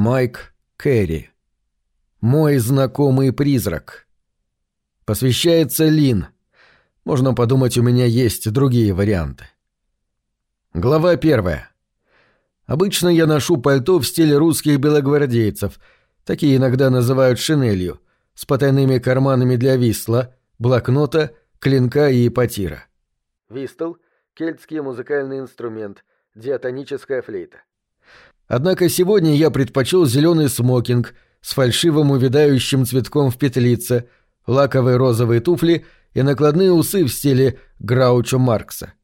Майк Керри. Мой знакомый призрак. Посвящается Лин. Можно подумать, у меня есть другие варианты. Глава первая. Обычно я ношу пальто в стиле русских белогвардейцев, такие иногда называют шинелью, с потайными карманами для висла, блокнота, клинка и потира. Вистл — кельтский музыкальный инструмент, диатоническая флейта. Однако сегодня я предпочел зеленый смокинг с фальшивым увядающим цветком в петлице, лаковые розовые туфли и накладные усы в стиле Граучо Маркса.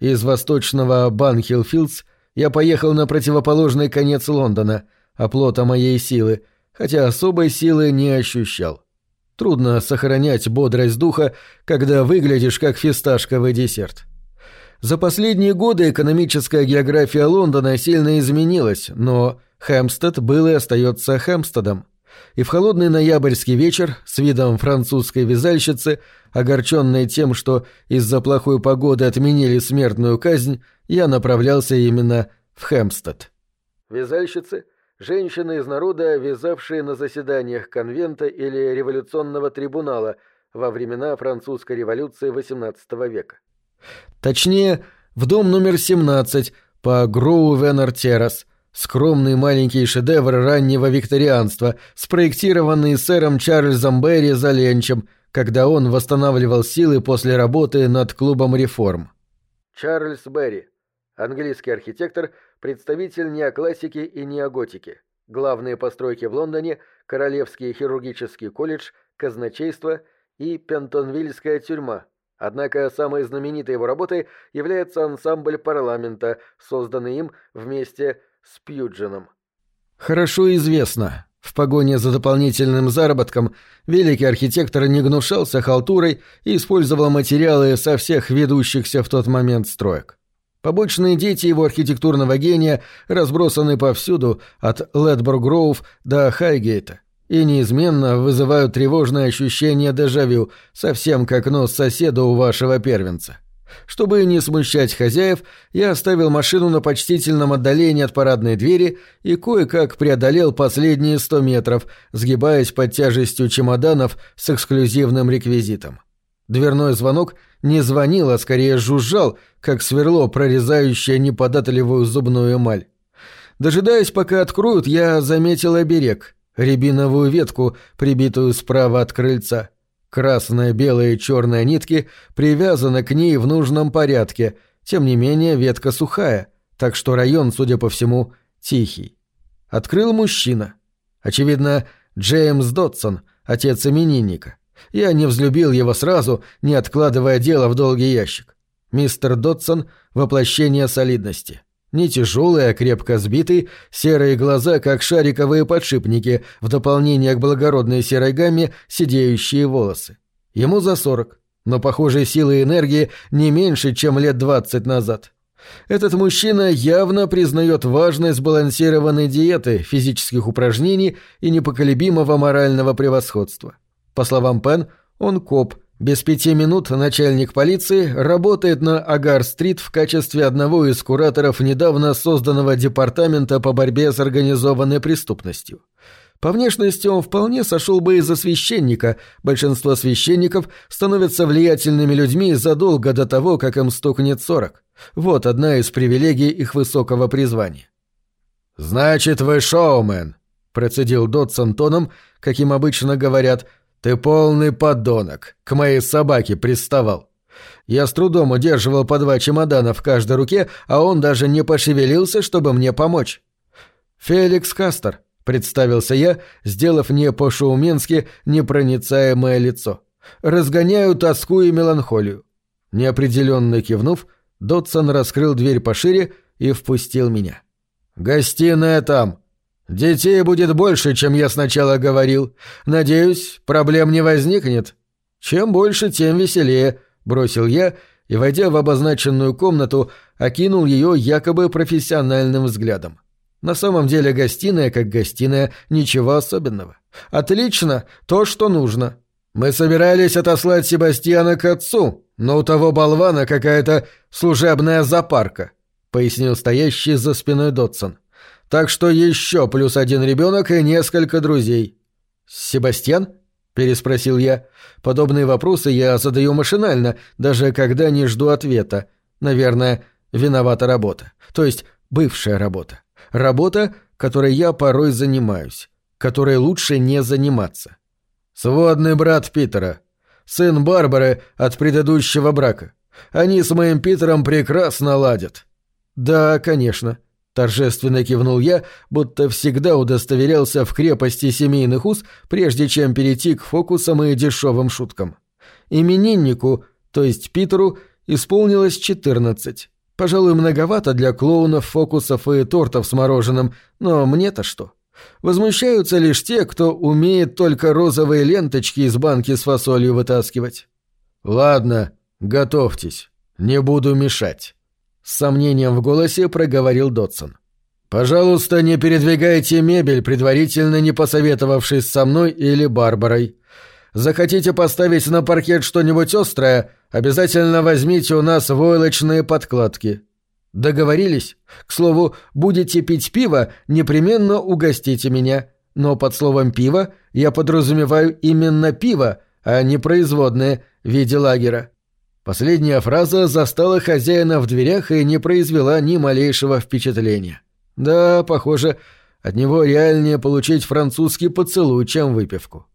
Из восточного Банхилфилдс я поехал на противоположный конец Лондона, оплота моей силы, хотя особой силы не ощущал. Трудно сохранять бодрость духа, когда выглядишь как фисташковый десерт. За последние годы экономическая география Лондона сильно изменилась, но Хэмстед был и остается Хэмстедом. И в холодный ноябрьский вечер с видом французской вязальщицы, огорченной тем, что из-за плохой погоды отменили смертную казнь, я направлялся именно в Хэмстед. Вязальщицы – женщины из народа, вязавшие на заседаниях конвента или революционного трибунала во времена французской революции XVIII века. Точнее, в дом номер 17 по Гроу-Веннер-Террас – скромный маленький шедевр раннего викторианства, спроектированный сэром Чарльзом Берри за ленчем, когда он восстанавливал силы после работы над клубом реформ. Чарльз Берри, английский архитектор, представитель неоклассики и неоготики. Главные постройки в Лондоне – Королевский хирургический колледж, казначейство и Пентонвильская тюрьма – Однако самой знаменитой его работой является ансамбль парламента, созданный им вместе с Пьюджином. Хорошо известно, в погоне за дополнительным заработком великий архитектор не гнушался халтурой и использовал материалы со всех ведущихся в тот момент строек. Побочные дети его архитектурного гения разбросаны повсюду, от Ледбор-Гроув до Хайгейта и неизменно вызывают тревожное ощущение дежавю, совсем как нос соседа у вашего первенца. Чтобы не смущать хозяев, я оставил машину на почтительном отдалении от парадной двери и кое-как преодолел последние сто метров, сгибаясь под тяжестью чемоданов с эксклюзивным реквизитом. Дверной звонок не звонил, а скорее жужжал, как сверло, прорезающее неподатливую зубную эмаль. Дожидаясь, пока откроют, я заметил оберег — рябиновую ветку, прибитую справа от крыльца. Красная, белая и черная нитки привязаны к ней в нужном порядке, тем не менее ветка сухая, так что район, судя по всему, тихий. Открыл мужчина. Очевидно, Джеймс Дотсон, отец именинника. Я не взлюбил его сразу, не откладывая дело в долгий ящик. Мистер Дотсон — воплощение солидности. Не тяжелый, а крепко сбитый, серые глаза, как шариковые подшипники, в дополнение к благородной серой гамме сидеющие волосы. Ему за сорок, но, похоже, силы и энергии не меньше, чем лет двадцать назад. Этот мужчина явно признает важность сбалансированной диеты, физических упражнений и непоколебимого морального превосходства. По словам Пен, он коп – без пяти минут начальник полиции работает на Агар-стрит в качестве одного из кураторов недавно созданного департамента по борьбе с организованной преступностью. По внешности он вполне сошел бы из-за священника, большинство священников становятся влиятельными людьми задолго до того, как им стукнет сорок. Вот одна из привилегий их высокого призвания. «Значит, вы шоумен», — процедил Дотсон тоном, каким обычно говорят — «Ты полный подонок. К моей собаке приставал». Я с трудом удерживал по два чемодана в каждой руке, а он даже не пошевелился, чтобы мне помочь. «Феликс Кастер», — представился я, сделав не по-шоуменски непроницаемое лицо. «Разгоняю тоску и меланхолию». Неопределенно кивнув, Дотсон раскрыл дверь пошире и впустил меня. «Гостиная там», «Детей будет больше, чем я сначала говорил. Надеюсь, проблем не возникнет». «Чем больше, тем веселее», — бросил я и, войдя в обозначенную комнату, окинул ее якобы профессиональным взглядом. На самом деле гостиная как гостиная, ничего особенного. Отлично, то, что нужно. Мы собирались отослать Себастьяна к отцу, но у того болвана какая-то служебная запарка, пояснил стоящий за спиной Дотсон. Так что еще плюс один ребенок и несколько друзей. Себастьян? переспросил я. Подобные вопросы я задаю машинально, даже когда не жду ответа. Наверное, виновата работа. То есть бывшая работа. Работа, которой я порой занимаюсь, которой лучше не заниматься. Сводный брат Питера. Сын Барбары от предыдущего брака. Они с моим Питером прекрасно ладят. Да, конечно. Торжественно кивнул я, будто всегда удостоверялся в крепости семейных уз, прежде чем перейти к фокусам и дешевым шуткам. Имениннику, то есть Питеру, исполнилось четырнадцать. Пожалуй, многовато для клоунов, фокусов и тортов с мороженым, но мне-то что? Возмущаются лишь те, кто умеет только розовые ленточки из банки с фасолью вытаскивать. Ладно, готовьтесь, не буду мешать. С сомнением в голосе проговорил Дотсон. «Пожалуйста, не передвигайте мебель, предварительно не посоветовавшись со мной или Барбарой. Захотите поставить на паркет что-нибудь острое, обязательно возьмите у нас войлочные подкладки. Договорились? К слову, будете пить пиво, непременно угостите меня. Но под словом «пиво» я подразумеваю именно пиво, а не производное в виде лагера. Последняя фраза застала хозяина в дверях и не произвела ни малейшего впечатления. Да, похоже, от него реальнее получить французский поцелуй, чем выпивку.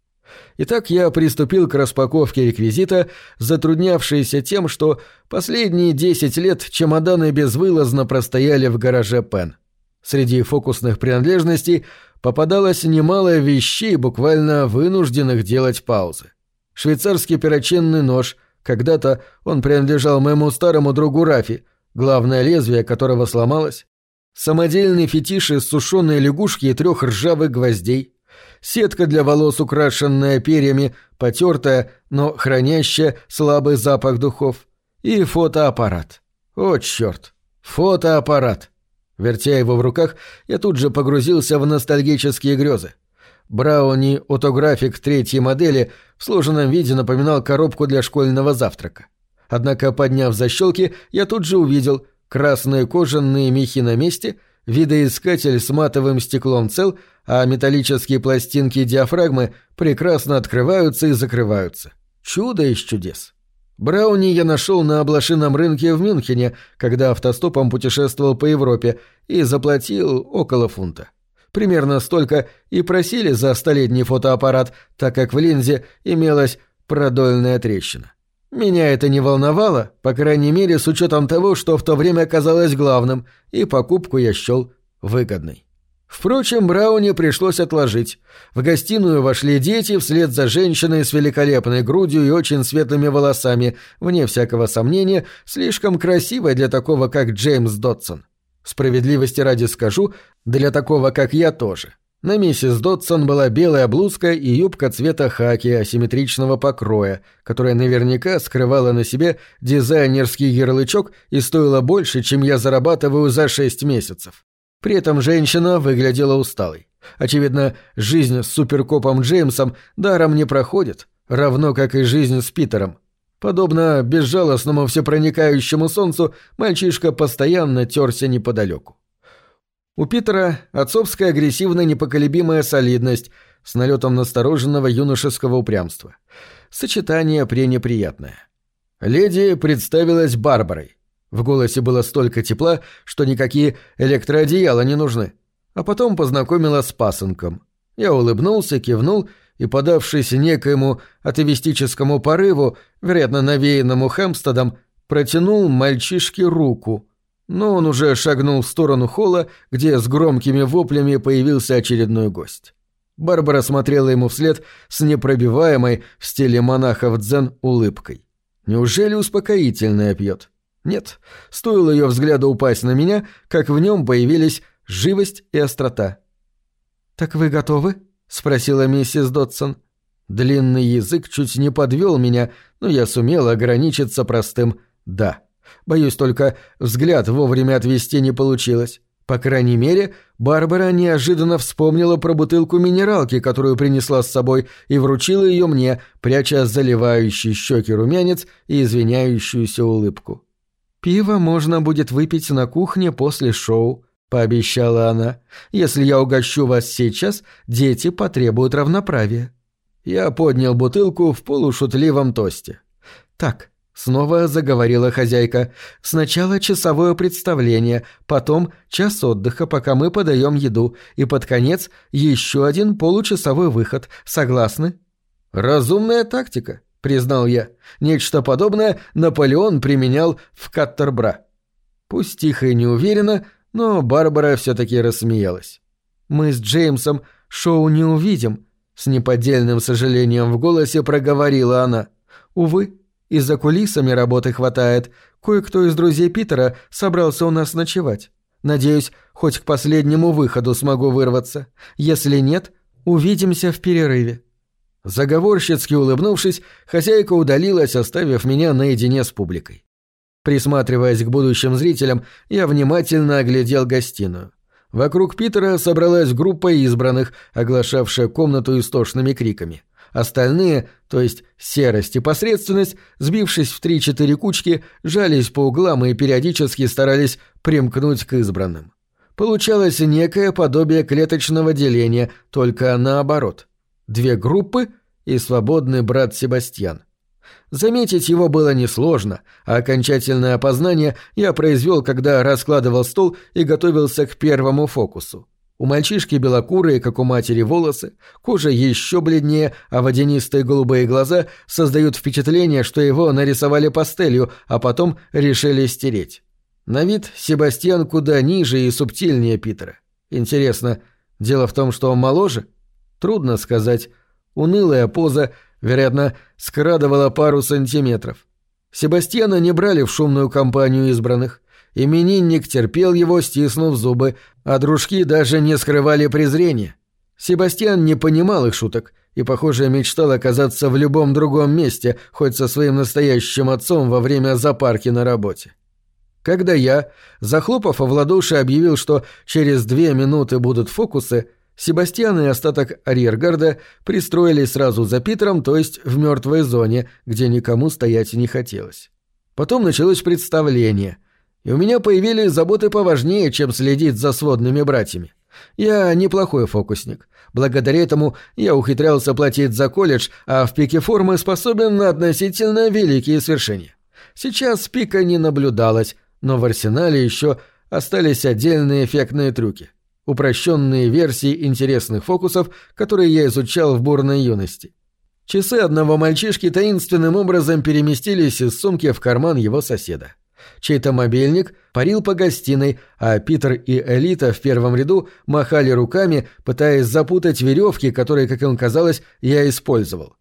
Итак, я приступил к распаковке реквизита, затруднявшейся тем, что последние десять лет чемоданы безвылазно простояли в гараже Пен. Среди фокусных принадлежностей попадалось немало вещей, буквально вынужденных делать паузы. Швейцарский перочинный нож, когда-то он принадлежал моему старому другу Рафи, главное лезвие которого сломалось, самодельный фетиш из сушеной лягушки и трех ржавых гвоздей, сетка для волос, украшенная перьями, потертая, но хранящая слабый запах духов, и фотоаппарат. О, черт! Фотоаппарат! Вертя его в руках, я тут же погрузился в ностальгические грезы. Брауни Отографик третьей модели в сложенном виде напоминал коробку для школьного завтрака. Однако, подняв защелки, я тут же увидел красные кожаные мехи на месте — видоискатель с матовым стеклом цел, а металлические пластинки диафрагмы прекрасно открываются и закрываются. Чудо из чудес. Брауни я нашел на облашином рынке в Мюнхене, когда автостопом путешествовал по Европе, и заплатил около фунта. Примерно столько и просили за столетний фотоаппарат, так как в линзе имелась продольная трещина. Меня это не волновало, по крайней мере, с учетом того, что в то время казалось главным, и покупку я счел выгодной. Впрочем, Брауни пришлось отложить. В гостиную вошли дети вслед за женщиной с великолепной грудью и очень светлыми волосами, вне всякого сомнения, слишком красивой для такого, как Джеймс Дотсон. Справедливости ради скажу, для такого, как я тоже. На миссис Дотсон была белая блузка и юбка цвета хаки асимметричного покроя, которая наверняка скрывала на себе дизайнерский ярлычок и стоила больше, чем я зарабатываю за шесть месяцев. При этом женщина выглядела усталой. Очевидно, жизнь с суперкопом Джеймсом даром не проходит, равно как и жизнь с Питером. Подобно безжалостному всепроникающему солнцу, мальчишка постоянно терся неподалеку. У Питера отцовская агрессивная непоколебимая солидность с налетом настороженного юношеского упрямства. Сочетание пренеприятное. Леди представилась Барбарой. В голосе было столько тепла, что никакие электроодеяла не нужны. А потом познакомила с пасынком. Я улыбнулся, кивнул и, подавшись некоему атовистическому порыву, вероятно, навеянному Хэмстедом, протянул мальчишке руку — но он уже шагнул в сторону холла, где с громкими воплями появился очередной гость. Барбара смотрела ему вслед с непробиваемой в стиле монахов дзен улыбкой. Неужели успокоительное пьет? Нет. Стоило ее взгляду упасть на меня, как в нем появились живость и острота. «Так вы готовы?» — спросила миссис Дотсон. Длинный язык чуть не подвел меня, но я сумел ограничиться простым «да». Боюсь только, взгляд вовремя отвести не получилось. По крайней мере, Барбара неожиданно вспомнила про бутылку минералки, которую принесла с собой, и вручила ее мне, пряча заливающий щеки румянец и извиняющуюся улыбку. «Пиво можно будет выпить на кухне после шоу», пообещала она. «Если я угощу вас сейчас, дети потребуют равноправия». Я поднял бутылку в полушутливом тосте. «Так, Снова заговорила хозяйка. «Сначала часовое представление, потом час отдыха, пока мы подаем еду, и под конец еще один получасовой выход. Согласны?» «Разумная тактика», — признал я. «Нечто подобное Наполеон применял в Каттербра». Пусть тихо и неуверенно, но Барбара все-таки рассмеялась. «Мы с Джеймсом шоу не увидим», — с неподдельным сожалением в голосе проговорила она. «Увы, и за кулисами работы хватает. Кое-кто из друзей Питера собрался у нас ночевать. Надеюсь, хоть к последнему выходу смогу вырваться. Если нет, увидимся в перерыве». Заговорщицки улыбнувшись, хозяйка удалилась, оставив меня наедине с публикой. Присматриваясь к будущим зрителям, я внимательно оглядел гостиную. Вокруг Питера собралась группа избранных, оглашавшая комнату истошными криками. Остальные, то есть серость и посредственность, сбившись в три-четыре кучки, жались по углам и периодически старались примкнуть к избранным. Получалось некое подобие клеточного деления, только наоборот. Две группы и свободный брат Себастьян. Заметить его было несложно, а окончательное опознание я произвел, когда раскладывал стол и готовился к первому фокусу. У мальчишки белокурые, как у матери, волосы, кожа еще бледнее, а водянистые голубые глаза создают впечатление, что его нарисовали пастелью, а потом решили стереть. На вид Себастьян куда ниже и субтильнее Питера. Интересно, дело в том, что он моложе? Трудно сказать. Унылая поза, вероятно, скрадывала пару сантиметров. Себастьяна не брали в шумную компанию избранных. Именинник терпел его, стиснув зубы, а дружки даже не скрывали презрения. Себастьян не понимал их шуток и, похоже, мечтал оказаться в любом другом месте, хоть со своим настоящим отцом во время запарки на работе. Когда я, захлопав в ладоши, объявил, что через две минуты будут фокусы, Себастьян и остаток арьергарда пристроились сразу за Питером, то есть в мертвой зоне, где никому стоять не хотелось. Потом началось представление — и у меня появились заботы поважнее, чем следить за сводными братьями. Я неплохой фокусник. Благодаря этому я ухитрялся платить за колледж, а в пике формы способен на относительно великие свершения. Сейчас пика не наблюдалось, но в арсенале еще остались отдельные эффектные трюки. Упрощенные версии интересных фокусов, которые я изучал в бурной юности. Часы одного мальчишки таинственным образом переместились из сумки в карман его соседа. Чей-то мобильник парил по гостиной, а Питер и Элита в первом ряду махали руками, пытаясь запутать веревки, которые, как им казалось, я использовал.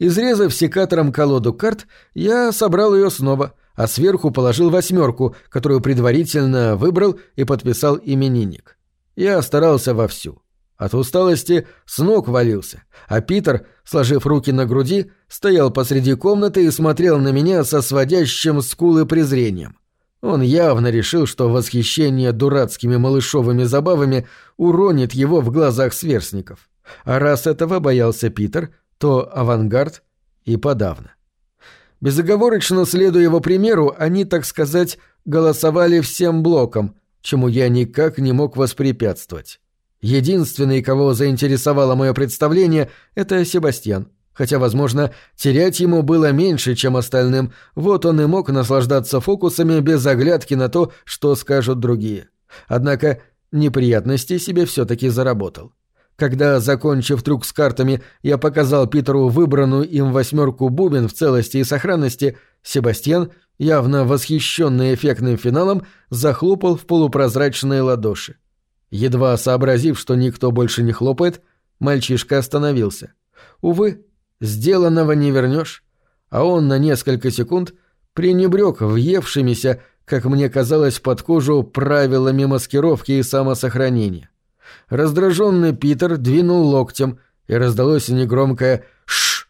Изрезав секатором колоду карт, я собрал ее снова, а сверху положил восьмерку, которую предварительно выбрал и подписал именинник. Я старался вовсю. От усталости с ног валился, а Питер, сложив руки на груди, стоял посреди комнаты и смотрел на меня со сводящим скулы презрением. Он явно решил, что восхищение дурацкими малышовыми забавами уронит его в глазах сверстников. А раз этого боялся Питер, то авангард и подавно. Безоговорочно следуя его примеру, они, так сказать, голосовали всем блоком, чему я никак не мог воспрепятствовать. Единственный, кого заинтересовало мое представление, это Себастьян. Хотя, возможно, терять ему было меньше, чем остальным, вот он и мог наслаждаться фокусами без оглядки на то, что скажут другие. Однако неприятности себе все-таки заработал. Когда, закончив трюк с картами, я показал Питеру выбранную им восьмерку бубен в целости и сохранности, Себастьян, явно восхищенный эффектным финалом, захлопал в полупрозрачные ладоши. Едва сообразив, что никто больше не хлопает, мальчишка остановился. Увы, сделанного не вернешь, а он на несколько секунд пренебрег въевшимися, как мне казалось, под кожу правилами маскировки и самосохранения. Раздраженный Питер двинул локтем, и раздалось негромкое «Шш!».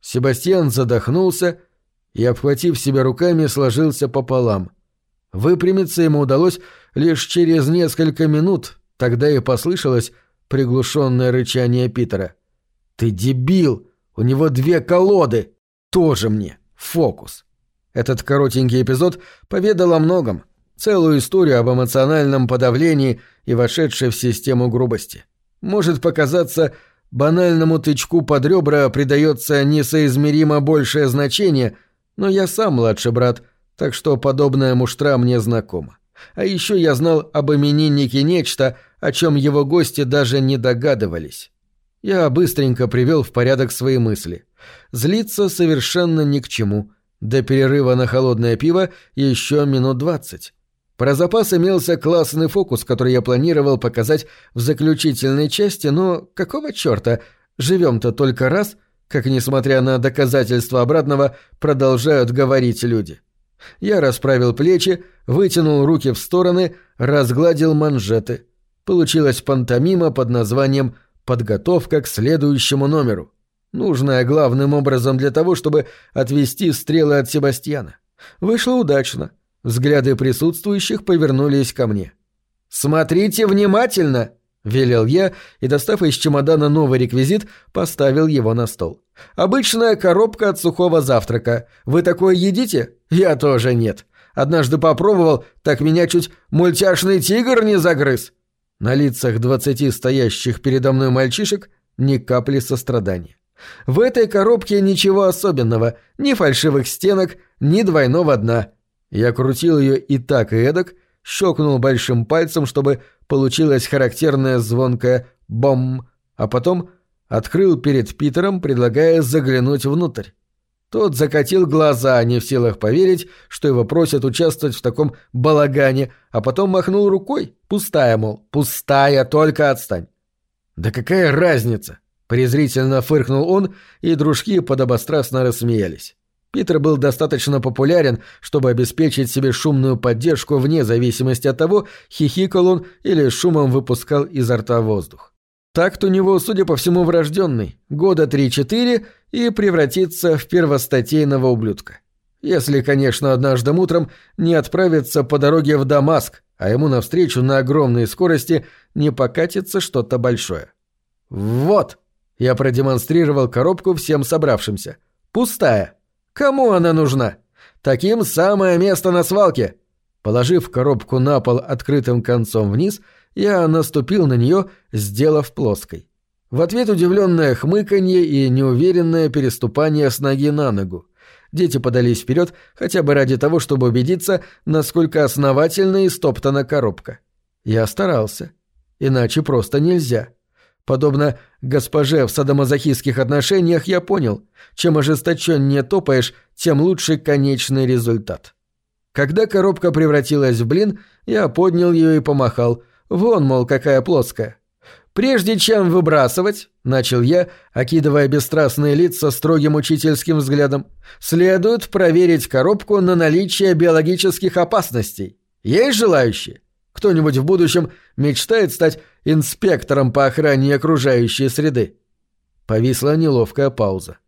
Себастьян задохнулся и, обхватив себя руками, сложился пополам. Выпрямиться ему удалось Лишь через несколько минут тогда и послышалось приглушенное рычание Питера. «Ты дебил! У него две колоды! Тоже мне! Фокус!» Этот коротенький эпизод поведал о многом. Целую историю об эмоциональном подавлении и вошедшей в систему грубости. Может показаться, банальному тычку под ребра придается несоизмеримо большее значение, но я сам младший брат, так что подобная муштра мне знакома. А еще я знал об имениннике нечто, о чем его гости даже не догадывались. Я быстренько привел в порядок свои мысли. Злиться совершенно ни к чему. До перерыва на холодное пиво еще минут двадцать. Про запас имелся классный фокус, который я планировал показать в заключительной части, но какого черта? Живем-то только раз, как, несмотря на доказательства обратного, продолжают говорить люди. Я расправил плечи, вытянул руки в стороны, разгладил манжеты. Получилась пантомима под названием «Подготовка к следующему номеру», нужная главным образом для того, чтобы отвести стрелы от Себастьяна. Вышло удачно. Взгляды присутствующих повернулись ко мне. «Смотрите внимательно!» — велел я и, достав из чемодана новый реквизит, поставил его на стол. «Обычная коробка от сухого завтрака. Вы такое едите? Я тоже нет. Однажды попробовал, так меня чуть мультяшный тигр не загрыз». На лицах двадцати стоящих передо мной мальчишек ни капли сострадания. В этой коробке ничего особенного, ни фальшивых стенок, ни двойного дна. Я крутил ее и так, и эдак, щелкнул большим пальцем, чтобы получилось характерное звонкое «бом», а потом открыл перед Питером, предлагая заглянуть внутрь. Тот закатил глаза, не в силах поверить, что его просят участвовать в таком балагане, а потом махнул рукой. Пустая, мол, пустая, только отстань. «Да какая разница?» — презрительно фыркнул он, и дружки подобострастно рассмеялись. Питер был достаточно популярен, чтобы обеспечить себе шумную поддержку вне зависимости от того, хихикал он или шумом выпускал изо рта воздух. Так-то у него, судя по всему, врожденный, года 3-4 и превратится в первостатейного ублюдка. Если, конечно, однажды утром не отправится по дороге в Дамаск, а ему навстречу на огромной скорости не покатится что-то большое. «Вот!» — я продемонстрировал коробку всем собравшимся. «Пустая!» Кому она нужна? Таким самое место на свалке. Положив коробку на пол открытым концом вниз, я наступил на нее, сделав плоской. В ответ удивленное хмыканье и неуверенное переступание с ноги на ногу. Дети подались вперед, хотя бы ради того, чтобы убедиться, насколько основательна и стоптана коробка. Я старался. Иначе просто нельзя. — Подобно госпоже в садомазохистских отношениях я понял, чем ожесточеннее топаешь, тем лучше конечный результат. Когда коробка превратилась в блин, я поднял ее и помахал. Вон, мол, какая плоская. «Прежде чем выбрасывать», — начал я, окидывая бесстрастные лица строгим учительским взглядом, «следует проверить коробку на наличие биологических опасностей. Есть желающие? Кто-нибудь в будущем мечтает стать инспектором по охране окружающей среды. Повисла неловкая пауза.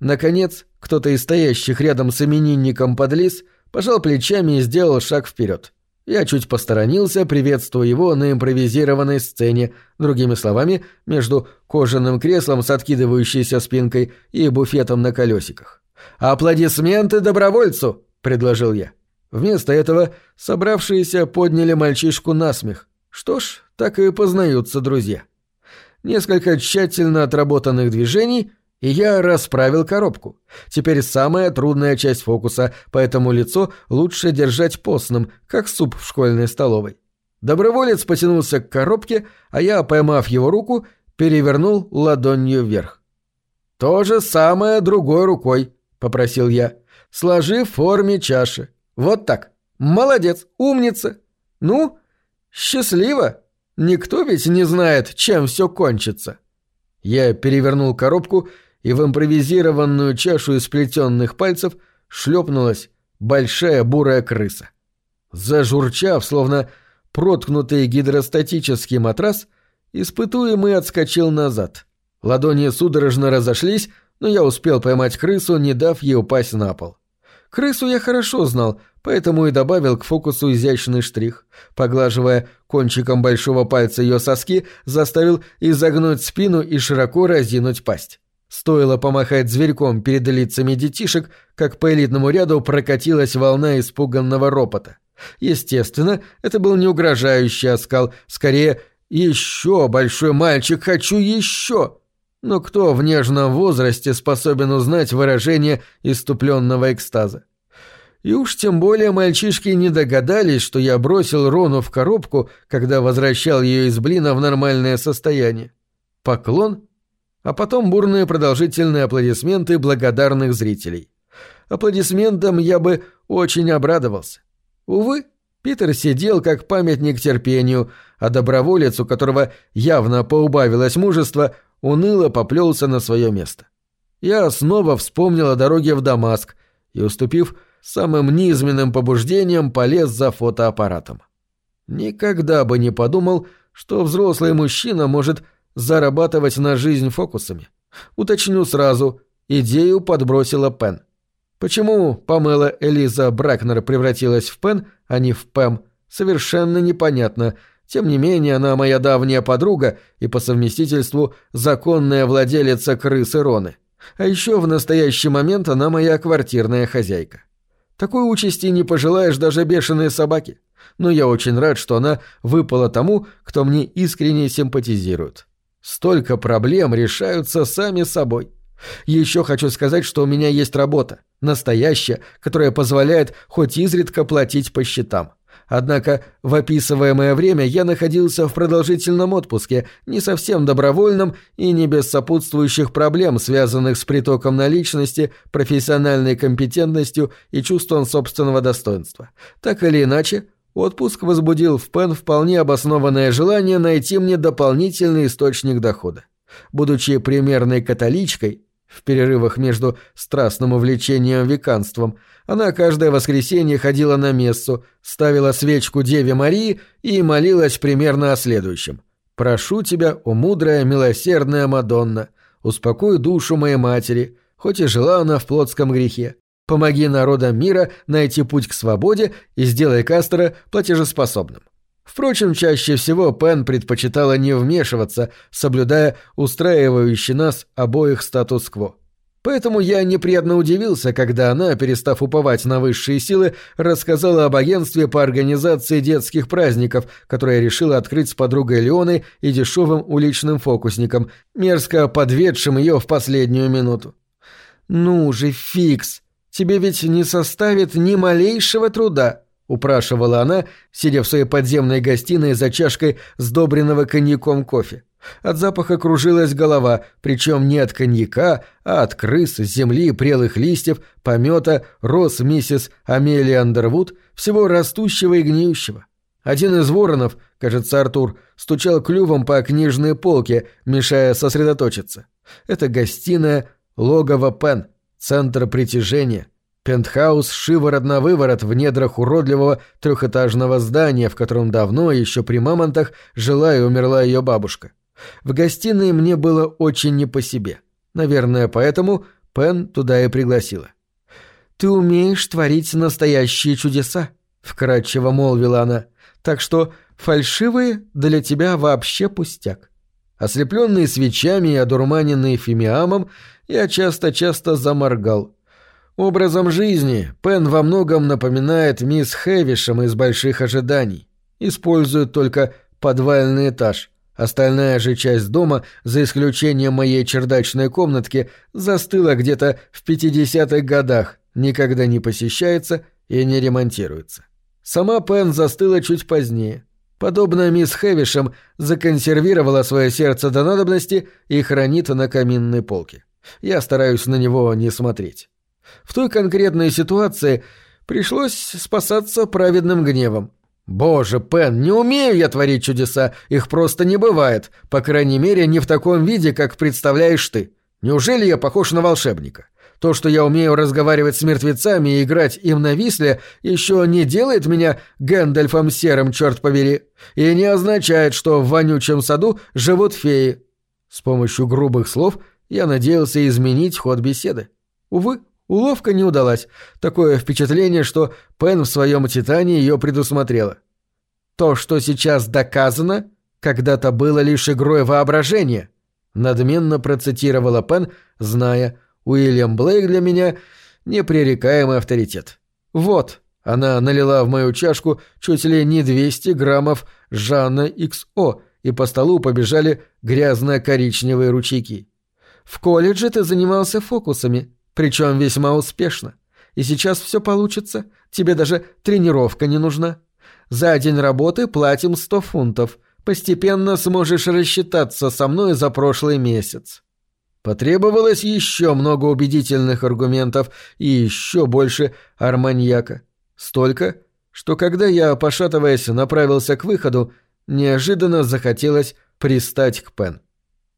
Наконец, кто-то из стоящих рядом с именинником подлиз, пожал плечами и сделал шаг вперед. Я чуть посторонился, приветствуя его на импровизированной сцене, другими словами, между кожаным креслом с откидывающейся спинкой и буфетом на колесиках. «Аплодисменты добровольцу!» — предложил я. Вместо этого собравшиеся подняли мальчишку на смех. Что ж, так и познаются друзья. Несколько тщательно отработанных движений, и я расправил коробку. Теперь самая трудная часть фокуса, поэтому лицо лучше держать постным, как суп в школьной столовой. Доброволец потянулся к коробке, а я, поймав его руку, перевернул ладонью вверх. «То же самое другой рукой», — попросил я, — «сложи в форме чаши. Вот так. Молодец, умница. Ну, счастливо. Никто ведь не знает, чем все кончится. Я перевернул коробку, и в импровизированную чашу из плетенных пальцев шлепнулась большая бурая крыса. Зажурчав, словно проткнутый гидростатический матрас, испытуемый отскочил назад. Ладони судорожно разошлись, но я успел поймать крысу, не дав ей упасть на пол. Крысу я хорошо знал, поэтому и добавил к фокусу изящный штрих. Поглаживая кончиком большого пальца ее соски, заставил изогнуть спину и широко разинуть пасть. Стоило помахать зверьком перед лицами детишек, как по элитному ряду прокатилась волна испуганного ропота. Естественно, это был не угрожающий оскал, скорее «Еще, большой мальчик, хочу еще!» Но кто в нежном возрасте способен узнать выражение иступленного экстаза? И уж тем более мальчишки не догадались, что я бросил Рону в коробку, когда возвращал ее из блина в нормальное состояние. Поклон, а потом бурные продолжительные аплодисменты благодарных зрителей. Аплодисментам я бы очень обрадовался. Увы, Питер сидел как памятник терпению, а доброволец, у которого явно поубавилось мужество, уныло поплелся на свое место. Я снова вспомнил о дороге в Дамаск и, уступив самым низменным побуждением, полез за фотоаппаратом. Никогда бы не подумал, что взрослый мужчина может зарабатывать на жизнь фокусами. Уточню сразу, идею подбросила Пен. Почему Памела Элиза Бракнер превратилась в Пен, а не в Пэм, совершенно непонятно. Тем не менее, она моя давняя подруга и по совместительству законная владелица крысы Роны. А еще в настоящий момент она моя квартирная хозяйка. Такой участи не пожелаешь даже бешеные собаки. Но я очень рад, что она выпала тому, кто мне искренне симпатизирует. Столько проблем решаются сами собой. Еще хочу сказать, что у меня есть работа, настоящая, которая позволяет хоть изредка платить по счетам. Однако в описываемое время я находился в продолжительном отпуске, не совсем добровольном и не без сопутствующих проблем, связанных с притоком наличности, профессиональной компетентностью и чувством собственного достоинства. Так или иначе, отпуск возбудил в Пен вполне обоснованное желание найти мне дополнительный источник дохода. Будучи примерной католичкой, в перерывах между страстным увлечением веканством, она каждое воскресенье ходила на мессу, ставила свечку Деве Марии и молилась примерно о следующем. «Прошу тебя, о мудрая, милосердная Мадонна, успокой душу моей матери, хоть и жила она в плотском грехе. Помоги народам мира найти путь к свободе и сделай Кастера платежеспособным». Впрочем, чаще всего Пен предпочитала не вмешиваться, соблюдая устраивающий нас обоих статус-кво. Поэтому я неприятно удивился, когда она, перестав уповать на высшие силы, рассказала об агентстве по организации детских праздников, которое решила открыть с подругой Леоной и дешевым уличным фокусником, мерзко подведшим ее в последнюю минуту. «Ну же, Фикс, тебе ведь не составит ни малейшего труда», — упрашивала она, сидя в своей подземной гостиной за чашкой сдобренного коньяком кофе. От запаха кружилась голова, причем не от коньяка, а от крыс, земли, прелых листьев, помета, роз миссис Амелия Андервуд, всего растущего и гниющего. Один из воронов, кажется, Артур, стучал клювом по книжной полке, мешая сосредоточиться. Это гостиная логово Пен, центр притяжения — Пентхаус шиворот на выворот в недрах уродливого трехэтажного здания, в котором давно, еще при мамонтах, жила и умерла ее бабушка. В гостиной мне было очень не по себе. Наверное, поэтому Пен туда и пригласила. «Ты умеешь творить настоящие чудеса», — вкратчиво молвила она, «так что фальшивые для тебя вообще пустяк». Ослепленный свечами и одурманенный фимиамом, я часто-часто заморгал — Образом жизни Пен во многом напоминает мисс Хэвишем из «Больших ожиданий». Использует только подвальный этаж. Остальная же часть дома, за исключением моей чердачной комнатки, застыла где-то в 50-х годах, никогда не посещается и не ремонтируется. Сама Пен застыла чуть позднее. Подобно мисс Хэвишем, законсервировала свое сердце до надобности и хранит на каминной полке. Я стараюсь на него не смотреть. В той конкретной ситуации пришлось спасаться праведным гневом. «Боже, Пен, не умею я творить чудеса, их просто не бывает, по крайней мере, не в таком виде, как представляешь ты. Неужели я похож на волшебника? То, что я умею разговаривать с мертвецами и играть им на висле, еще не делает меня Гэндальфом серым, черт побери, и не означает, что в вонючем саду живут феи». С помощью грубых слов я надеялся изменить ход беседы. Увы, Уловка не удалась. Такое впечатление, что Пен в своем «Титане» ее предусмотрела. То, что сейчас доказано, когда-то было лишь игрой воображения. Надменно процитировала Пен, зная, Уильям Блейк для меня непререкаемый авторитет. Вот, Она налила в мою чашку чуть ли не 200 граммов Жанна XO, и по столу побежали грязно-коричневые ручейки. «В колледже ты занимался фокусами, причем весьма успешно. И сейчас все получится. Тебе даже тренировка не нужна. За день работы платим 100 фунтов. Постепенно сможешь рассчитаться со мной за прошлый месяц». Потребовалось еще много убедительных аргументов и еще больше арманьяка. Столько, что когда я, пошатываясь, направился к выходу, неожиданно захотелось пристать к Пен.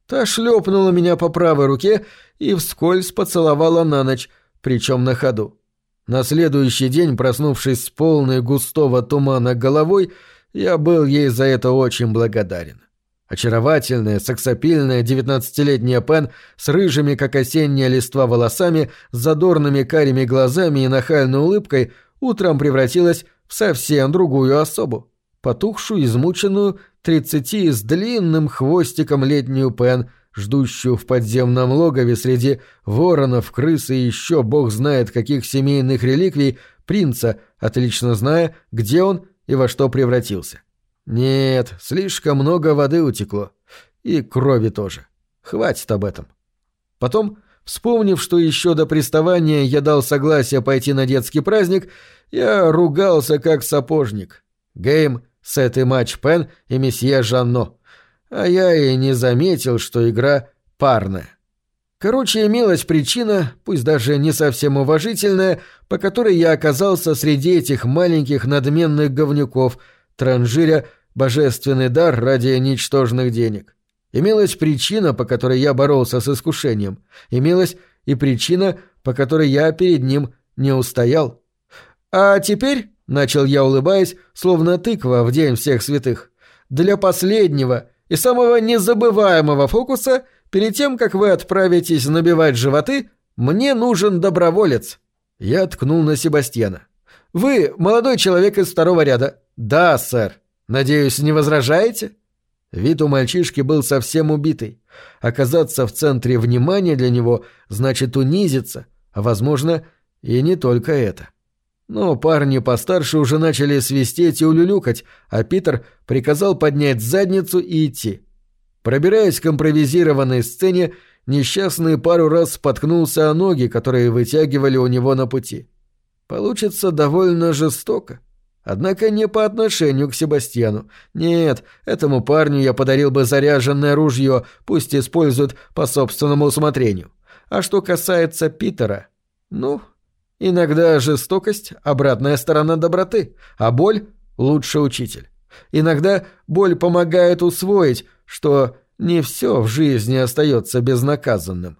Та шлепнула меня по правой руке и вскользь поцеловала на ночь, причем на ходу. На следующий день, проснувшись с полной густого тумана головой, я был ей за это очень благодарен. Очаровательная, сексапильная девятнадцатилетняя Пен с рыжими, как осенняя листва, волосами, с задорными карими глазами и нахальной улыбкой утром превратилась в совсем другую особу. Потухшую, измученную, тридцати с длинным хвостиком летнюю Пен, ждущую в подземном логове среди воронов, крыс и еще бог знает каких семейных реликвий принца, отлично зная, где он и во что превратился. Нет, слишком много воды утекло. И крови тоже. Хватит об этом. Потом, вспомнив, что еще до приставания я дал согласие пойти на детский праздник, я ругался как сапожник. Гейм, Сет и Матч Пен и месье Жанно. А я и не заметил, что игра парная. Короче, имелась причина, пусть даже не совсем уважительная, по которой я оказался среди этих маленьких надменных говнюков, транжиря божественный дар ради ничтожных денег. Имелась причина, по которой я боролся с искушением. Имелась и причина, по которой я перед ним не устоял. А теперь, — начал я, улыбаясь, словно тыква в день всех святых, — для последнего и самого незабываемого фокуса, перед тем, как вы отправитесь набивать животы, мне нужен доброволец. Я ткнул на Себастьяна. «Вы молодой человек из второго ряда». «Да, сэр». Надеюсь, не возражаете?» Вид у мальчишки был совсем убитый. Оказаться в центре внимания для него значит унизиться, а, возможно, и не только это. Но парни постарше уже начали свистеть и улюлюкать, а Питер приказал поднять задницу и идти. Пробираясь к импровизированной сцене, несчастный пару раз споткнулся о ноги, которые вытягивали у него на пути. Получится довольно жестоко. Однако не по отношению к Себастьяну. Нет, этому парню я подарил бы заряженное ружье, пусть используют по собственному усмотрению. А что касается Питера, ну, иногда жестокость — обратная сторона доброты, а боль — лучший учитель. Иногда боль помогает усвоить, что не все в жизни остается безнаказанным.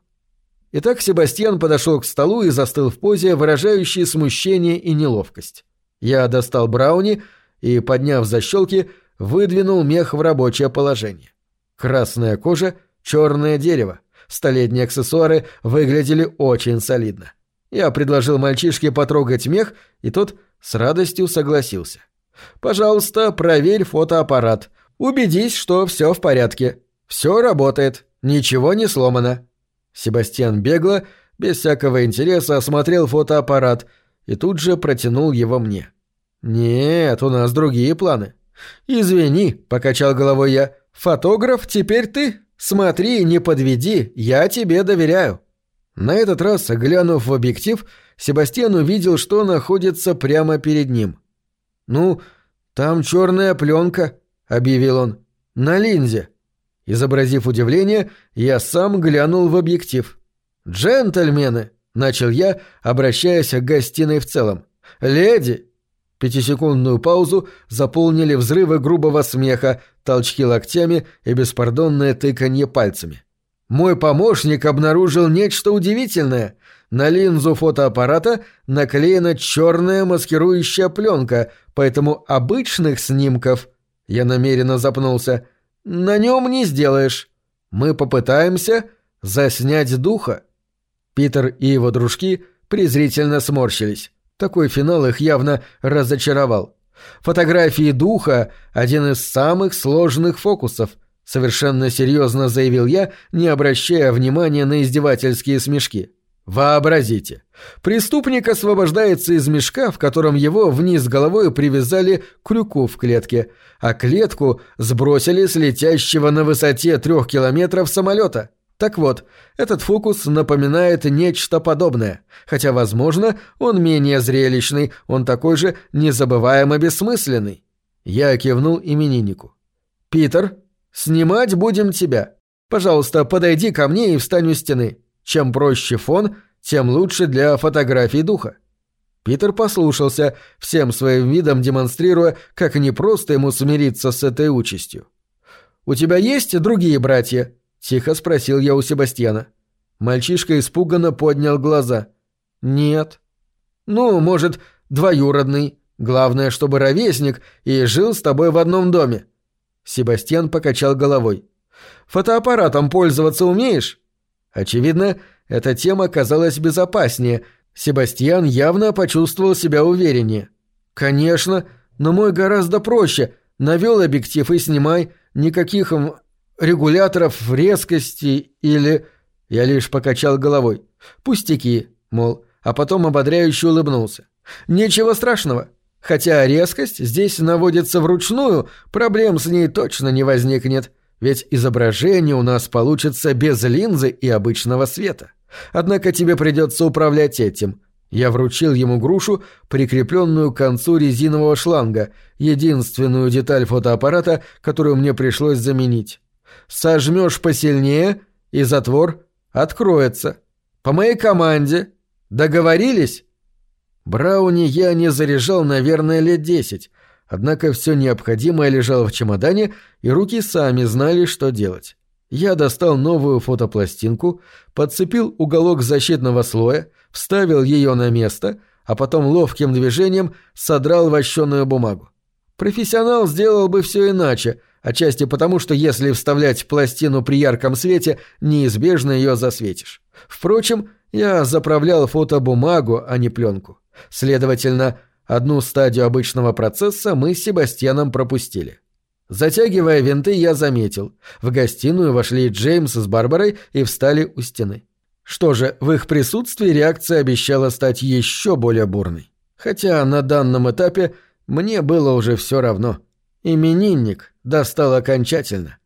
Итак, Себастьян подошел к столу и застыл в позе, выражающей смущение и неловкость. Я достал брауни и, подняв защелки, выдвинул мех в рабочее положение. Красная кожа, черное дерево. Столетние аксессуары выглядели очень солидно. Я предложил мальчишке потрогать мех, и тот с радостью согласился. «Пожалуйста, проверь фотоаппарат. Убедись, что все в порядке. Все работает. Ничего не сломано». Себастьян бегло, без всякого интереса, осмотрел фотоаппарат — и тут же протянул его мне. «Нет, у нас другие планы». «Извини», — покачал головой я, — «фотограф теперь ты. Смотри, не подведи, я тебе доверяю». На этот раз, глянув в объектив, Себастьян увидел, что находится прямо перед ним. «Ну, там черная пленка», — объявил он, — «на линзе». Изобразив удивление, я сам глянул в объектив. «Джентльмены!» Начал я, обращаясь к гостиной в целом. «Леди!» Пятисекундную паузу заполнили взрывы грубого смеха, толчки локтями и беспардонное тыканье пальцами. Мой помощник обнаружил нечто удивительное. На линзу фотоаппарата наклеена черная маскирующая пленка, поэтому обычных снимков... Я намеренно запнулся. На нем не сделаешь. Мы попытаемся заснять духа. Питер и его дружки презрительно сморщились. Такой финал их явно разочаровал. Фотографии духа — один из самых сложных фокусов, совершенно серьезно заявил я, не обращая внимания на издевательские смешки. Вообразите. Преступник освобождается из мешка, в котором его вниз головой привязали крюку в клетке, а клетку сбросили с летящего на высоте трех километров самолета. Так вот, этот фокус напоминает нечто подобное, хотя, возможно, он менее зрелищный, он такой же незабываемо бессмысленный. Я кивнул имениннику. «Питер, снимать будем тебя. Пожалуйста, подойди ко мне и встань у стены. Чем проще фон, тем лучше для фотографий духа. Питер послушался, всем своим видом демонстрируя, как непросто ему смириться с этой участью. «У тебя есть другие братья?» — тихо спросил я у Себастьяна. Мальчишка испуганно поднял глаза. «Нет». «Ну, может, двоюродный. Главное, чтобы ровесник и жил с тобой в одном доме». Себастьян покачал головой. «Фотоаппаратом пользоваться умеешь?» Очевидно, эта тема казалась безопаснее. Себастьян явно почувствовал себя увереннее. «Конечно, но мой гораздо проще. Навел объектив и снимай. Никаких регуляторов резкости или...» Я лишь покачал головой. «Пустяки», мол, а потом ободряюще улыбнулся. «Ничего страшного. Хотя резкость здесь наводится вручную, проблем с ней точно не возникнет ведь изображение у нас получится без линзы и обычного света. Однако тебе придется управлять этим. Я вручил ему грушу, прикрепленную к концу резинового шланга, единственную деталь фотоаппарата, которую мне пришлось заменить. Сожмешь посильнее, и затвор откроется. По моей команде. Договорились? Брауни я не заряжал, наверное, лет десять, Однако все необходимое лежало в чемодане, и руки сами знали, что делать. Я достал новую фотопластинку, подцепил уголок защитного слоя, вставил ее на место, а потом ловким движением содрал вощеную бумагу. Профессионал сделал бы все иначе, отчасти потому, что если вставлять пластину при ярком свете, неизбежно ее засветишь. Впрочем, я заправлял фотобумагу, а не пленку. Следовательно, Одну стадию обычного процесса мы с Себастьяном пропустили. Затягивая винты, я заметил. В гостиную вошли Джеймс с Барбарой и встали у стены. Что же, в их присутствии реакция обещала стать еще более бурной. Хотя на данном этапе мне было уже все равно. Именинник достал окончательно.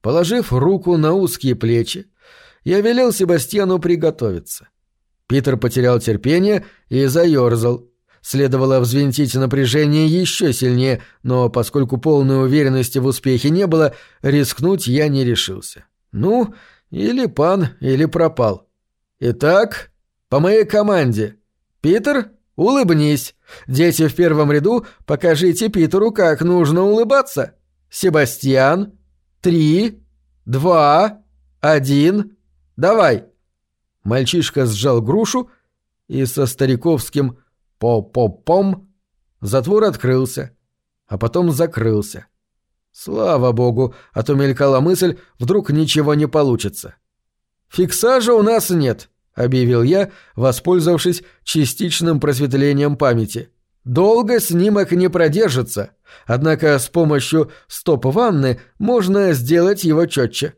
Положив руку на узкие плечи, я велел Себастьяну приготовиться. Питер потерял терпение и заерзал, Следовало взвинтить напряжение еще сильнее, но поскольку полной уверенности в успехе не было, рискнуть я не решился. Ну, или пан, или пропал. Итак, по моей команде. Питер, улыбнись. Дети в первом ряду, покажите Питеру, как нужно улыбаться. Себастьян, три, два, один, давай. Мальчишка сжал грушу и со стариковским по-по-пом, затвор открылся, а потом закрылся. Слава богу, а то мелькала мысль, вдруг ничего не получится. «Фиксажа у нас нет», — объявил я, воспользовавшись частичным просветлением памяти. «Долго снимок не продержится, однако с помощью стоп-ванны можно сделать его четче.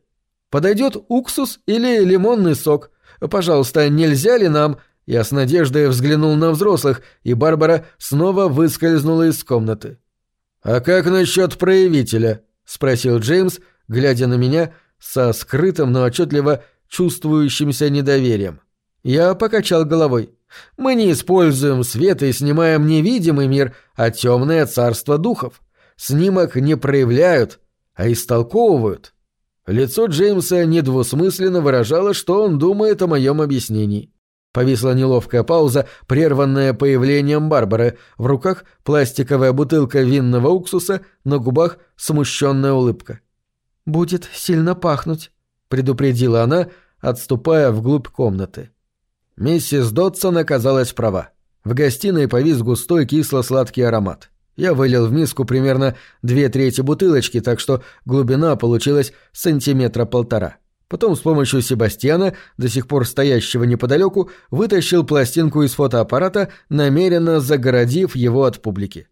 Подойдет уксус или лимонный сок. Пожалуйста, нельзя ли нам я с надеждой взглянул на взрослых, и Барбара снова выскользнула из комнаты. «А как насчет проявителя?» — спросил Джеймс, глядя на меня со скрытым, но отчетливо чувствующимся недоверием. Я покачал головой. «Мы не используем свет и снимаем невидимый мир, а темное царство духов. Снимок не проявляют, а истолковывают». Лицо Джеймса недвусмысленно выражало, что он думает о моем объяснении. Повисла неловкая пауза, прерванная появлением Барбары. В руках пластиковая бутылка винного уксуса, на губах смущенная улыбка. «Будет сильно пахнуть», — предупредила она, отступая вглубь комнаты. Миссис Дотсон оказалась права. В гостиной повис густой кисло-сладкий аромат. Я вылил в миску примерно две трети бутылочки, так что глубина получилась сантиметра полтора. Потом с помощью Себастьяна, до сих пор стоящего неподалеку, вытащил пластинку из фотоаппарата, намеренно загородив его от публики.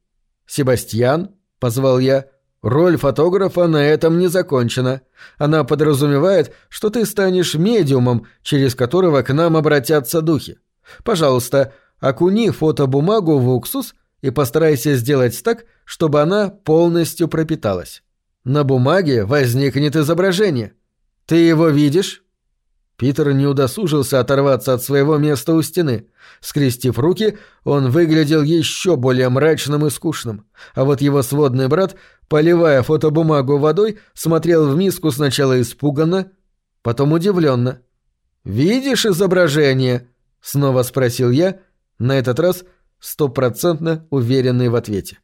«Себастьян», — позвал я, — Роль фотографа на этом не закончена. Она подразумевает, что ты станешь медиумом, через которого к нам обратятся духи. Пожалуйста, окуни фотобумагу в уксус и постарайся сделать так, чтобы она полностью пропиталась. На бумаге возникнет изображение. Ты его видишь? Питер не удосужился оторваться от своего места у стены. Скрестив руки, он выглядел еще более мрачным и скучным. А вот его сводный брат, поливая фотобумагу водой, смотрел в миску сначала испуганно, потом удивленно. «Видишь изображение?» — снова спросил я, на этот раз стопроцентно уверенный в ответе.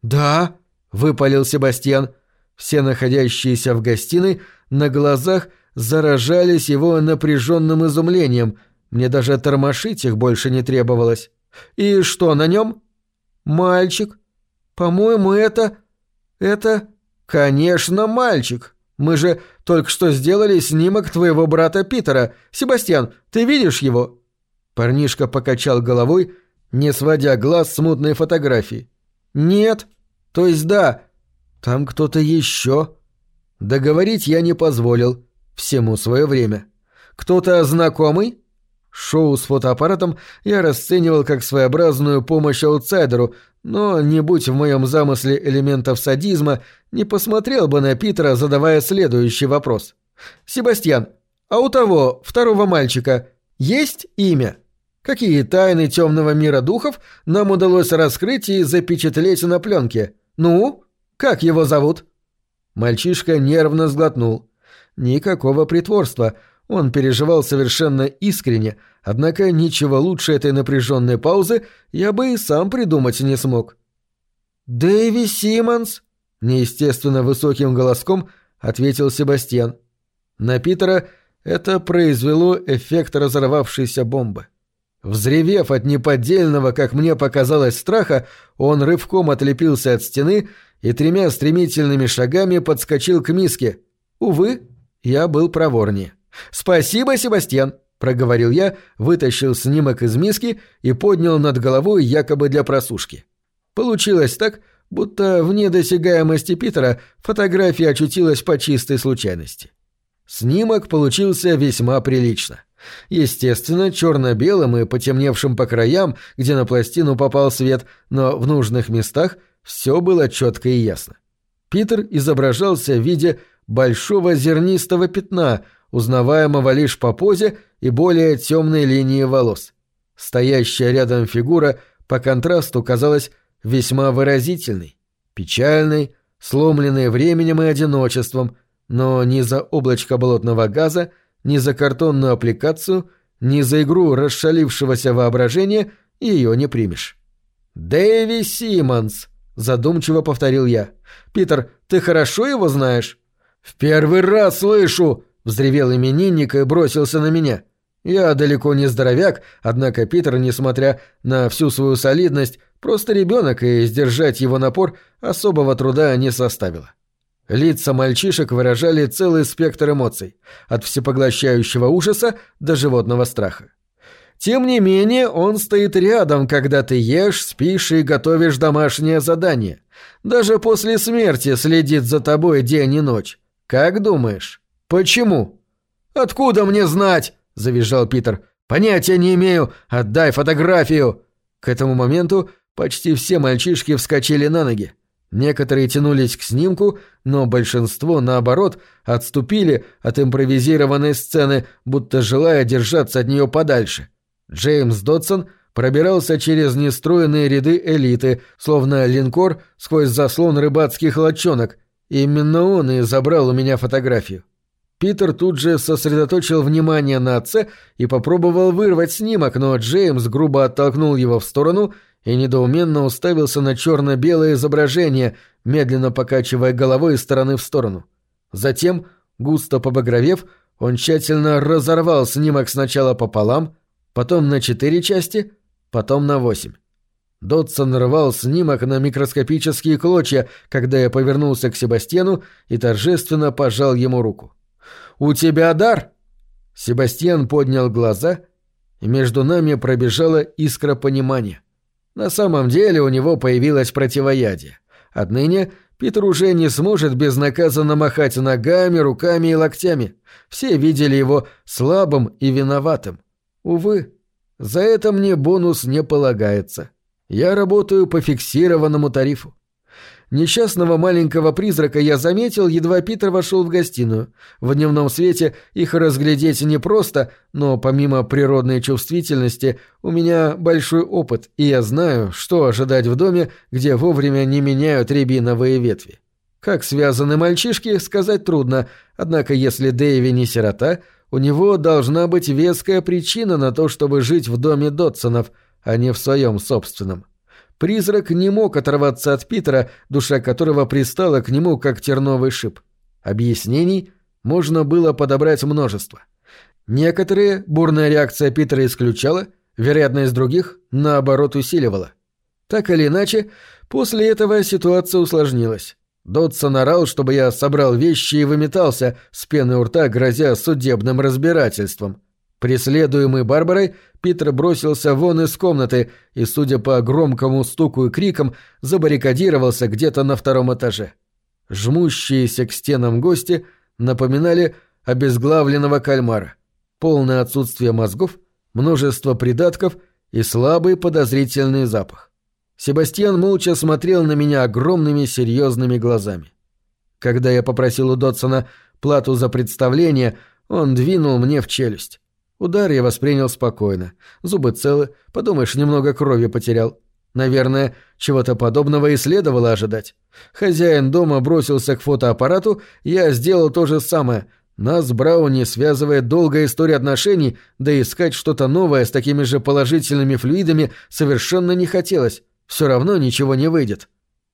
«Да», — выпалил Себастьян. Все находящиеся в гостиной на глазах заражались его напряженным изумлением. Мне даже тормошить их больше не требовалось. «И что на нем?» «Мальчик. По-моему, это... это...» «Конечно, мальчик. Мы же только что сделали снимок твоего брата Питера. Себастьян, ты видишь его?» Парнишка покачал головой, не сводя глаз с мутной фотографии. «Нет. То есть да. Там кто-то еще». Договорить я не позволил. Всему свое время. Кто-то знакомый? Шоу с фотоаппаратом я расценивал как своеобразную помощь аутсайдеру, но, не будь в моем замысле элементов садизма, не посмотрел бы на Питера, задавая следующий вопрос. «Себастьян, а у того, второго мальчика, есть имя?» Какие тайны темного мира духов нам удалось раскрыть и запечатлеть на пленке? Ну, как его зовут?» Мальчишка нервно сглотнул. Никакого притворства. Он переживал совершенно искренне, однако ничего лучше этой напряженной паузы я бы и сам придумать не смог. «Дэви Симмонс!» — неестественно высоким голоском ответил Себастьян. На Питера это произвело эффект разорвавшейся бомбы. Взревев от неподдельного, как мне показалось, страха, он рывком отлепился от стены и тремя стремительными шагами подскочил к миске. Увы, я был проворнее. «Спасибо, Себастьян!» — проговорил я, вытащил снимок из миски и поднял над головой якобы для просушки. Получилось так, будто вне досягаемости Питера фотография очутилась по чистой случайности. Снимок получился весьма прилично. Естественно, черно-белым и потемневшим по краям, где на пластину попал свет, но в нужных местах все было четко и ясно. Питер изображался в виде большого зернистого пятна, узнаваемого лишь по позе и более темной линии волос. Стоящая рядом фигура по контрасту казалась весьма выразительной, печальной, сломленной временем и одиночеством, но ни за облачко болотного газа, ни за картонную аппликацию, ни за игру расшалившегося воображения ее не примешь. «Дэви Симмонс», — задумчиво повторил я. «Питер, ты хорошо его знаешь?» «В первый раз слышу!» — взревел именинник и бросился на меня. Я далеко не здоровяк, однако Питер, несмотря на всю свою солидность, просто ребенок, и сдержать его напор особого труда не составило. Лица мальчишек выражали целый спектр эмоций, от всепоглощающего ужаса до животного страха. Тем не менее, он стоит рядом, когда ты ешь, спишь и готовишь домашнее задание. Даже после смерти следит за тобой день и ночь. «Как думаешь? Почему?» «Откуда мне знать?» — завизжал Питер. «Понятия не имею. Отдай фотографию!» К этому моменту почти все мальчишки вскочили на ноги. Некоторые тянулись к снимку, но большинство, наоборот, отступили от импровизированной сцены, будто желая держаться от нее подальше. Джеймс Додсон пробирался через нестроенные ряды элиты, словно линкор сквозь заслон рыбацких лодчонок, Именно он и забрал у меня фотографию. Питер тут же сосредоточил внимание на отце и попробовал вырвать снимок, но Джеймс грубо оттолкнул его в сторону и недоуменно уставился на черно-белое изображение, медленно покачивая головой из стороны в сторону. Затем, густо побагровев, он тщательно разорвал снимок сначала пополам, потом на четыре части, потом на восемь. Дотсон рвал снимок на микроскопические клочья, когда я повернулся к Себастьяну и торжественно пожал ему руку. «У тебя дар!» Себастьян поднял глаза, и между нами пробежала искра понимания. На самом деле у него появилось противоядие. Отныне Питер уже не сможет безнаказанно махать ногами, руками и локтями. Все видели его слабым и виноватым. Увы, за это мне бонус не полагается. Я работаю по фиксированному тарифу. Несчастного маленького призрака я заметил, едва Питер вошел в гостиную. В дневном свете их разглядеть непросто, но помимо природной чувствительности у меня большой опыт, и я знаю, что ожидать в доме, где вовремя не меняют рябиновые ветви. Как связаны мальчишки, сказать трудно, однако если Дэйви не сирота, у него должна быть веская причина на то, чтобы жить в доме Дотсонов, а не в своем собственном. Призрак не мог оторваться от Питера, душа которого пристала к нему, как терновый шип. Объяснений можно было подобрать множество. Некоторые бурная реакция Питера исключала, вероятность других, наоборот, усиливала. Так или иначе, после этого ситуация усложнилась. Дотсон орал, чтобы я собрал вещи и выметался, с пеной у рта грозя судебным разбирательством. Преследуемый Барбарой, Питер бросился вон из комнаты и, судя по громкому стуку и крикам, забаррикадировался где-то на втором этаже. Жмущиеся к стенам гости напоминали обезглавленного кальмара. Полное отсутствие мозгов, множество придатков и слабый подозрительный запах. Себастьян молча смотрел на меня огромными серьезными глазами. Когда я попросил у Дотсона плату за представление, он двинул мне в челюсть. Удар я воспринял спокойно. Зубы целы, подумаешь, немного крови потерял. Наверное, чего-то подобного и следовало ожидать. Хозяин дома бросился к фотоаппарату, я сделал то же самое. Нас с Брауни связывает долгая история отношений, да искать что-то новое с такими же положительными флюидами совершенно не хотелось. Все равно ничего не выйдет.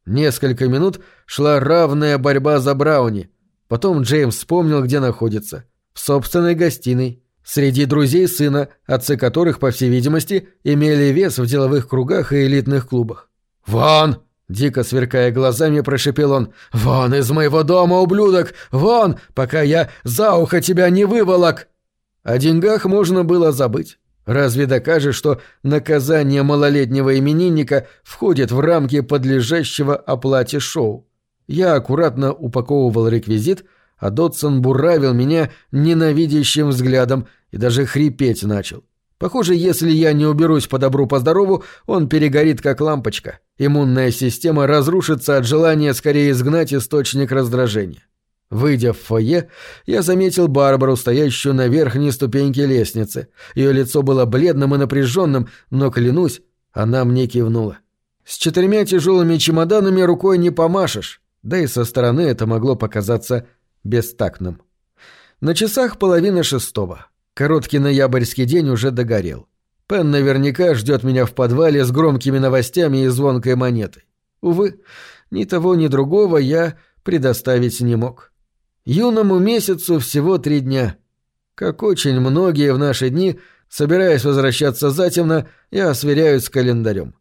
Несколько минут шла равная борьба за Брауни. Потом Джеймс вспомнил, где находится. В собственной гостиной. Среди друзей сына, отцы которых, по всей видимости, имели вес в деловых кругах и элитных клубах. «Вон!» — дико сверкая глазами, прошепел он. «Вон из моего дома, ублюдок! Вон, пока я за ухо тебя не выволок!» О деньгах можно было забыть. Разве докажешь, что наказание малолетнего именинника входит в рамки подлежащего оплате шоу? Я аккуратно упаковывал реквизит — а Дотсон буравил меня ненавидящим взглядом и даже хрипеть начал. Похоже, если я не уберусь по добру по здорову, он перегорит как лампочка. Иммунная система разрушится от желания скорее изгнать источник раздражения. Выйдя в фойе, я заметил Барбару, стоящую на верхней ступеньке лестницы. Ее лицо было бледным и напряженным, но, клянусь, она мне кивнула. С четырьмя тяжелыми чемоданами рукой не помашешь, да и со стороны это могло показаться бестактным. На часах половина шестого. Короткий ноябрьский день уже догорел. Пен наверняка ждет меня в подвале с громкими новостями и звонкой монетой. Увы, ни того, ни другого я предоставить не мог. Юному месяцу всего три дня. Как очень многие в наши дни, собираясь возвращаться затемно, я сверяюсь с календарем.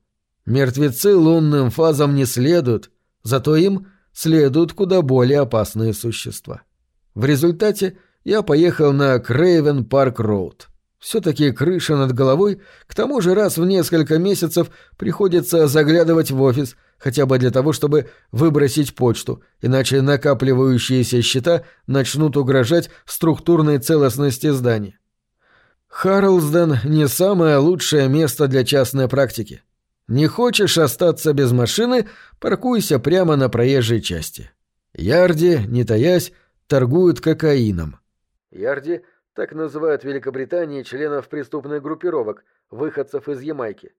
Мертвецы лунным фазам не следуют, зато им следуют куда более опасные существа. В результате я поехал на Крейвен Парк Роуд. Все-таки крыша над головой, к тому же раз в несколько месяцев приходится заглядывать в офис, хотя бы для того, чтобы выбросить почту, иначе накапливающиеся счета начнут угрожать структурной целостности здания. Харлсден не самое лучшее место для частной практики. Не хочешь остаться без машины, паркуйся прямо на проезжей части. Ярди, не таясь, торгуют кокаином. Ярди — так называют в Великобритании членов преступных группировок, выходцев из Ямайки.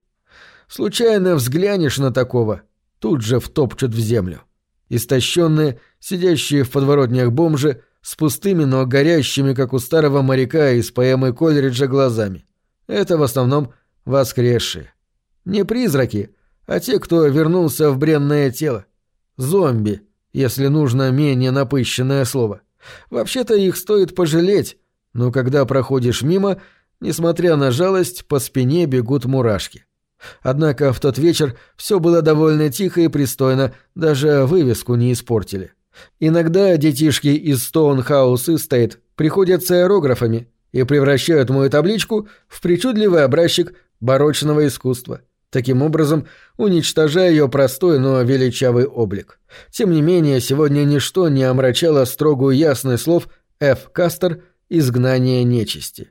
Случайно взглянешь на такого, тут же втопчут в землю. Истощенные, сидящие в подворотнях бомжи, с пустыми, но горящими, как у старого моряка из поэмы Колериджа, глазами. Это в основном воскресшие. Не призраки, а те, кто вернулся в бренное тело. Зомби, если нужно менее напыщенное слово. Вообще-то их стоит пожалеть, но когда проходишь мимо, несмотря на жалость, по спине бегут мурашки. Однако в тот вечер все было довольно тихо и пристойно, даже вывеску не испортили. Иногда детишки из Стоунхаус и Стейт приходят с аэрографами и превращают мою табличку в причудливый образчик барочного искусства – таким образом уничтожая ее простой, но величавый облик. Тем не менее, сегодня ничто не омрачало строгую ясность слов Ф. Кастер «Изгнание нечисти».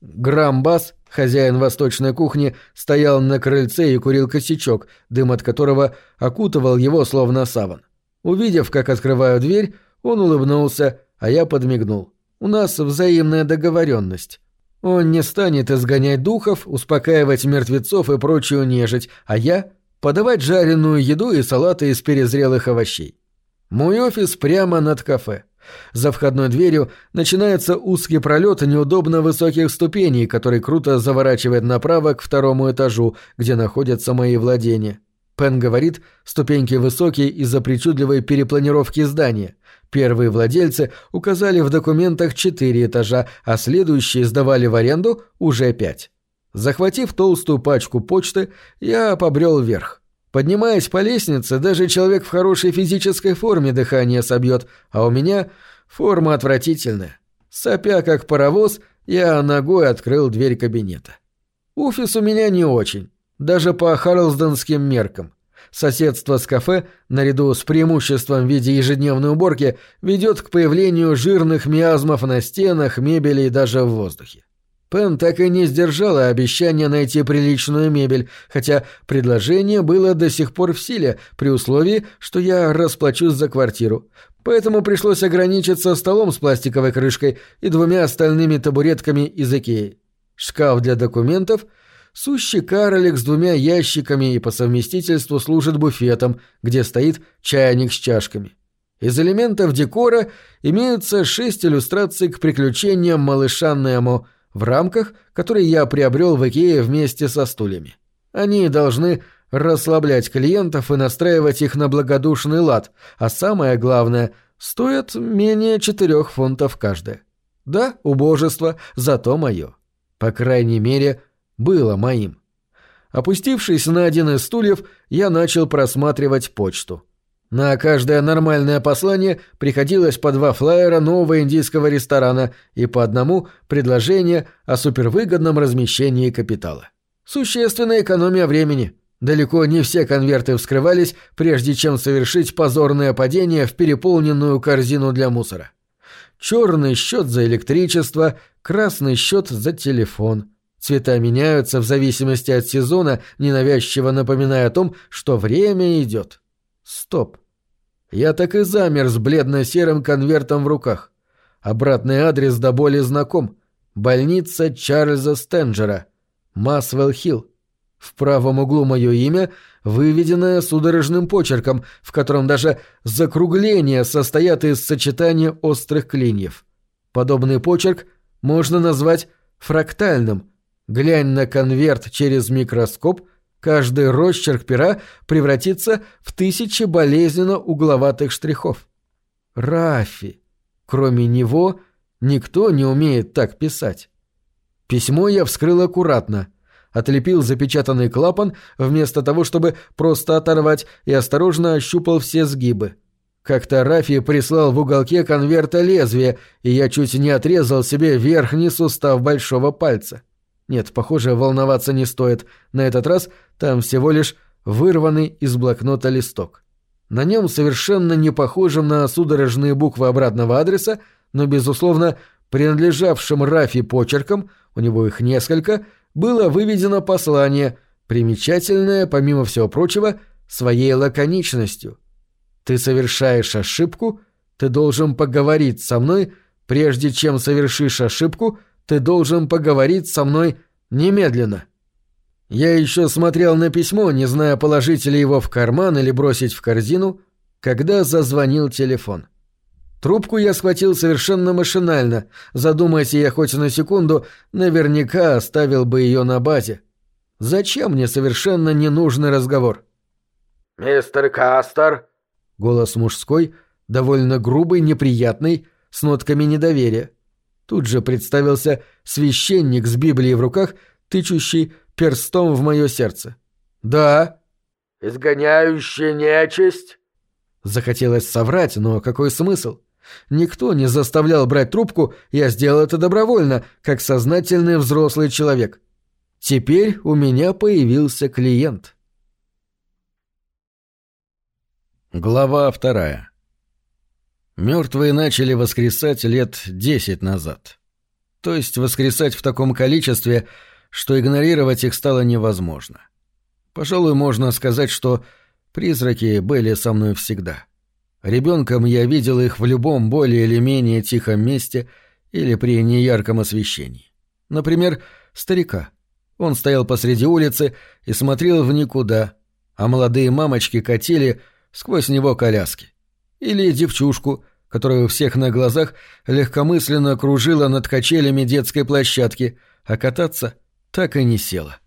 Грамбас, хозяин восточной кухни, стоял на крыльце и курил косячок, дым от которого окутывал его словно саван. Увидев, как открываю дверь, он улыбнулся, а я подмигнул. У нас взаимная договоренность. Он не станет изгонять духов, успокаивать мертвецов и прочую нежить, а я — подавать жареную еду и салаты из перезрелых овощей. Мой офис прямо над кафе. За входной дверью начинается узкий пролет неудобно высоких ступеней, который круто заворачивает направо к второму этажу, где находятся мои владения. Пен говорит, ступеньки высокие из-за причудливой перепланировки здания. Первые владельцы указали в документах четыре этажа, а следующие сдавали в аренду уже пять. Захватив толстую пачку почты, я побрел вверх. Поднимаясь по лестнице, даже человек в хорошей физической форме дыхание собьет, а у меня форма отвратительная. Сопя как паровоз, я ногой открыл дверь кабинета. Офис у меня не очень, даже по харлсдонским меркам. Соседство с кафе, наряду с преимуществом в виде ежедневной уборки, ведет к появлению жирных миазмов на стенах, мебели и даже в воздухе. Пен так и не сдержала обещания найти приличную мебель, хотя предложение было до сих пор в силе, при условии, что я расплачусь за квартиру. Поэтому пришлось ограничиться столом с пластиковой крышкой и двумя остальными табуретками из Икеи. Шкаф для документов — Сущий карлик с двумя ящиками и по совместительству служит буфетом, где стоит чайник с чашками. Из элементов декора имеются шесть иллюстраций к приключениям малыша Немо в рамках, которые я приобрел в Икее вместе со стульями. Они должны расслаблять клиентов и настраивать их на благодушный лад, а самое главное — стоят менее четырех фунтов каждое. Да, убожество, зато мое. По крайней мере, было моим. Опустившись на один из стульев, я начал просматривать почту. На каждое нормальное послание приходилось по два флаера нового индийского ресторана и по одному предложение о супервыгодном размещении капитала. Существенная экономия времени. Далеко не все конверты вскрывались, прежде чем совершить позорное падение в переполненную корзину для мусора. Черный счет за электричество, красный счет за телефон — Цвета меняются в зависимости от сезона, ненавязчиво напоминая о том, что время идет. Стоп. Я так и замер с бледно-серым конвертом в руках. Обратный адрес до боли знаком. Больница Чарльза Стенджера. Масвелл-Хилл. В правом углу мое имя, выведенное судорожным почерком, в котором даже закругления состоят из сочетания острых клиньев. Подобный почерк можно назвать фрактальным, Глянь на конверт через микроскоп, каждый росчерк пера превратится в тысячи болезненно угловатых штрихов. Рафи. Кроме него никто не умеет так писать. Письмо я вскрыл аккуратно, отлепил запечатанный клапан вместо того, чтобы просто оторвать, и осторожно ощупал все сгибы. Как-то Рафи прислал в уголке конверта лезвие, и я чуть не отрезал себе верхний сустав большого пальца. Нет, похоже, волноваться не стоит. На этот раз там всего лишь вырванный из блокнота листок. На нем совершенно не похожим на судорожные буквы обратного адреса, но, безусловно, принадлежавшим Рафи почерком, у него их несколько, было выведено послание, примечательное, помимо всего прочего, своей лаконичностью. «Ты совершаешь ошибку, ты должен поговорить со мной, прежде чем совершишь ошибку, ты должен поговорить со мной немедленно. Я еще смотрел на письмо, не зная, положить ли его в карман или бросить в корзину, когда зазвонил телефон. Трубку я схватил совершенно машинально, задумаясь я хоть на секунду, наверняка оставил бы ее на базе. Зачем мне совершенно ненужный разговор? «Мистер Кастер?» Голос мужской, довольно грубый, неприятный, с нотками недоверия. Тут же представился священник с Библией в руках, тычущий перстом в мое сердце. «Да». «Изгоняющий нечисть?» Захотелось соврать, но какой смысл? Никто не заставлял брать трубку, я сделал это добровольно, как сознательный взрослый человек. Теперь у меня появился клиент. Глава вторая. Мертвые начали воскресать лет десять назад. То есть воскресать в таком количестве, что игнорировать их стало невозможно. Пожалуй, можно сказать, что призраки были со мной всегда. Ребенком я видел их в любом более или менее тихом месте или при неярком освещении. Например, старика. Он стоял посреди улицы и смотрел в никуда, а молодые мамочки катили сквозь него коляски. Или девчушку, которая у всех на глазах легкомысленно кружила над качелями детской площадки, а кататься так и не села.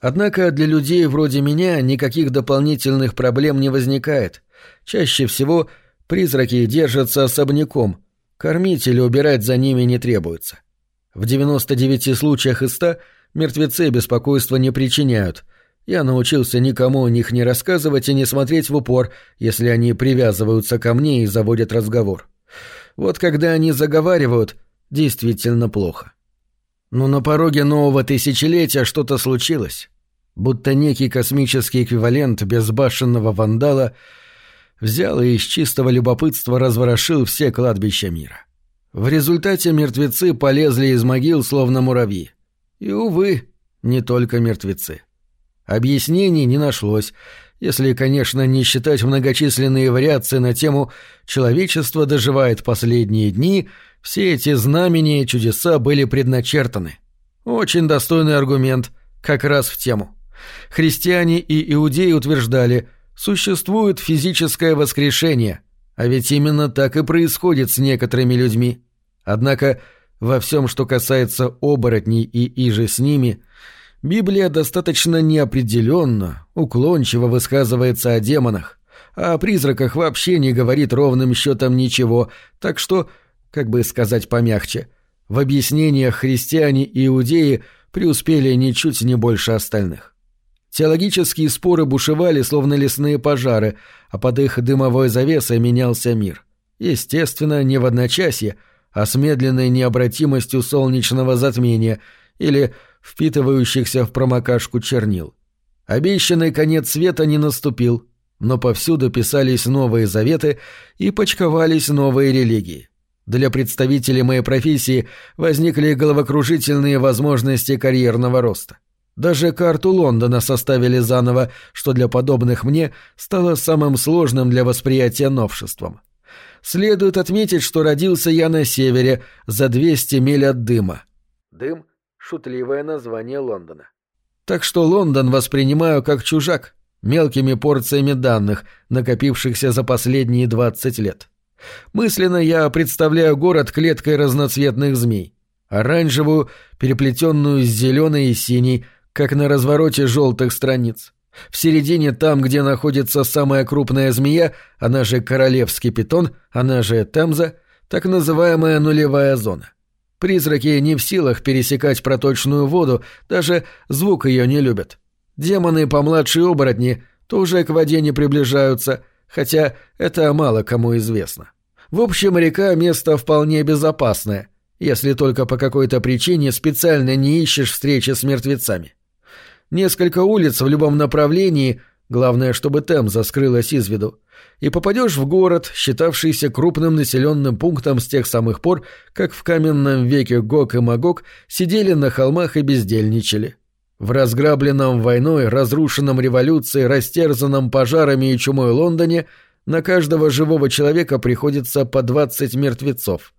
Однако для людей вроде меня никаких дополнительных проблем не возникает. Чаще всего призраки держатся особняком, кормить или убирать за ними не требуется. В 99 случаях из 100 мертвецы беспокойства не причиняют – я научился никому о них не рассказывать и не смотреть в упор, если они привязываются ко мне и заводят разговор. Вот когда они заговаривают, действительно плохо. Но на пороге нового тысячелетия что-то случилось. Будто некий космический эквивалент безбашенного вандала взял и из чистого любопытства разворошил все кладбища мира. В результате мертвецы полезли из могил, словно муравьи. И, увы, не только мертвецы. Объяснений не нашлось, если, конечно, не считать многочисленные вариации на тему «человечество доживает последние дни», все эти знамения и чудеса были предначертаны. Очень достойный аргумент, как раз в тему. Христиане и иудеи утверждали, существует физическое воскрешение, а ведь именно так и происходит с некоторыми людьми. Однако во всем, что касается оборотней и иже с ними – Библия достаточно неопределенно, уклончиво высказывается о демонах, а о призраках вообще не говорит ровным счетом ничего, так что, как бы сказать помягче, в объяснениях христиане и иудеи преуспели ничуть не больше остальных. Теологические споры бушевали, словно лесные пожары, а под их дымовой завесой менялся мир. Естественно, не в одночасье, а с медленной необратимостью солнечного затмения или впитывающихся в промокашку чернил. Обещанный конец света не наступил, но повсюду писались новые заветы и почковались новые религии. Для представителей моей профессии возникли головокружительные возможности карьерного роста. Даже карту Лондона составили заново, что для подобных мне стало самым сложным для восприятия новшеством. Следует отметить, что родился я на севере, за 200 миль от дыма. Дым шутливое название Лондона. Так что Лондон воспринимаю как чужак, мелкими порциями данных, накопившихся за последние 20 лет. Мысленно я представляю город клеткой разноцветных змей. Оранжевую, переплетенную с зеленой и синей, как на развороте желтых страниц. В середине, там, где находится самая крупная змея, она же королевский питон, она же Темза, так называемая нулевая зона. Призраки не в силах пересекать проточную воду, даже звук ее не любят. Демоны помладшие оборотни тоже к воде не приближаются, хотя это мало кому известно. В общем, река — место вполне безопасное, если только по какой-то причине специально не ищешь встречи с мертвецами. Несколько улиц в любом направлении, главное, чтобы Темза скрылась из виду, и попадешь в город, считавшийся крупным населенным пунктом с тех самых пор, как в каменном веке Гог и Магог сидели на холмах и бездельничали. В разграбленном войной, разрушенном революцией, растерзанном пожарами и чумой Лондоне на каждого живого человека приходится по 20 мертвецов,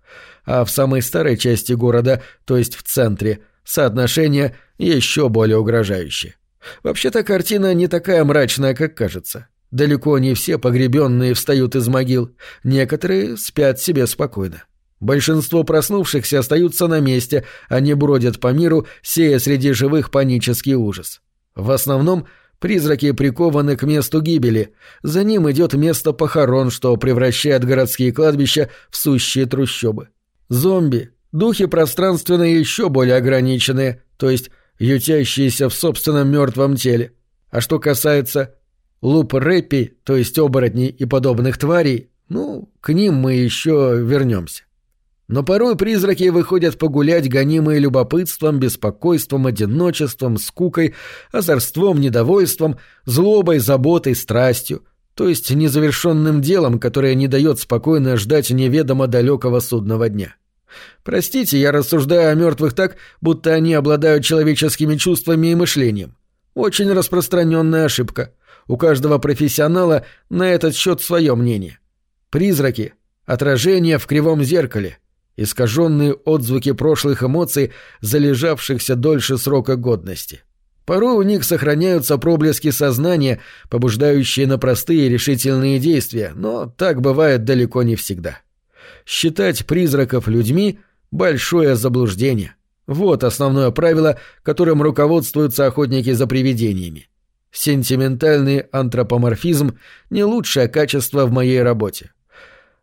а в самой старой части города, то есть в центре, соотношение еще более угрожающее. Вообще-то картина не такая мрачная, как кажется. Далеко не все погребенные встают из могил, некоторые спят себе спокойно. Большинство проснувшихся остаются на месте, они бродят по миру, сея среди живых панический ужас. В основном призраки прикованы к месту гибели, за ним идет место похорон, что превращает городские кладбища в сущие трущобы. Зомби, духи пространственно еще более ограниченные, то есть ютящиеся в собственном мертвом теле. А что касается Луп рэпи, то есть оборотней и подобных тварей, ну, к ним мы еще вернемся. Но порой призраки выходят погулять, гонимые любопытством, беспокойством, одиночеством, скукой, озорством, недовольством, злобой, заботой, страстью, то есть незавершенным делом, которое не дает спокойно ждать неведомо далекого судного дня. Простите, я рассуждаю о мертвых так, будто они обладают человеческими чувствами и мышлением. Очень распространенная ошибка. У каждого профессионала на этот счет свое мнение. Призраки — отражение в кривом зеркале, искаженные отзвуки прошлых эмоций, залежавшихся дольше срока годности. Порой у них сохраняются проблески сознания, побуждающие на простые решительные действия, но так бывает далеко не всегда. Считать призраков людьми — большое заблуждение. Вот основное правило, которым руководствуются охотники за привидениями. Сентиментальный антропоморфизм — не лучшее качество в моей работе.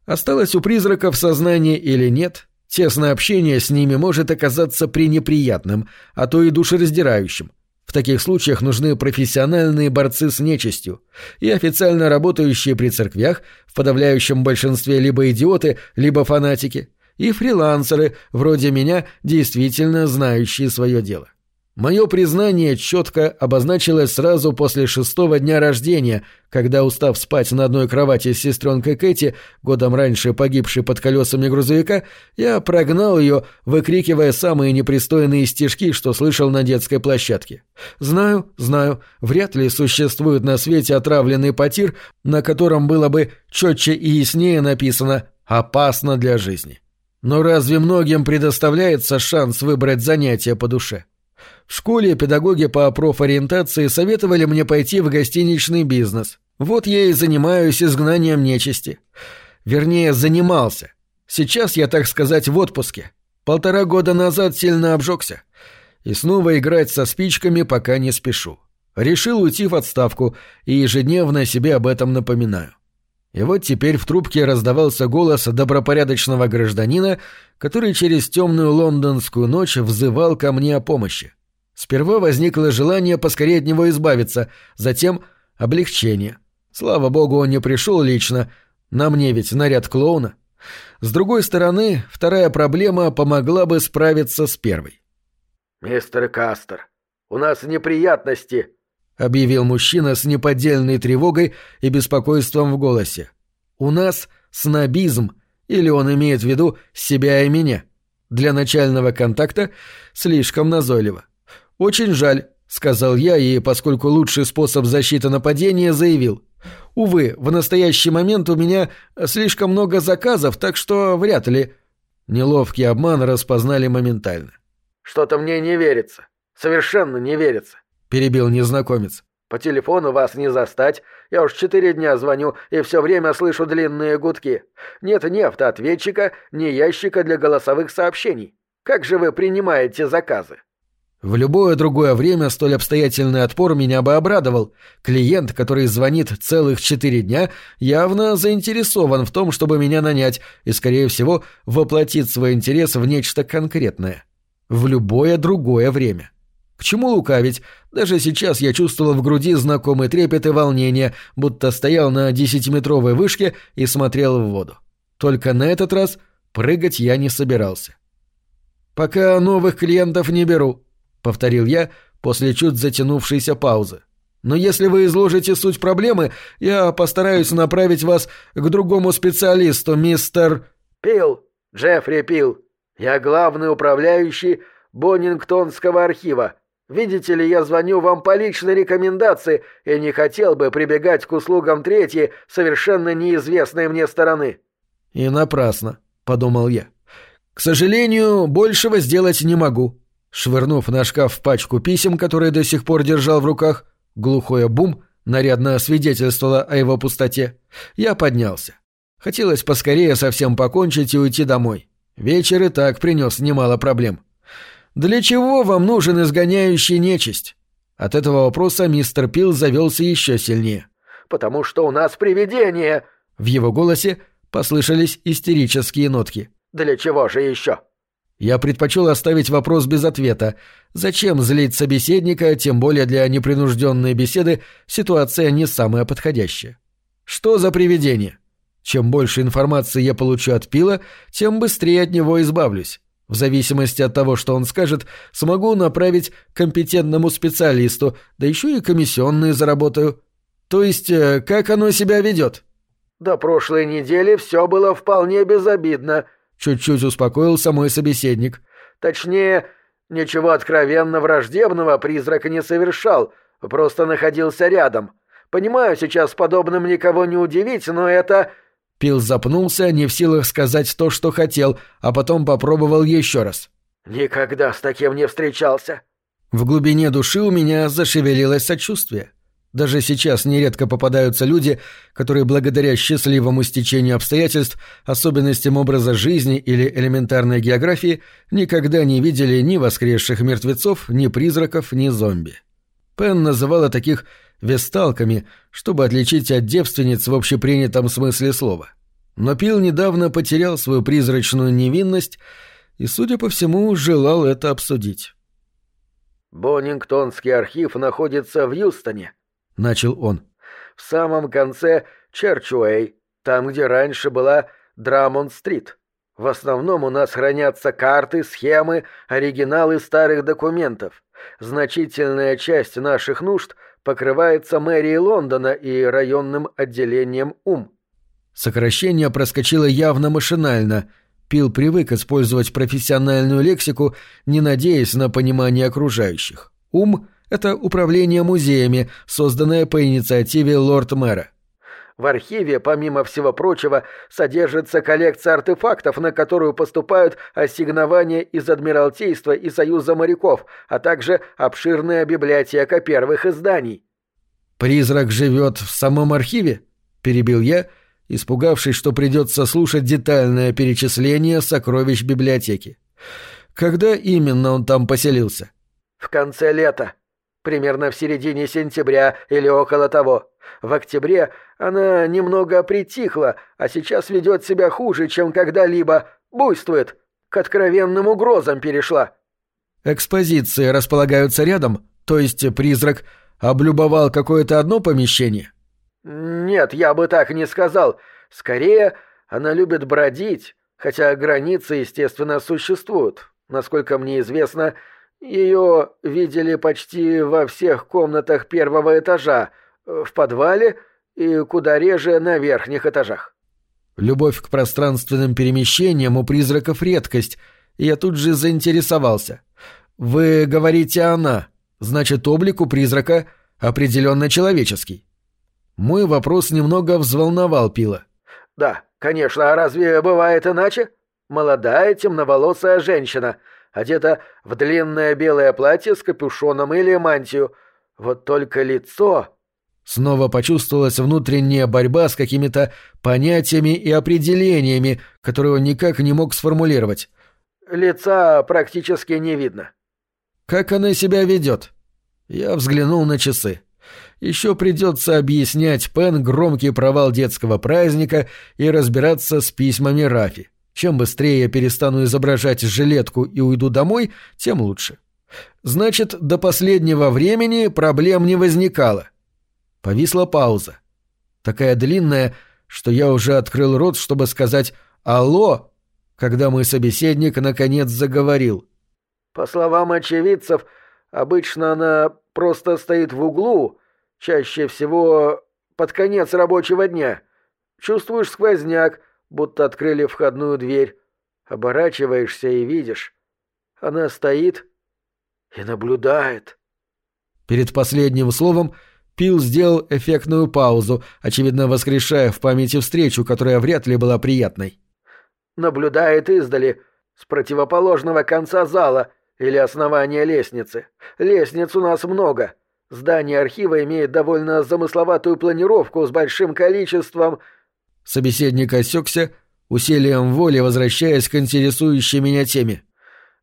Осталось у призраков сознание или нет, тесное общение с ними может оказаться пренеприятным, а то и душераздирающим. В таких случаях нужны профессиональные борцы с нечистью и официально работающие при церквях, в подавляющем большинстве либо идиоты, либо фанатики, и фрилансеры, вроде меня, действительно знающие свое дело. Мое признание четко обозначилось сразу после шестого дня рождения, когда, устав спать на одной кровати с сестренкой Кэти, годом раньше погибшей под колесами грузовика, я прогнал ее, выкрикивая самые непристойные стишки, что слышал на детской площадке. Знаю, знаю, вряд ли существует на свете отравленный потир, на котором было бы четче и яснее написано «опасно для жизни». Но разве многим предоставляется шанс выбрать занятие по душе? В школе педагоги по профориентации советовали мне пойти в гостиничный бизнес. Вот я и занимаюсь изгнанием нечисти. Вернее, занимался. Сейчас я, так сказать, в отпуске. Полтора года назад сильно обжегся. И снова играть со спичками пока не спешу. Решил уйти в отставку и ежедневно себе об этом напоминаю. И вот теперь в трубке раздавался голос добропорядочного гражданина, который через темную лондонскую ночь взывал ко мне о помощи. Сперва возникло желание поскорее от него избавиться, затем облегчение. Слава богу, он не пришел лично, на мне ведь наряд клоуна. С другой стороны, вторая проблема помогла бы справиться с первой. «Мистер Кастер, у нас неприятности», — объявил мужчина с неподдельной тревогой и беспокойством в голосе. «У нас снобизм, или он имеет в виду себя и меня. Для начального контакта слишком назойливо. «Очень жаль», — сказал я, и, поскольку лучший способ защиты нападения, заявил. «Увы, в настоящий момент у меня слишком много заказов, так что вряд ли...» Неловкий обман распознали моментально. «Что-то мне не верится. Совершенно не верится», — перебил незнакомец. «По телефону вас не застать. Я уж четыре дня звоню и все время слышу длинные гудки. Нет ни автоответчика, ни ящика для голосовых сообщений. Как же вы принимаете заказы?» В любое другое время столь обстоятельный отпор меня бы обрадовал. Клиент, который звонит целых четыре дня, явно заинтересован в том, чтобы меня нанять, и, скорее всего, воплотит свой интерес в нечто конкретное. В любое другое время. К чему лукавить? Даже сейчас я чувствовал в груди знакомый трепет и волнение, будто стоял на десятиметровой вышке и смотрел в воду. Только на этот раз прыгать я не собирался. «Пока новых клиентов не беру», — повторил я после чуть затянувшейся паузы. «Но если вы изложите суть проблемы, я постараюсь направить вас к другому специалисту, мистер...» «Пил, Джеффри Пил. Я главный управляющий Боннингтонского архива. Видите ли, я звоню вам по личной рекомендации и не хотел бы прибегать к услугам третьей, совершенно неизвестной мне стороны». «И напрасно», — подумал я. «К сожалению, большего сделать не могу. Швырнув на шкаф пачку писем, которые до сих пор держал в руках, глухое бум нарядно свидетельствовало о его пустоте, я поднялся. Хотелось поскорее совсем покончить и уйти домой. Вечер и так принес немало проблем. «Для чего вам нужен изгоняющий нечисть?» От этого вопроса мистер Пил завелся еще сильнее. «Потому что у нас привидение!» В его голосе послышались истерические нотки. «Для чего же еще?» Я предпочел оставить вопрос без ответа. Зачем злить собеседника, тем более для непринужденной беседы, ситуация не самая подходящая. Что за привидение? Чем больше информации я получу от Пила, тем быстрее от него избавлюсь. В зависимости от того, что он скажет, смогу направить компетентному специалисту, да еще и комиссионные заработаю. То есть, э, как оно себя ведет? До прошлой недели все было вполне безобидно. Чуть-чуть успокоился мой собеседник. Точнее, ничего откровенно враждебного призрак не совершал, просто находился рядом. Понимаю, сейчас подобным никого не удивить, но это... Пил запнулся, не в силах сказать то, что хотел, а потом попробовал еще раз. «Никогда с таким не встречался». В глубине души у меня зашевелилось сочувствие. Даже сейчас нередко попадаются люди, которые благодаря счастливому стечению обстоятельств, особенностям образа жизни или элементарной географии никогда не видели ни воскресших мертвецов, ни призраков, ни зомби. Пен называла таких весталками, чтобы отличить от девственниц в общепринятом смысле слова. Но Пил недавно потерял свою призрачную невинность и, судя по всему, желал это обсудить. «Боннингтонский архив находится в Юстоне», — начал он. «В самом конце Черчуэй, там, где раньше была Драмонд-стрит. В основном у нас хранятся карты, схемы, оригиналы старых документов. Значительная часть наших нужд — покрывается мэрией Лондона и районным отделением УМ. Сокращение проскочило явно машинально. Пил привык использовать профессиональную лексику, не надеясь на понимание окружающих. УМ — это управление музеями, созданное по инициативе лорд-мэра. В архиве, помимо всего прочего, содержится коллекция артефактов, на которую поступают ассигнования из Адмиралтейства и Союза моряков, а также обширная библиотека первых изданий. «Призрак живет в самом архиве?» — перебил я, испугавшись, что придется слушать детальное перечисление сокровищ библиотеки. «Когда именно он там поселился?» «В конце лета», примерно в середине сентября или около того. В октябре она немного притихла, а сейчас ведет себя хуже, чем когда-либо, буйствует, к откровенным угрозам перешла. Экспозиции располагаются рядом, то есть призрак облюбовал какое-то одно помещение? Нет, я бы так не сказал. Скорее, она любит бродить, хотя границы, естественно, существуют. Насколько мне известно, ее видели почти во всех комнатах первого этажа, в подвале и куда реже на верхних этажах. Любовь к пространственным перемещениям у призраков редкость, я тут же заинтересовался. Вы говорите «она», значит, облик у призрака определенно человеческий. Мой вопрос немного взволновал Пила. «Да, конечно, а разве бывает иначе? Молодая темноволосая женщина — одета в длинное белое платье с капюшоном или мантию. Вот только лицо... Снова почувствовалась внутренняя борьба с какими-то понятиями и определениями, которые он никак не мог сформулировать. Лица практически не видно. Как она себя ведет? Я взглянул на часы. Еще придется объяснять Пен громкий провал детского праздника и разбираться с письмами Рафи. Чем быстрее я перестану изображать жилетку и уйду домой, тем лучше. Значит, до последнего времени проблем не возникало. Повисла пауза. Такая длинная, что я уже открыл рот, чтобы сказать «Алло!», когда мой собеседник наконец заговорил. По словам очевидцев, обычно она просто стоит в углу, чаще всего под конец рабочего дня. Чувствуешь сквозняк, будто открыли входную дверь. Оборачиваешься и видишь. Она стоит и наблюдает. Перед последним словом Пил сделал эффектную паузу, очевидно воскрешая в памяти встречу, которая вряд ли была приятной. «Наблюдает издали, с противоположного конца зала или основания лестницы. Лестниц у нас много. Здание архива имеет довольно замысловатую планировку с большим количеством Собеседник осекся, усилием воли возвращаясь к интересующей меня теме.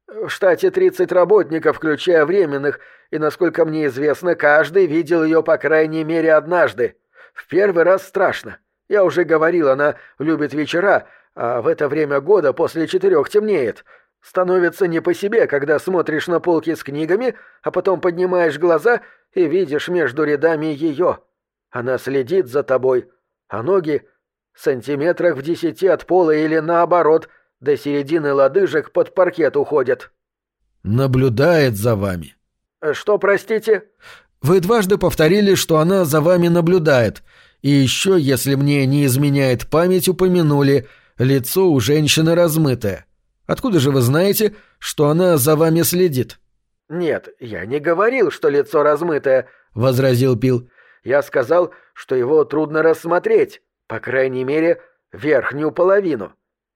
«В штате 30 работников, включая временных, и, насколько мне известно, каждый видел ее по крайней мере однажды. В первый раз страшно. Я уже говорил, она любит вечера, а в это время года после четырех темнеет. Становится не по себе, когда смотришь на полки с книгами, а потом поднимаешь глаза и видишь между рядами ее. Она следит за тобой, а ноги Сантиметрах в десяти от пола или наоборот, до середины лодыжек под паркет уходят. Наблюдает за вами. Э, что, простите? Вы дважды повторили, что она за вами наблюдает. И еще, если мне не изменяет память, упомянули, лицо у женщины размытое. Откуда же вы знаете, что она за вами следит? Нет, я не говорил, что лицо размытое, возразил Пил. Я сказал, что его трудно рассмотреть, по крайней мере, верхнюю половину.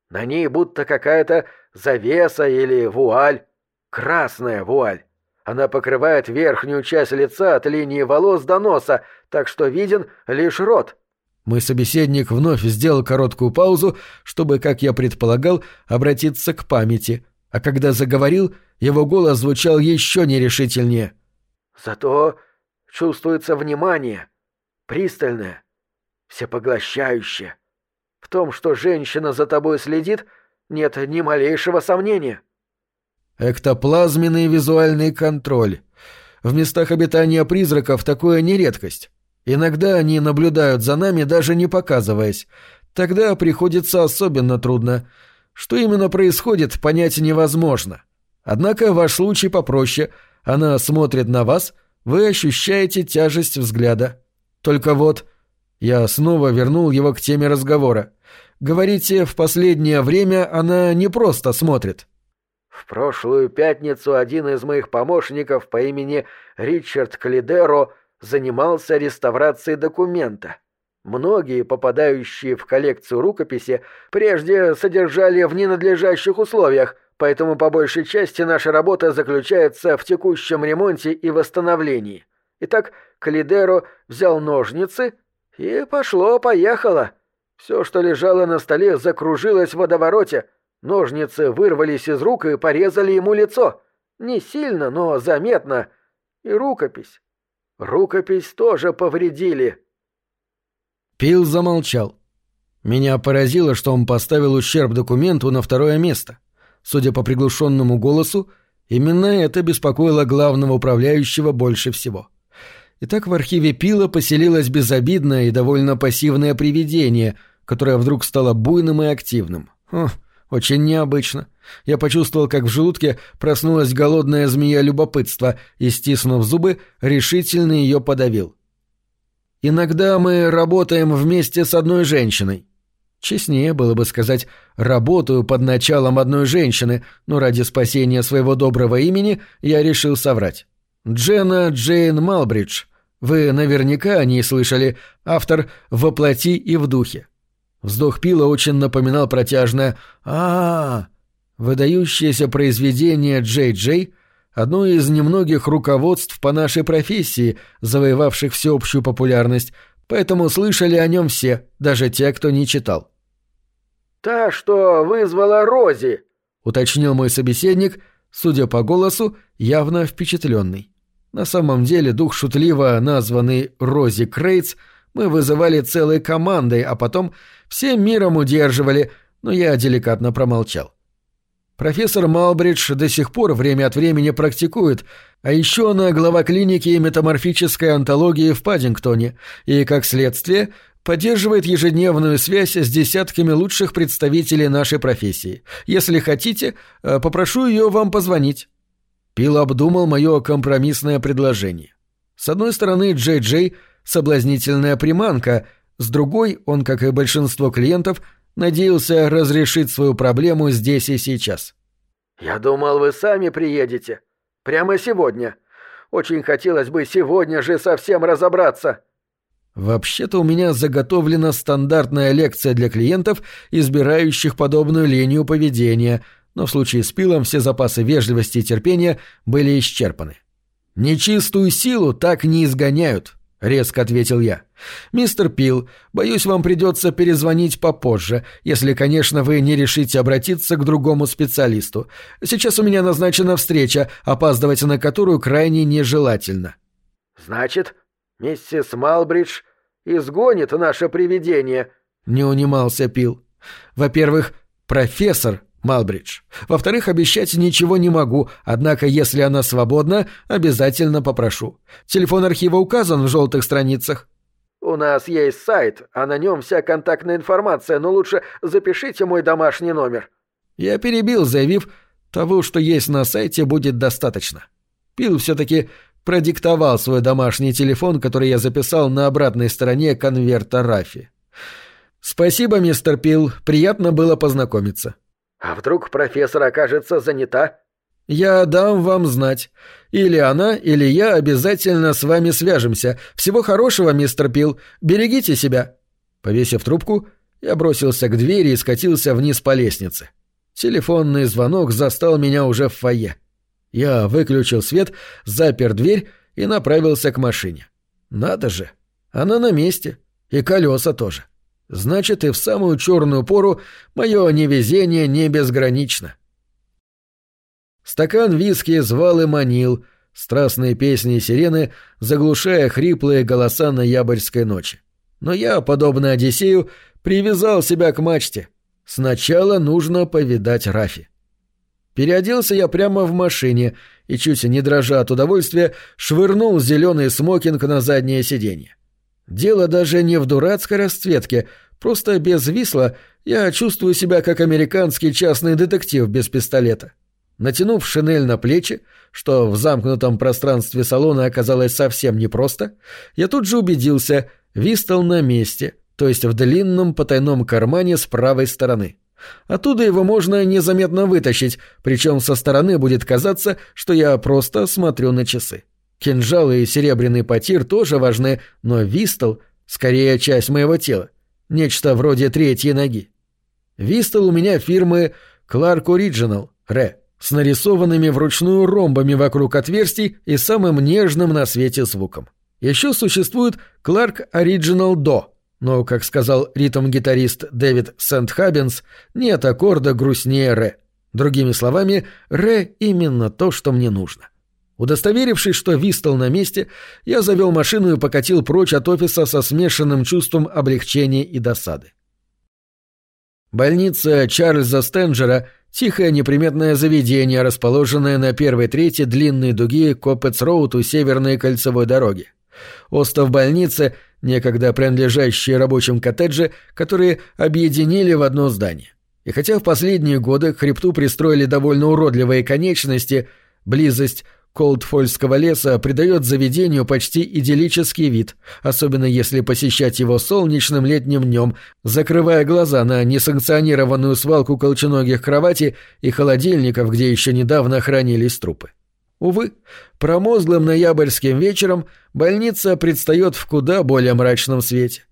На ней будто какая-то завеса или вуаль. Красная вуаль. Она покрывает верхнюю часть лица от линии волос до носа, так что виден лишь рот. Мой собеседник вновь сделал короткую паузу, чтобы, как я предполагал, обратиться к памяти, а когда заговорил, его голос звучал еще нерешительнее. «Зато чувствуется внимание, пристальное, всепоглощающее. В том, что женщина за тобой следит, нет ни малейшего сомнения». Эктоплазменный визуальный контроль. В местах обитания призраков такое не редкость. Иногда они наблюдают за нами, даже не показываясь. Тогда приходится особенно трудно. Что именно происходит, понять невозможно. Однако ваш случай попроще. Она смотрит на вас, вы ощущаете тяжесть взгляда. Только вот... Я снова вернул его к теме разговора. Говорите, в последнее время она не просто смотрит. В прошлую пятницу один из моих помощников по имени Ричард Калидеро занимался реставрацией документа. Многие, попадающие в коллекцию рукописи, прежде содержали в ненадлежащих условиях, поэтому по большей части наша работа заключается в текущем ремонте и восстановлении. Итак, Калидеро взял ножницы и пошло-поехало. Все, что лежало на столе, закружилось в водовороте — Ножницы вырвались из рук и порезали ему лицо. Не сильно, но заметно. И рукопись. Рукопись тоже повредили. Пил замолчал. Меня поразило, что он поставил ущерб документу на второе место. Судя по приглушенному голосу, именно это беспокоило главного управляющего больше всего. Итак, в архиве Пила поселилось безобидное и довольно пассивное привидение, которое вдруг стало буйным и активным. Хм, очень необычно. Я почувствовал, как в желудке проснулась голодная змея любопытства и, стиснув зубы, решительно ее подавил. Иногда мы работаем вместе с одной женщиной. Честнее было бы сказать «работаю под началом одной женщины», но ради спасения своего доброго имени я решил соврать. Дженна Джейн Малбридж. Вы наверняка о ней слышали. Автор «Воплоти и в духе». Вздох пила очень напоминал протяжное а, -а, -а Выдающееся произведение Джей Джей — одно из немногих руководств по нашей профессии, завоевавших всеобщую популярность, поэтому слышали о нем все, даже те, кто не читал. «Та, что вызвала Рози», — уточнил мой собеседник, судя по голосу, явно впечатленный. На самом деле дух шутливо названный Рози Крейтс мы вызывали целой командой, а потом всем миром удерживали, но я деликатно промолчал. Профессор Малбридж до сих пор время от времени практикует, а еще она глава клиники метаморфической антологии в Паддингтоне и, как следствие, поддерживает ежедневную связь с десятками лучших представителей нашей профессии. Если хотите, э, попрошу ее вам позвонить». Пил обдумал мое компромиссное предложение. С одной стороны, Джей Джей — соблазнительная приманка — с другой, он, как и большинство клиентов, надеялся разрешить свою проблему здесь и сейчас. «Я думал, вы сами приедете. Прямо сегодня. Очень хотелось бы сегодня же совсем разобраться». «Вообще-то у меня заготовлена стандартная лекция для клиентов, избирающих подобную линию поведения, но в случае с Пилом все запасы вежливости и терпения были исчерпаны. Нечистую силу так не изгоняют». — резко ответил я. «Мистер Пил, боюсь, вам придется перезвонить попозже, если, конечно, вы не решите обратиться к другому специалисту. Сейчас у меня назначена встреча, опаздывать на которую крайне нежелательно». «Значит, миссис Малбридж изгонит наше привидение?» — не унимался Пил. «Во-первых, профессор Малбридж. Во-вторых, обещать ничего не могу, однако, если она свободна, обязательно попрошу. Телефон архива указан в желтых страницах. У нас есть сайт, а на нем вся контактная информация, но лучше запишите мой домашний номер». Я перебил, заявив, того, что есть на сайте, будет достаточно. Пил все-таки продиктовал свой домашний телефон, который я записал на обратной стороне конверта Рафи. «Спасибо, мистер Пил, приятно было познакомиться». «А вдруг профессор окажется занята?» «Я дам вам знать. Или она, или я обязательно с вами свяжемся. Всего хорошего, мистер Пил. Берегите себя». Повесив трубку, я бросился к двери и скатился вниз по лестнице. Телефонный звонок застал меня уже в фойе. Я выключил свет, запер дверь и направился к машине. Надо же, она на месте. И колеса тоже. Значит, и в самую черную пору мое невезение не безгранично. Стакан виски звал и манил, страстные песни и сирены, заглушая хриплые голоса ноябрьской ночи. Но я, подобно Одиссею, привязал себя к мачте. Сначала нужно повидать Рафи. Переоделся я прямо в машине и, чуть не дрожа от удовольствия, швырнул зеленый смокинг на заднее сиденье. Дело даже не в дурацкой расцветке, просто без висла я чувствую себя как американский частный детектив без пистолета. Натянув шинель на плечи, что в замкнутом пространстве салона оказалось совсем непросто, я тут же убедился, вистал на месте, то есть в длинном потайном кармане с правой стороны. Оттуда его можно незаметно вытащить, причем со стороны будет казаться, что я просто смотрю на часы. Кинжал и серебряный потир тоже важны, но вистл — скорее часть моего тела. Нечто вроде третьей ноги. Вистл у меня фирмы Clark Original, Ре с нарисованными вручную ромбами вокруг отверстий и самым нежным на свете звуком. Еще существует Clark Original Do, но, как сказал ритм-гитарист Дэвид Сент-Хаббинс, нет аккорда грустнее Ре. Другими словами, Ре именно то, что мне нужно. Удостоверившись, что Вистл на месте, я завел машину и покатил прочь от офиса со смешанным чувством облегчения и досады. Больница Чарльза Стенджера — тихое неприметное заведение, расположенное на первой трети длинной дуги Коппетс-Роуд у северной кольцевой дороги. Остов больницы, некогда принадлежащие рабочим коттеджи, которые объединили в одно здание. И хотя в последние годы к хребту пристроили довольно уродливые конечности, близость Колдфольского леса придает заведению почти идиллический вид, особенно если посещать его солнечным летним днем, закрывая глаза на несанкционированную свалку колченогих кроватей и холодильников, где еще недавно хранились трупы. Увы, промозглым ноябрьским вечером больница предстает в куда более мрачном свете.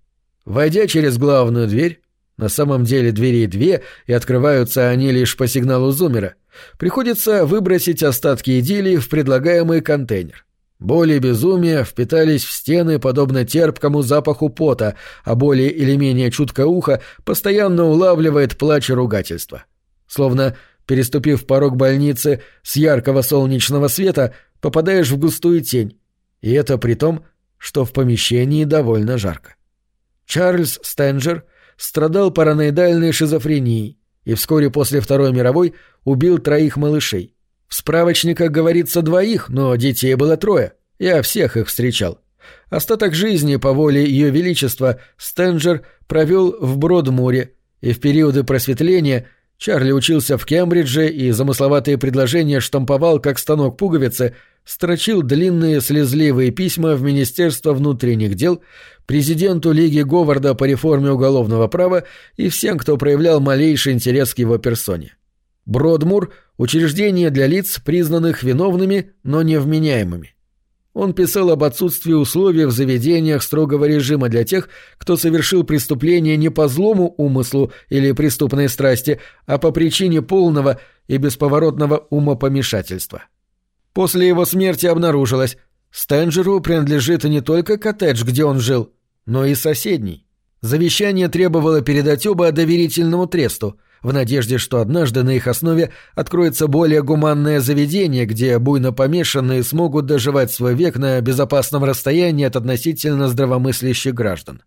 Войдя через главную дверь, на самом деле дверей две, и открываются они лишь по сигналу зумера — Приходится выбросить остатки идиллии в предлагаемый контейнер. Боли и безумия впитались в стены подобно терпкому запаху пота, а более или менее чуткое ухо постоянно улавливает плач и ругательство. Словно, переступив порог больницы с яркого солнечного света, попадаешь в густую тень. И это при том, что в помещении довольно жарко. Чарльз Стенджер страдал параноидальной шизофренией и вскоре после Второй мировой убил троих малышей. В справочниках говорится двоих, но детей было трое. Я всех их встречал. Остаток жизни по воле Ее Величества Стенджер провел в Бродмуре, и в периоды просветления Чарли учился в Кембридже и замысловатые предложения штамповал как станок пуговицы, строчил длинные слезливые письма в Министерство внутренних дел, президенту Лиги Говарда по реформе уголовного права и всем, кто проявлял малейший интерес к его персоне. Бродмур – учреждение для лиц, признанных виновными, но невменяемыми. Он писал об отсутствии условий в заведениях строгого режима для тех, кто совершил преступление не по злому умыслу или преступной страсти, а по причине полного и бесповоротного умопомешательства. После его смерти обнаружилось, Стенджеру принадлежит не только коттедж, где он жил, но и соседний. Завещание требовало передать оба доверительному тресту – в надежде, что однажды на их основе откроется более гуманное заведение, где буйно помешанные смогут доживать свой век на безопасном расстоянии от относительно здравомыслящих граждан.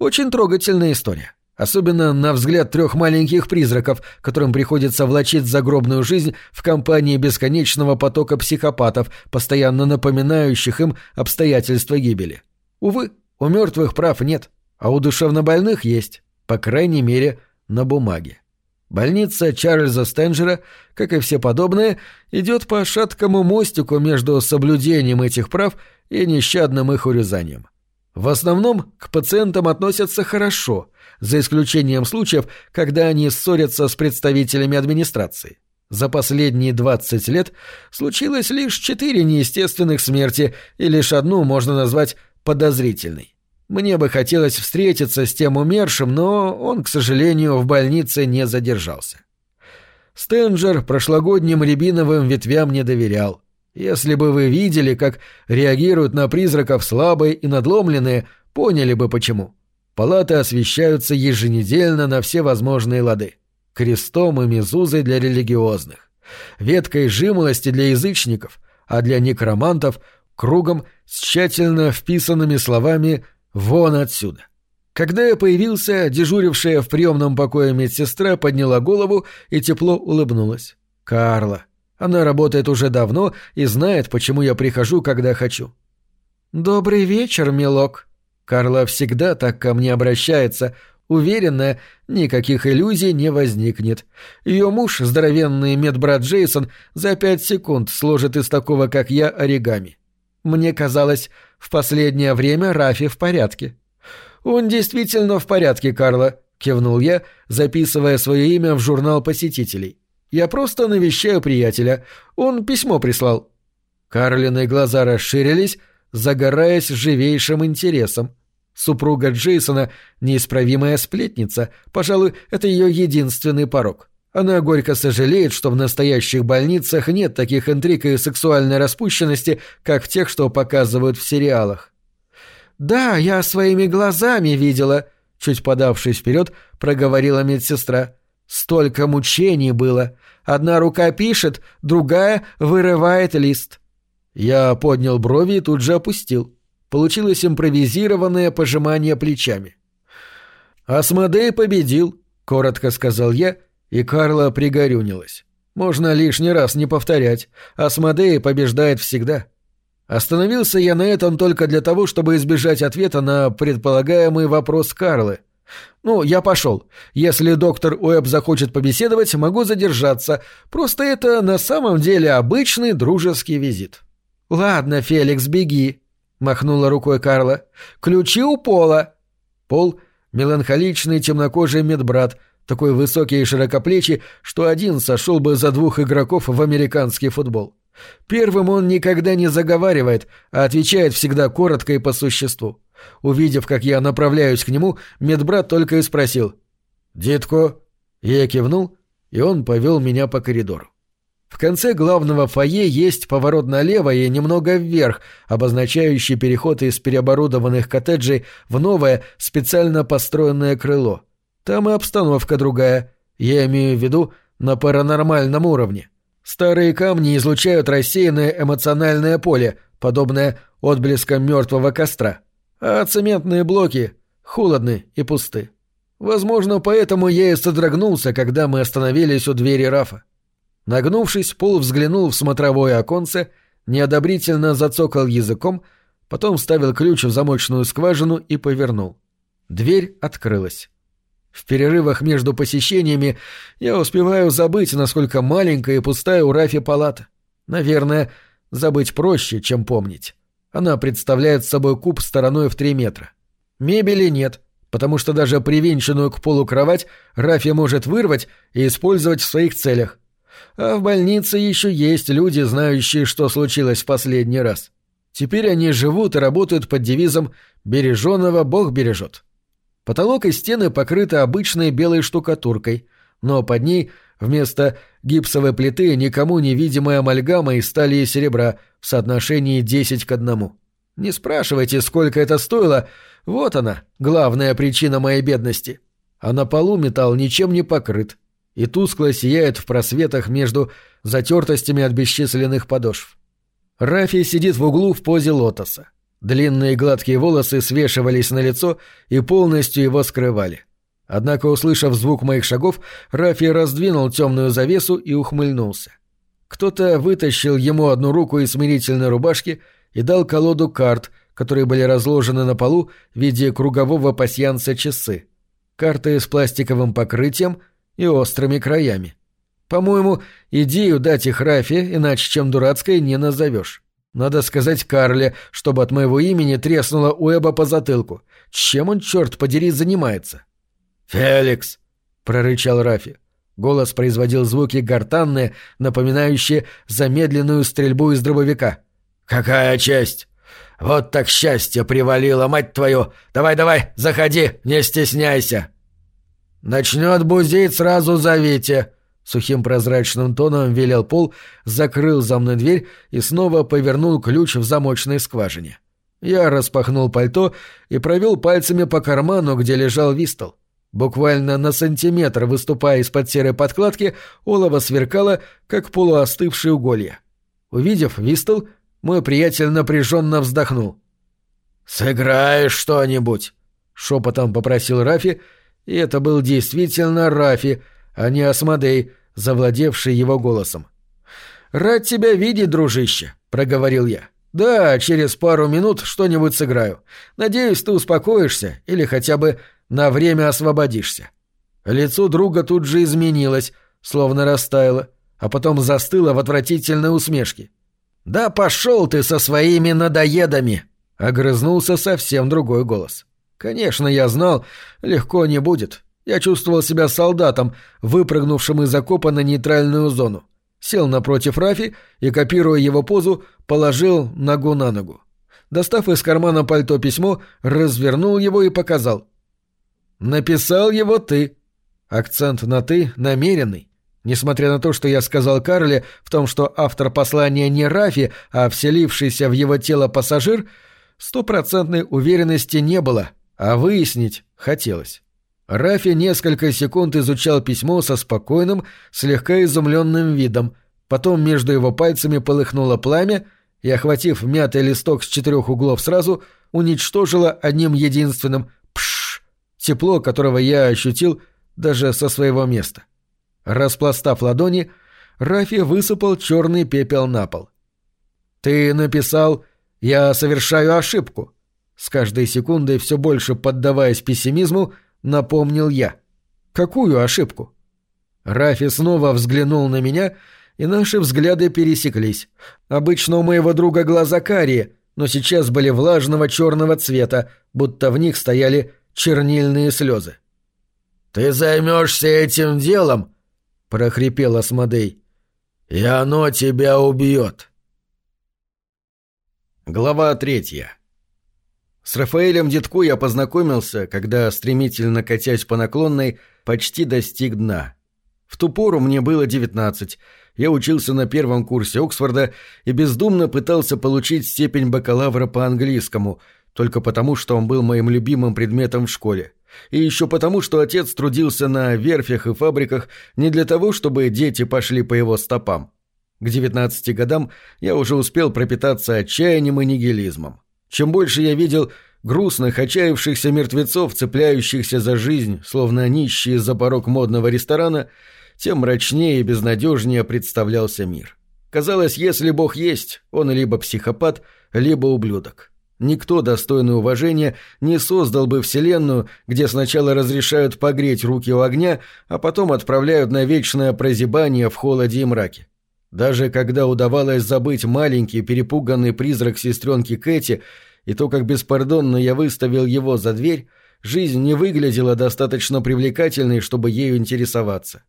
Очень трогательная история. Особенно на взгляд трех маленьких призраков, которым приходится влачить загробную жизнь в компании бесконечного потока психопатов, постоянно напоминающих им обстоятельства гибели. Увы, У мертвых прав нет, а у душевнобольных есть, по крайней мере, на бумаге. Больница Чарльза Стенджера, как и все подобные, идет по шаткому мостику между соблюдением этих прав и нещадным их урезанием. В основном к пациентам относятся хорошо, за исключением случаев, когда они ссорятся с представителями администрации. За последние 20 лет случилось лишь четыре неестественных смерти, и лишь одну можно назвать подозрительной. Мне бы хотелось встретиться с тем умершим, но он, к сожалению, в больнице не задержался. Стенджер прошлогодним рябиновым ветвям не доверял. Если бы вы видели, как реагируют на призраков слабые и надломленные, поняли бы почему. Палаты освещаются еженедельно на все возможные лады. Крестом и мезузой для религиозных. Веткой жимолости для язычников, а для некромантов — кругом с тщательно вписанными словами «Вон отсюда!». Когда я появился, дежурившая в приемном покое медсестра подняла голову и тепло улыбнулась. «Карла. Она работает уже давно и знает, почему я прихожу, когда хочу». «Добрый вечер, милок». Карла всегда так ко мне обращается, уверенная, никаких иллюзий не возникнет. Ее муж, здоровенный медбрат Джейсон, за пять секунд сложит из такого, как я, оригами. Мне казалось, в последнее время Рафи в порядке. «Он действительно в порядке, Карла», — кивнул я, записывая свое имя в журнал посетителей. «Я просто навещаю приятеля. Он письмо прислал». Карлины глаза расширились, загораясь живейшим интересом. Супруга Джейсона — неисправимая сплетница, пожалуй, это ее единственный порог. Она горько сожалеет, что в настоящих больницах нет таких интриг и сексуальной распущенности, как в тех, что показывают в сериалах. «Да, я своими глазами видела», — чуть подавшись вперед, проговорила медсестра. «Столько мучений было. Одна рука пишет, другая вырывает лист». Я поднял брови и тут же опустил. Получилось импровизированное пожимание плечами. «Асмодей победил», — коротко сказал я, — и Карла пригорюнилась. Можно лишний раз не повторять. Асмодей побеждает всегда. Остановился я на этом только для того, чтобы избежать ответа на предполагаемый вопрос Карлы. «Ну, я пошел. Если доктор Уэбб захочет побеседовать, могу задержаться. Просто это на самом деле обычный дружеский визит». «Ладно, Феликс, беги», — махнула рукой Карла. «Ключи у Пола». Пол — меланхоличный темнокожий медбрат — такой высокий и широкоплечий, что один сошел бы за двух игроков в американский футбол. Первым он никогда не заговаривает, а отвечает всегда коротко и по существу. Увидев, как я направляюсь к нему, медбрат только и спросил «Дитко?» Я кивнул, и он повел меня по коридору. В конце главного фойе есть поворот налево и немного вверх, обозначающий переход из переоборудованных коттеджей в новое, специально построенное крыло — там и обстановка другая. Я имею в виду на паранормальном уровне. Старые камни излучают рассеянное эмоциональное поле, подобное отблескам мертвого костра. А цементные блоки холодны и пусты. Возможно, поэтому я и содрогнулся, когда мы остановились у двери Рафа. Нагнувшись, Пол взглянул в смотровое оконце, неодобрительно зацокал языком, потом вставил ключ в замочную скважину и повернул. Дверь открылась. В перерывах между посещениями я успеваю забыть, насколько маленькая и пустая у Рафи палата. Наверное, забыть проще, чем помнить. Она представляет собой куб стороной в три метра. Мебели нет, потому что даже привинченную к полу кровать Рафи может вырвать и использовать в своих целях. А в больнице еще есть люди, знающие, что случилось в последний раз. Теперь они живут и работают под девизом «Береженого Бог бережет». Потолок и стены покрыты обычной белой штукатуркой, но под ней вместо гипсовой плиты никому невидимая амальгама из стали и серебра в соотношении 10 к 1. Не спрашивайте, сколько это стоило, вот она, главная причина моей бедности. А на полу металл ничем не покрыт и тускло сияет в просветах между затертостями от бесчисленных подошв. Рафи сидит в углу в позе лотоса. Длинные гладкие волосы свешивались на лицо и полностью его скрывали. Однако, услышав звук моих шагов, Рафи раздвинул темную завесу и ухмыльнулся. Кто-то вытащил ему одну руку из смирительной рубашки и дал колоду карт, которые были разложены на полу в виде кругового пасьянца часы. Карты с пластиковым покрытием и острыми краями. По-моему, идею дать их Рафе, иначе чем дурацкой, не назовешь. Надо сказать Карле, чтобы от моего имени треснула Уэба по затылку. Чем он, черт подери, занимается? «Феликс!» — прорычал Рафи. Голос производил звуки гортанные, напоминающие замедленную стрельбу из дробовика. «Какая честь! Вот так счастье привалило, мать твою! Давай-давай, заходи, не стесняйся!» «Начнет бузить, сразу зовите!» Сухим прозрачным тоном велел Пол, закрыл за мной дверь и снова повернул ключ в замочной скважине. Я распахнул пальто и провел пальцами по карману, где лежал вистол. Буквально на сантиметр выступая из-под серой подкладки, олово сверкало, как полуостывшие уголья. Увидев вистол, мой приятель напряженно вздохнул. «Сыграешь что-нибудь?» — шепотом попросил Рафи, и это был действительно Рафи, а не Асмодей, завладевший его голосом. «Рад тебя видеть, дружище», — проговорил я. «Да, через пару минут что-нибудь сыграю. Надеюсь, ты успокоишься или хотя бы на время освободишься». Лицо друга тут же изменилось, словно растаяло, а потом застыло в отвратительной усмешке. «Да пошел ты со своими надоедами!» — огрызнулся совсем другой голос. «Конечно, я знал, легко не будет, я чувствовал себя солдатом, выпрыгнувшим из окопа на нейтральную зону. Сел напротив Рафи и, копируя его позу, положил ногу на ногу. Достав из кармана пальто письмо, развернул его и показал. «Написал его ты». Акцент на «ты» намеренный. Несмотря на то, что я сказал Карле в том, что автор послания не Рафи, а вселившийся в его тело пассажир, стопроцентной уверенности не было, а выяснить хотелось. Рафи несколько секунд изучал письмо со спокойным, слегка изумленным видом, потом между его пальцами полыхнуло пламя и, охватив мятый листок с четырех углов сразу, уничтожило одним единственным «пш», тепло которого я ощутил даже со своего места. Распластав ладони, Рафи высыпал черный пепел на пол. «Ты написал «Я совершаю ошибку», с каждой секундой все больше поддаваясь пессимизму, —— напомнил я. «Какую ошибку?» Рафи снова взглянул на меня, и наши взгляды пересеклись. Обычно у моего друга глаза карие, но сейчас были влажного черного цвета, будто в них стояли чернильные слезы. «Ты займешься этим делом?» — прохрипел Асмодей. «И оно тебя убьет». Глава третья с Рафаэлем Дедко я познакомился, когда, стремительно катясь по наклонной, почти достиг дна. В ту пору мне было девятнадцать. Я учился на первом курсе Оксфорда и бездумно пытался получить степень бакалавра по английскому, только потому, что он был моим любимым предметом в школе. И еще потому, что отец трудился на верфях и фабриках не для того, чтобы дети пошли по его стопам. К девятнадцати годам я уже успел пропитаться отчаянием и нигилизмом. Чем больше я видел грустных, отчаявшихся мертвецов, цепляющихся за жизнь, словно нищие за порог модного ресторана, тем мрачнее и безнадежнее представлялся мир. Казалось, если Бог есть, он либо психопат, либо ублюдок. Никто, достойный уважения, не создал бы вселенную, где сначала разрешают погреть руки у огня, а потом отправляют на вечное прозябание в холоде и мраке. Даже когда удавалось забыть маленький перепуганный призрак сестренки Кэти и то, как беспардонно я выставил его за дверь, жизнь не выглядела достаточно привлекательной, чтобы ею интересоваться.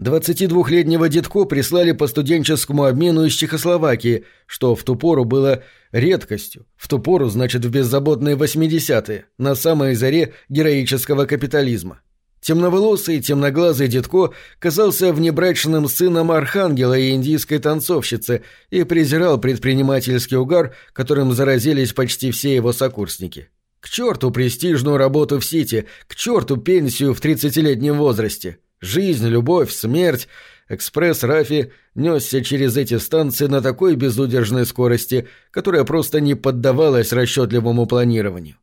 22-летнего детко прислали по студенческому обмену из Чехословакии, что в ту пору было редкостью. В ту пору, значит, в беззаботные 80-е, на самой заре героического капитализма. Темноволосый, темноглазый детко казался внебрачным сыном архангела и индийской танцовщицы и презирал предпринимательский угар, которым заразились почти все его сокурсники. К черту престижную работу в Сити, к черту пенсию в 30-летнем возрасте. Жизнь, любовь, смерть. Экспресс Рафи несся через эти станции на такой безудержной скорости, которая просто не поддавалась расчетливому планированию.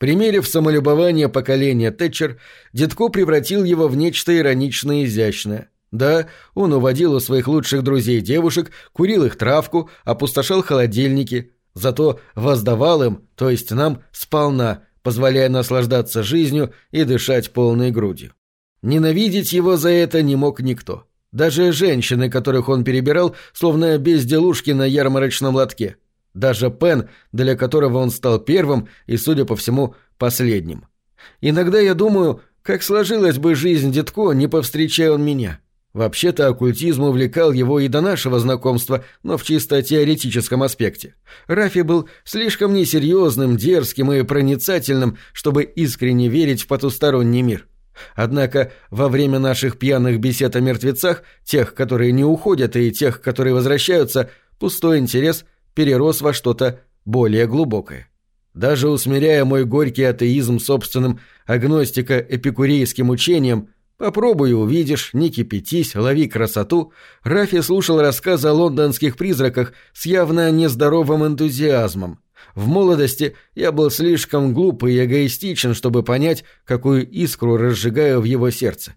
Примерив самолюбование поколения Тэтчер, Дедко превратил его в нечто ироничное и изящное. Да, он уводил у своих лучших друзей девушек, курил их травку, опустошал холодильники, зато воздавал им, то есть нам, сполна, позволяя наслаждаться жизнью и дышать полной грудью. Ненавидеть его за это не мог никто. Даже женщины, которых он перебирал, словно безделушки на ярмарочном лотке. Даже Пен, для которого он стал первым и, судя по всему, последним. Иногда я думаю, как сложилась бы жизнь Детко, не повстречая он меня. Вообще-то оккультизм увлекал его и до нашего знакомства, но в чисто теоретическом аспекте. Рафи был слишком несерьезным, дерзким и проницательным, чтобы искренне верить в потусторонний мир. Однако во время наших пьяных бесед о мертвецах, тех, которые не уходят, и тех, которые возвращаются, пустой интерес перерос во что-то более глубокое. Даже усмиряя мой горький атеизм собственным агностико-эпикурейским учением – Попробуй увидишь, не кипятись, лови красоту. Рафи слушал рассказы о лондонских призраках с явно нездоровым энтузиазмом. В молодости я был слишком глуп и эгоистичен, чтобы понять, какую искру разжигаю в его сердце.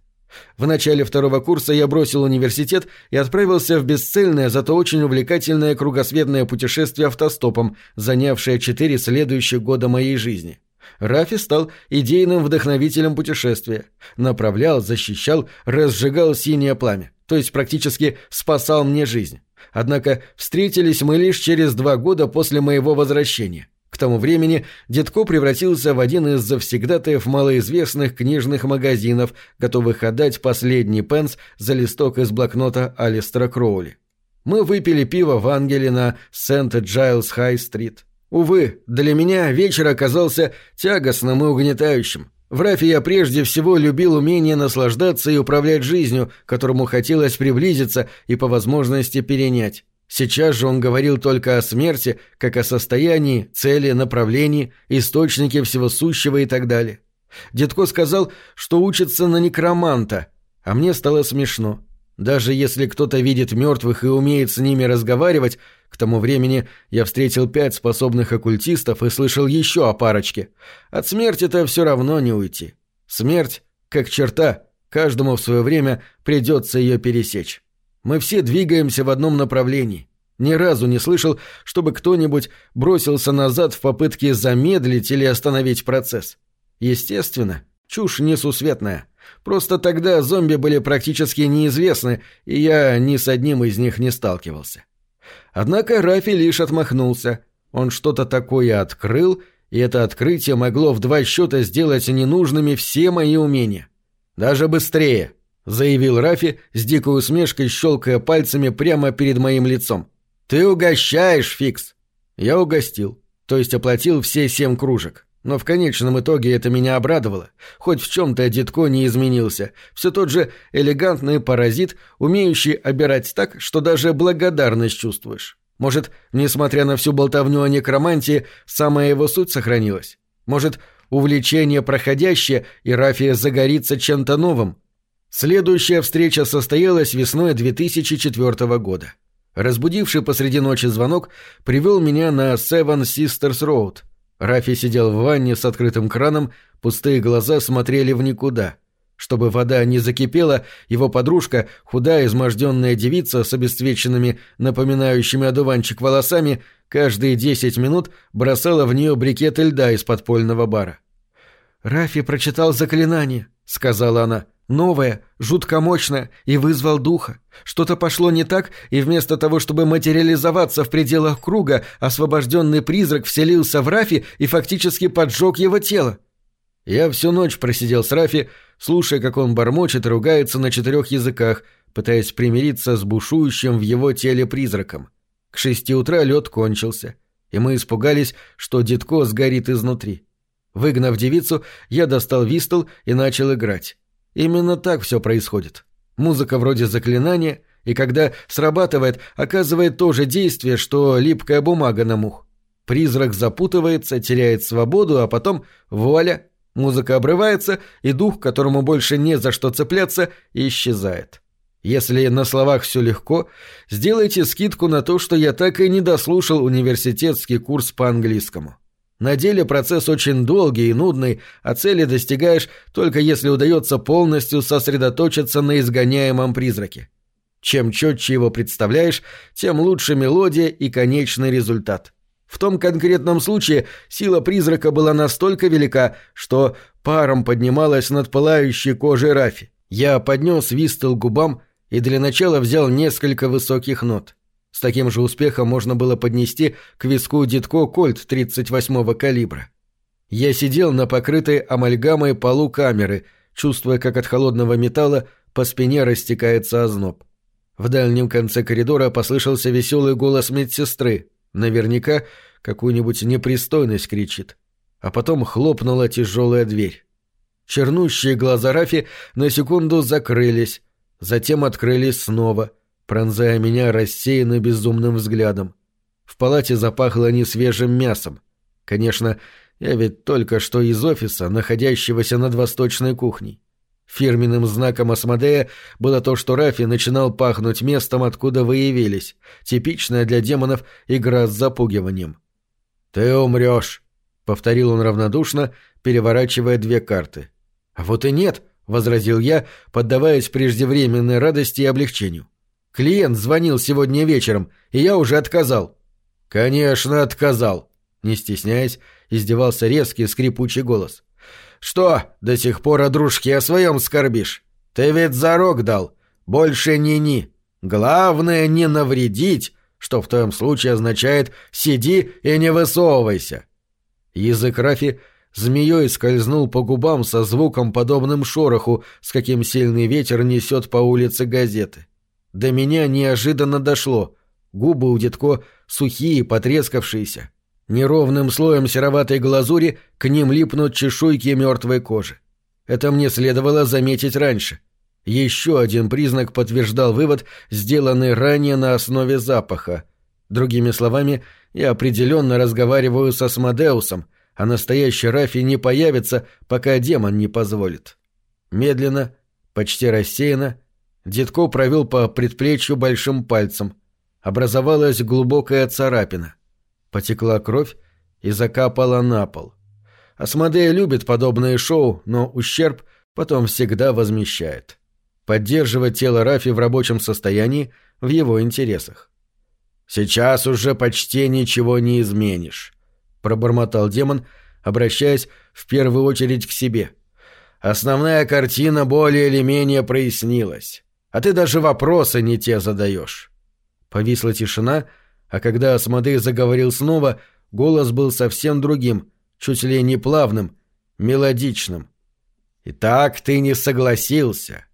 В начале второго курса я бросил университет и отправился в бесцельное, зато очень увлекательное кругосветное путешествие автостопом, занявшее четыре следующих года моей жизни. Рафи стал идейным вдохновителем путешествия. Направлял, защищал, разжигал синее пламя, то есть практически спасал мне жизнь. Однако встретились мы лишь через два года после моего возвращения. К тому времени Дедко превратился в один из завсегдатаев малоизвестных книжных магазинов, готовых отдать последний пенс за листок из блокнота Алистера Кроули. Мы выпили пиво в Ангеле на Сент-Джайлс-Хай-стрит. Увы, для меня вечер оказался тягостным и угнетающим. В Рафе я прежде всего любил умение наслаждаться и управлять жизнью, которому хотелось приблизиться и по возможности перенять. Сейчас же он говорил только о смерти, как о состоянии, цели, направлении, источнике всего сущего и так далее. Дедко сказал, что учится на некроманта, а мне стало смешно. Даже если кто-то видит мертвых и умеет с ними разговаривать, к тому времени я встретил пять способных оккультистов и слышал еще о парочке. От смерти-то все равно не уйти. Смерть, как черта, каждому в свое время придется ее пересечь. Мы все двигаемся в одном направлении. Ни разу не слышал, чтобы кто-нибудь бросился назад в попытке замедлить или остановить процесс. Естественно, чушь несусветная. Просто тогда зомби были практически неизвестны, и я ни с одним из них не сталкивался. Однако Рафи лишь отмахнулся. Он что-то такое открыл, и это открытие могло в два счета сделать ненужными все мои умения. «Даже быстрее», — заявил Рафи с дикой усмешкой, щелкая пальцами прямо перед моим лицом. «Ты угощаешь, Фикс!» Я угостил, то есть оплатил все семь кружек. Но в конечном итоге это меня обрадовало. Хоть в чем-то Дитко не изменился. Все тот же элегантный паразит, умеющий обирать так, что даже благодарность чувствуешь. Может, несмотря на всю болтовню о некромантии, самая его суть сохранилась? Может, увлечение проходящее, и Рафия загорится чем-то новым? Следующая встреча состоялась весной 2004 года. Разбудивший посреди ночи звонок привел меня на Seven Sisters Road — Рафи сидел в ванне с открытым краном, пустые глаза смотрели в никуда. Чтобы вода не закипела, его подружка, худая изможденная девица с обесцвеченными, напоминающими одуванчик волосами, каждые десять минут бросала в нее брикеты льда из подпольного бара. «Рафи прочитал заклинание», — сказала она новое, жутко мощное, и вызвал духа. Что-то пошло не так, и вместо того, чтобы материализоваться в пределах круга, освобожденный призрак вселился в Рафи и фактически поджег его тело. Я всю ночь просидел с Рафи, слушая, как он бормочет и ругается на четырех языках, пытаясь примириться с бушующим в его теле призраком. К шести утра лед кончился, и мы испугались, что Дитко сгорит изнутри. Выгнав девицу, я достал вистл и начал играть. Именно так все происходит. Музыка вроде заклинания, и когда срабатывает, оказывает то же действие, что липкая бумага на мух. Призрак запутывается, теряет свободу, а потом — вуаля! Музыка обрывается, и дух, которому больше не за что цепляться, исчезает. Если на словах все легко, сделайте скидку на то, что я так и не дослушал университетский курс по английскому. На деле процесс очень долгий и нудный, а цели достигаешь только если удается полностью сосредоточиться на изгоняемом призраке. Чем четче его представляешь, тем лучше мелодия и конечный результат. В том конкретном случае сила призрака была настолько велика, что паром поднималась над пылающей кожей Рафи. Я поднес вистел губам и для начала взял несколько высоких нот. С таким же успехом можно было поднести к виску Дитко кольт 38-го калибра. Я сидел на покрытой амальгамой полу камеры, чувствуя, как от холодного металла по спине растекается озноб. В дальнем конце коридора послышался веселый голос медсестры, Наверняка какую-нибудь непристойность кричит. А потом хлопнула тяжелая дверь. Чернущие глаза Рафи на секунду закрылись, затем открылись снова, пронзая меня рассеянно безумным взглядом. В палате запахло несвежим мясом. Конечно, я ведь только что из офиса, находящегося над восточной кухней. Фирменным знаком Асмодея было то, что Рафи начинал пахнуть местом, откуда вы явились. Типичная для демонов игра с запугиванием. «Ты умрешь», — повторил он равнодушно, переворачивая две карты. «А вот и нет», — возразил я, поддаваясь преждевременной радости и облегчению. «Клиент звонил сегодня вечером, и я уже отказал». «Конечно, отказал», — не стесняясь, издевался резкий скрипучий голос. «Что, до сих пор о дружке о своем скорбишь? Ты ведь зарок дал. Больше ни-ни. Главное не навредить, что в твоем случае означает «сиди и не высовывайся». Язык Рафи змеей скользнул по губам со звуком, подобным шороху, с каким сильный ветер несет по улице газеты. До меня неожиданно дошло. Губы у Дедко сухие, потрескавшиеся. Неровным слоем сероватой глазури к ним липнут чешуйки мертвой кожи. Это мне следовало заметить раньше. Еще один признак подтверждал вывод, сделанный ранее на основе запаха. Другими словами, я определенно разговариваю со Смодеусом, а настоящий Рафи не появится, пока демон не позволит. Медленно, почти рассеянно, Дедко провел по предплечью большим пальцем. Образовалась глубокая царапина — Потекла кровь и закапала на пол. Асмодея любит подобные шоу, но ущерб потом всегда возмещает. Поддерживать тело Рафи в рабочем состоянии в его интересах. «Сейчас уже почти ничего не изменишь», — пробормотал демон, обращаясь в первую очередь к себе. «Основная картина более или менее прояснилась, а ты даже вопросы не те задаешь». Повисла тишина, — а когда Асмодей заговорил снова, голос был совсем другим, чуть ли не плавным, мелодичным. «Итак, ты не согласился.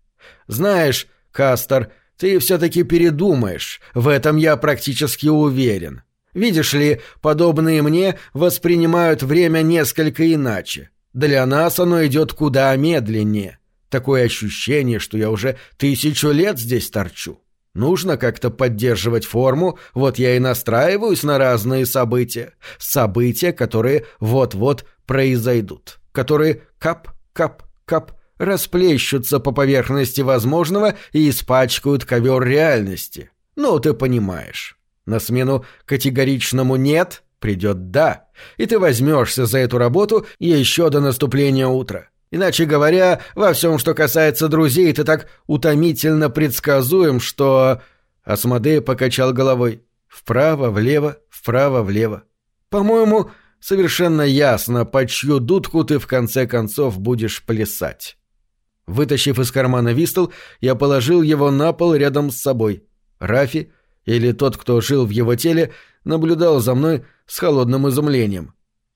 Знаешь, Кастер, ты все-таки передумаешь, в этом я практически уверен. Видишь ли, подобные мне воспринимают время несколько иначе. Для нас оно идет куда медленнее. Такое ощущение, что я уже тысячу лет здесь торчу. Нужно как-то поддерживать форму, вот я и настраиваюсь на разные события. События, которые вот-вот произойдут. Которые кап-кап-кап расплещутся по поверхности возможного и испачкают ковер реальности. Ну, ты понимаешь. На смену категоричному «нет» придет «да», и ты возьмешься за эту работу еще до наступления утра. Иначе говоря, во всем, что касается друзей, ты так утомительно предсказуем, что...» Асмодей покачал головой. «Вправо, влево, вправо, влево. По-моему, совершенно ясно, по чью дудку ты в конце концов будешь плясать». Вытащив из кармана вистл, я положил его на пол рядом с собой. Рафи, или тот, кто жил в его теле, наблюдал за мной с холодным изумлением.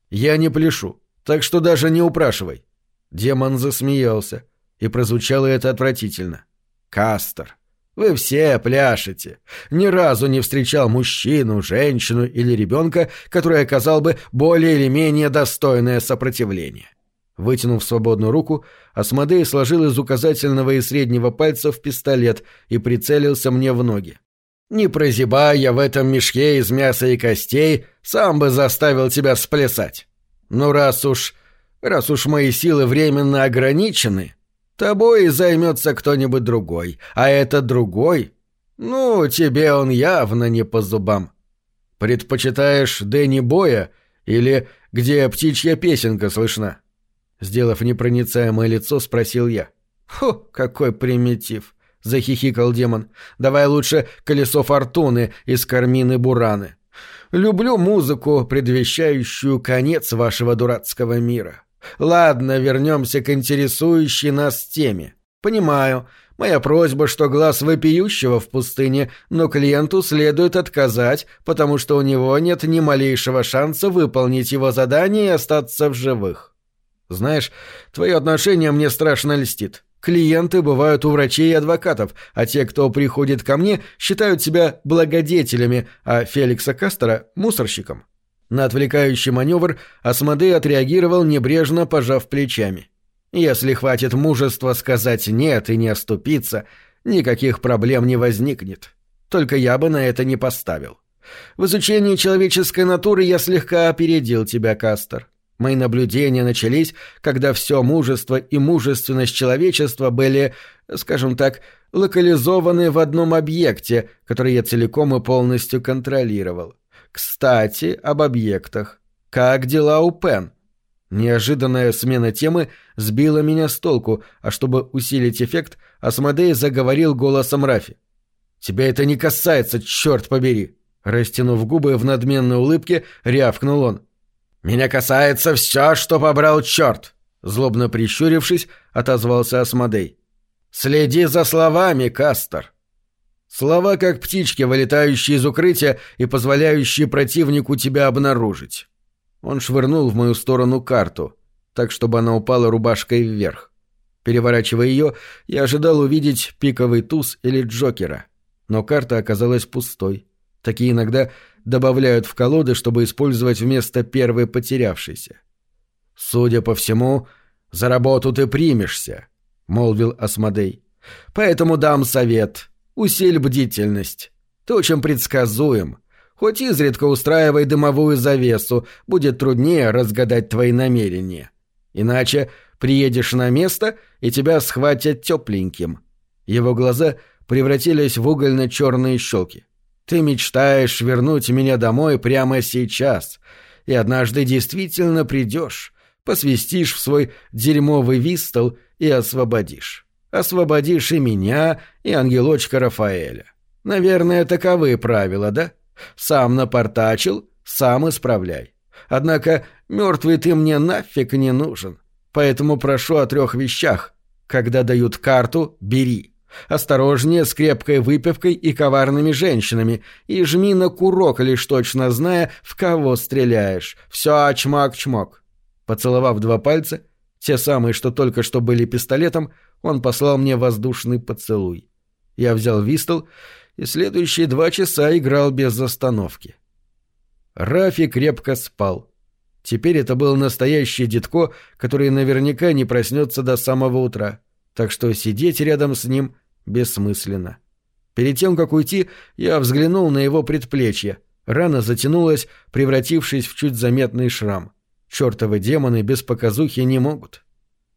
«Я не пляшу, так что даже не упрашивай. Демон засмеялся, и прозвучало это отвратительно. «Кастер, вы все пляшете. Ни разу не встречал мужчину, женщину или ребенка, который оказал бы более или менее достойное сопротивление». Вытянув свободную руку, Асмодей сложил из указательного и среднего пальцев пистолет и прицелился мне в ноги. «Не прозябая я в этом мешке из мяса и костей, сам бы заставил тебя сплясать. Ну, раз уж Раз уж мои силы временно ограничены, тобой займется кто-нибудь другой, а этот другой... Ну, тебе он явно не по зубам. Предпочитаешь Дэнни Боя или где птичья песенка слышна?» Сделав непроницаемое лицо, спросил я. «Хо, какой примитив!» — захихикал демон. «Давай лучше колесо фортуны из Кармины Бураны». Люблю музыку, предвещающую конец вашего дурацкого мира. Ладно, вернемся к интересующей нас теме. Понимаю, моя просьба, что глаз вопиющего в пустыне, но клиенту следует отказать, потому что у него нет ни малейшего шанса выполнить его задание и остаться в живых. Знаешь, твое отношение мне страшно льстит. Клиенты бывают у врачей и адвокатов, а те, кто приходит ко мне, считают себя благодетелями, а Феликса Кастера — мусорщиком. На отвлекающий маневр Асмодей отреагировал, небрежно пожав плечами. Если хватит мужества сказать «нет» и не оступиться, никаких проблем не возникнет. Только я бы на это не поставил. В изучении человеческой натуры я слегка опередил тебя, Кастер. Мои наблюдения начались, когда все мужество и мужественность человечества были, скажем так, локализованы в одном объекте, который я целиком и полностью контролировал. Кстати, об объектах. Как дела у Пен? Неожиданная смена темы сбила меня с толку, а чтобы усилить эффект, Асмодей заговорил голосом Рафи. «Тебя это не касается, черт побери!» Растянув губы в надменной улыбке, рявкнул он. «Меня касается все, что побрал черт!» Злобно прищурившись, отозвался Асмодей. «Следи за словами, Кастер!» Слова как птички, вылетающие из укрытия и позволяющие противнику тебя обнаружить. Он швырнул в мою сторону карту, так, чтобы она упала рубашкой вверх. Переворачивая ее, я ожидал увидеть пиковый туз или Джокера. Но карта оказалась пустой. Такие иногда добавляют в колоды, чтобы использовать вместо первой потерявшейся. «Судя по всему, за работу ты примешься», — молвил Асмодей. «Поэтому дам совет. Усиль бдительность. Ты очень предсказуем. Хоть изредка устраивай дымовую завесу, будет труднее разгадать твои намерения. Иначе приедешь на место, и тебя схватят тепленьким». Его глаза превратились в угольно-черные щелки. Ты мечтаешь вернуть меня домой прямо сейчас, и однажды действительно придешь, посвистишь в свой дерьмовый вистол и освободишь. Освободишь и меня, и ангелочка Рафаэля. Наверное, таковы правила, да? Сам напортачил, сам исправляй. Однако мертвый ты мне нафиг не нужен, поэтому прошу о трех вещах. Когда дают карту, бери. Осторожнее с крепкой выпивкой и коварными женщинами, и жми на курок, лишь точно зная, в кого стреляешь. Все чмок-чмок. Поцеловав два пальца, те самые, что только что были пистолетом, он послал мне воздушный поцелуй. Я взял вистол и следующие два часа играл без остановки. Рафи крепко спал. Теперь это был настоящий детко, который наверняка не проснется до самого утра, так что сидеть рядом с ним бессмысленно. Перед тем, как уйти, я взглянул на его предплечье. Рана затянулась, превратившись в чуть заметный шрам. Чёртовы демоны без показухи не могут.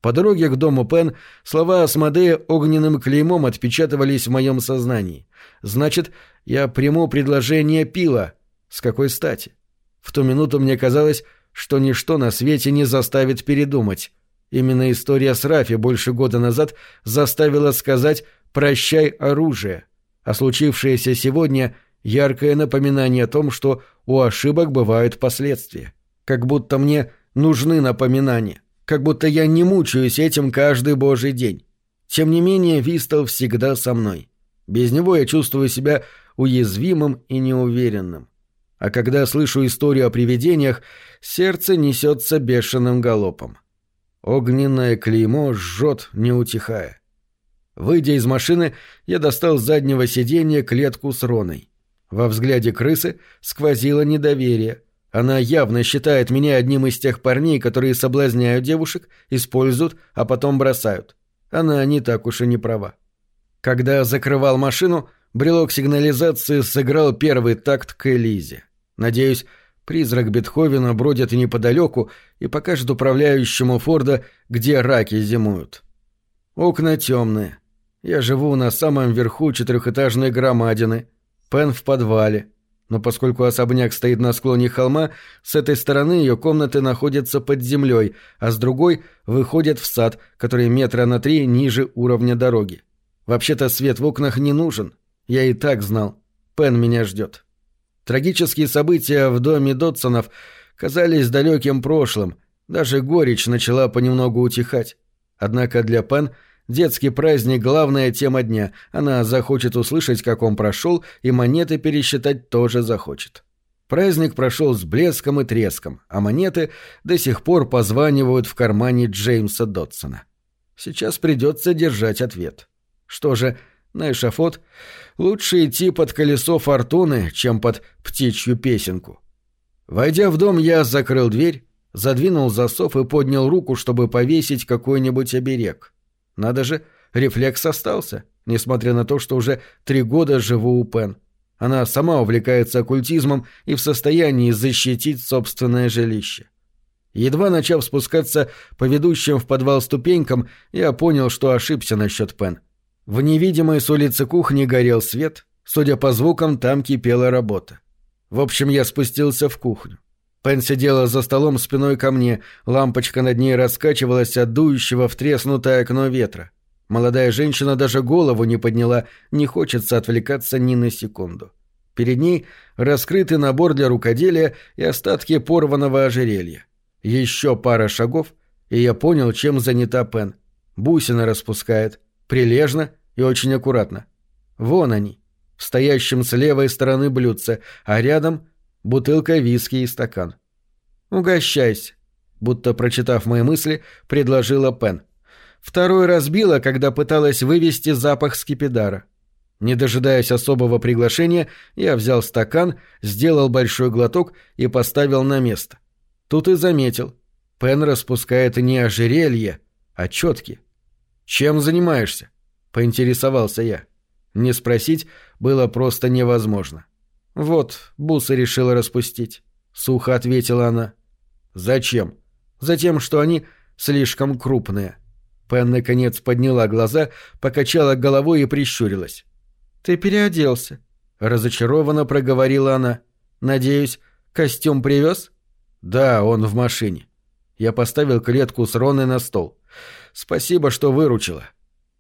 По дороге к дому Пен слова Асмодея огненным клеймом отпечатывались в моем сознании. Значит, я приму предложение Пила. С какой стати? В ту минуту мне казалось, что ничто на свете не заставит передумать. Именно история с Рафи больше года назад заставила сказать «прощай оружие», а случившееся сегодня — яркое напоминание о том, что у ошибок бывают последствия. Как будто мне нужны напоминания, как будто я не мучаюсь этим каждый божий день. Тем не менее, Вистал всегда со мной. Без него я чувствую себя уязвимым и неуверенным. А когда слышу историю о привидениях, сердце несется бешеным галопом. Огненное клеймо жжет, не утихая. Выйдя из машины, я достал с заднего сиденья клетку с Роной. Во взгляде крысы сквозило недоверие. Она явно считает меня одним из тех парней, которые соблазняют девушек, используют, а потом бросают. Она не так уж и не права. Когда закрывал машину, брелок сигнализации сыграл первый такт к Элизе. Надеюсь, призрак Бетховена бродит неподалеку и покажет управляющему Форда, где раки зимуют. Окна темные. Я живу на самом верху четырехэтажной громадины. Пен в подвале. Но поскольку особняк стоит на склоне холма, с этой стороны ее комнаты находятся под землей, а с другой выходят в сад, который метра на три ниже уровня дороги. Вообще-то свет в окнах не нужен. Я и так знал. Пен меня ждет. Трагические события в доме Дотсонов казались далеким прошлым, даже горечь начала понемногу утихать. Однако для Пен детский праздник — главная тема дня. Она захочет услышать, как он прошел, и монеты пересчитать тоже захочет. Праздник прошел с блеском и треском, а монеты до сих пор позванивают в кармане Джеймса Дотсона. Сейчас придется держать ответ. Что же, на эшафот лучше идти под колесо фортуны, чем под птичью песенку. Войдя в дом, я закрыл дверь, задвинул засов и поднял руку, чтобы повесить какой-нибудь оберег. Надо же, рефлекс остался, несмотря на то, что уже три года живу у Пен. Она сама увлекается оккультизмом и в состоянии защитить собственное жилище. Едва начав спускаться по ведущим в подвал ступенькам, я понял, что ошибся насчет Пен. В невидимой с улицы кухни горел свет, судя по звукам, там кипела работа. В общем, я спустился в кухню. Пен сидела за столом спиной ко мне, лампочка над ней раскачивалась от дующего в треснутое окно ветра. Молодая женщина даже голову не подняла, не хочется отвлекаться ни на секунду. Перед ней раскрытый набор для рукоделия и остатки порванного ожерелья. Еще пара шагов, и я понял, чем занята Пен. Бусина распускает. Прилежно и очень аккуратно. Вон они, в стоящем с левой стороны блюдце, а рядом бутылка виски и стакан. «Угощайся», будто прочитав мои мысли, предложила Пен. Второй разбила, когда пыталась вывести запах скипидара. Не дожидаясь особого приглашения, я взял стакан, сделал большой глоток и поставил на место. Тут и заметил. Пен распускает не ожерелье, а четки. «Чем занимаешься?» — поинтересовался я. Не спросить было просто невозможно. «Вот, бусы решила распустить», — сухо ответила она. «Зачем?» «Затем, что они слишком крупные». Пен наконец подняла глаза, покачала головой и прищурилась. «Ты переоделся», — разочарованно проговорила она. «Надеюсь, костюм привез?» «Да, он в машине». Я поставил клетку с Роной на стол. «Спасибо, что выручила».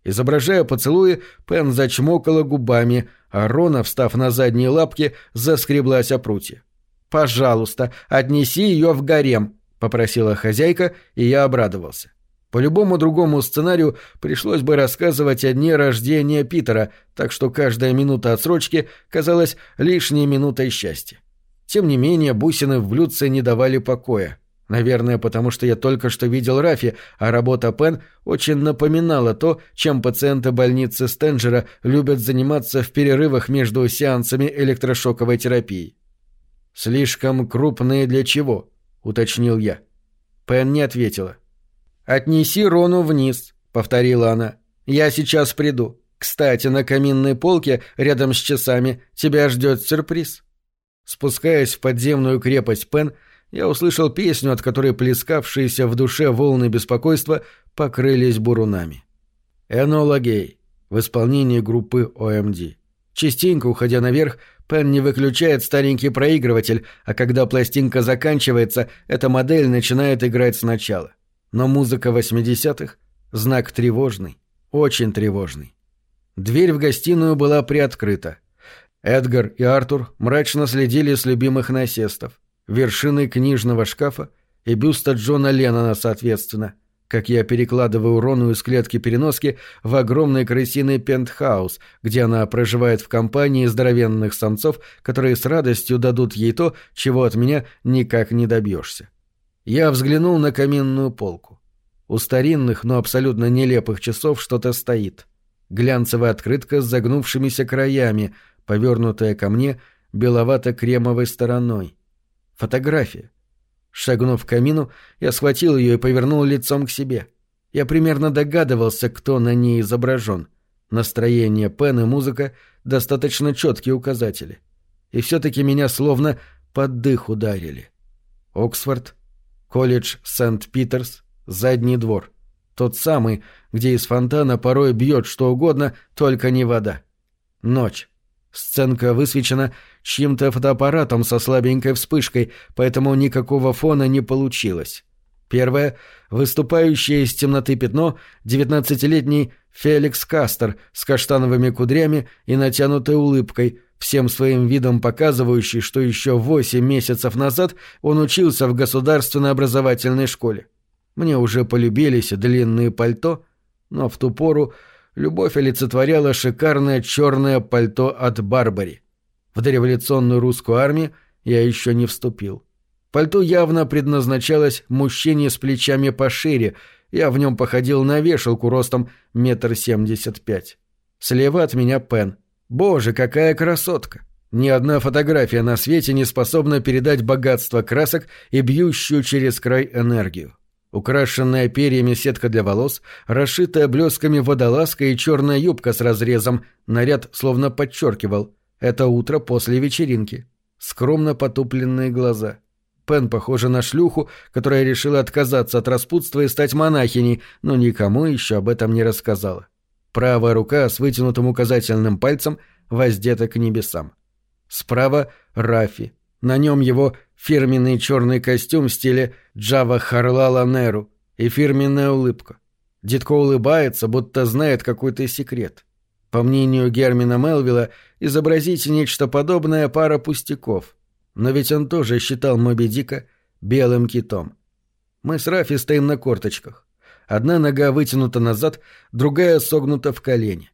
Изображая поцелуи, Пен зачмокала губами, а Рона, встав на задние лапки, заскреблась о прутье. «Пожалуйста, отнеси ее в гарем», — попросила хозяйка, и я обрадовался. По любому другому сценарию пришлось бы рассказывать о дне рождения Питера, так что каждая минута отсрочки казалась лишней минутой счастья. Тем не менее, бусины в блюдце не давали покоя. Наверное, потому что я только что видел Рафи, а работа Пен очень напоминала то, чем пациенты больницы Стенджера любят заниматься в перерывах между сеансами электрошоковой терапии. «Слишком крупные для чего?» — уточнил я. Пен не ответила. «Отнеси Рону вниз», — повторила она. «Я сейчас приду. Кстати, на каминной полке, рядом с часами, тебя ждет сюрприз». Спускаясь в подземную крепость Пен, я услышал песню, от которой плескавшиеся в душе волны беспокойства покрылись бурунами. Энола Гей в исполнении группы ОМД. Частенько, уходя наверх, Пен не выключает старенький проигрыватель, а когда пластинка заканчивается, эта модель начинает играть сначала. Но музыка 80-х — знак тревожный, очень тревожный. Дверь в гостиную была приоткрыта. Эдгар и Артур мрачно следили с любимых насестов, вершины книжного шкафа и бюста Джона Леннона соответственно, как я перекладываю Рону из клетки переноски в огромный крысиный пентхаус, где она проживает в компании здоровенных самцов, которые с радостью дадут ей то, чего от меня никак не добьешься. Я взглянул на каминную полку. У старинных, но абсолютно нелепых часов что-то стоит. Глянцевая открытка с загнувшимися краями, повернутая ко мне беловато-кремовой стороной. Фотография. Шагнув к камину, я схватил ее и повернул лицом к себе. Я примерно догадывался, кто на ней изображен. Настроение Пен и музыка — достаточно четкие указатели. И все-таки меня словно под дых ударили. Оксфорд, Колледж Сент-Питерс, задний двор. Тот самый, где из фонтана порой бьет что угодно, только не вода. Ночь. Сценка высвечена чьим-то фотоаппаратом со слабенькой вспышкой, поэтому никакого фона не получилось. Первое — выступающее из темноты пятно — девятнадцатилетний Феликс Кастер с каштановыми кудрями и натянутой улыбкой, всем своим видом показывающий, что еще восемь месяцев назад он учился в государственной образовательной школе. Мне уже полюбились длинные пальто, но в ту пору любовь олицетворяла шикарное черное пальто от Барбари. В дореволюционную русскую армию я еще не вступил. Пальто явно предназначалось мужчине с плечами пошире, я в нем походил на вешалку ростом метр семьдесят пять. Слева от меня Пен. Боже, какая красотка! Ни одна фотография на свете не способна передать богатство красок и бьющую через край энергию. Украшенная перьями сетка для волос, расшитая блесками водолазка и черная юбка с разрезом, наряд словно подчеркивал. Это утро после вечеринки. Скромно потупленные глаза. Пен похожа на шлюху, которая решила отказаться от распутства и стать монахиней, но никому еще об этом не рассказала. Правая рука с вытянутым указательным пальцем воздета к небесам. Справа — Рафи. На нем его фирменный черный костюм в стиле Джава Харлала Неру и фирменная улыбка. Дитко улыбается, будто знает какой-то секрет. По мнению Гермина Мелвилла, изобразить нечто подобное пара пустяков. Но ведь он тоже считал Моби Дика белым китом. Мы с Рафи стоим на корточках. Одна нога вытянута назад, другая согнута в колени.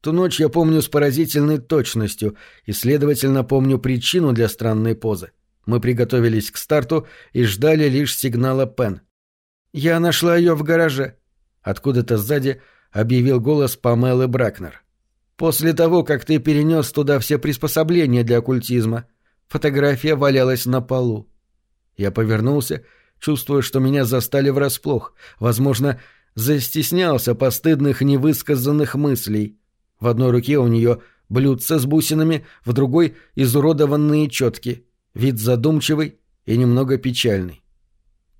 Ту ночь я помню с поразительной точностью и, следовательно, помню причину для странной позы. Мы приготовились к старту и ждали лишь сигнала Пен. «Я нашла ее в гараже», — откуда-то сзади объявил голос Памелы Бракнер. «После того, как ты перенес туда все приспособления для оккультизма, фотография валялась на полу». Я повернулся чувствуя, что меня застали врасплох, возможно, застеснялся постыдных невысказанных мыслей. В одной руке у нее блюдце с бусинами, в другой — изуродованные четки, вид задумчивый и немного печальный.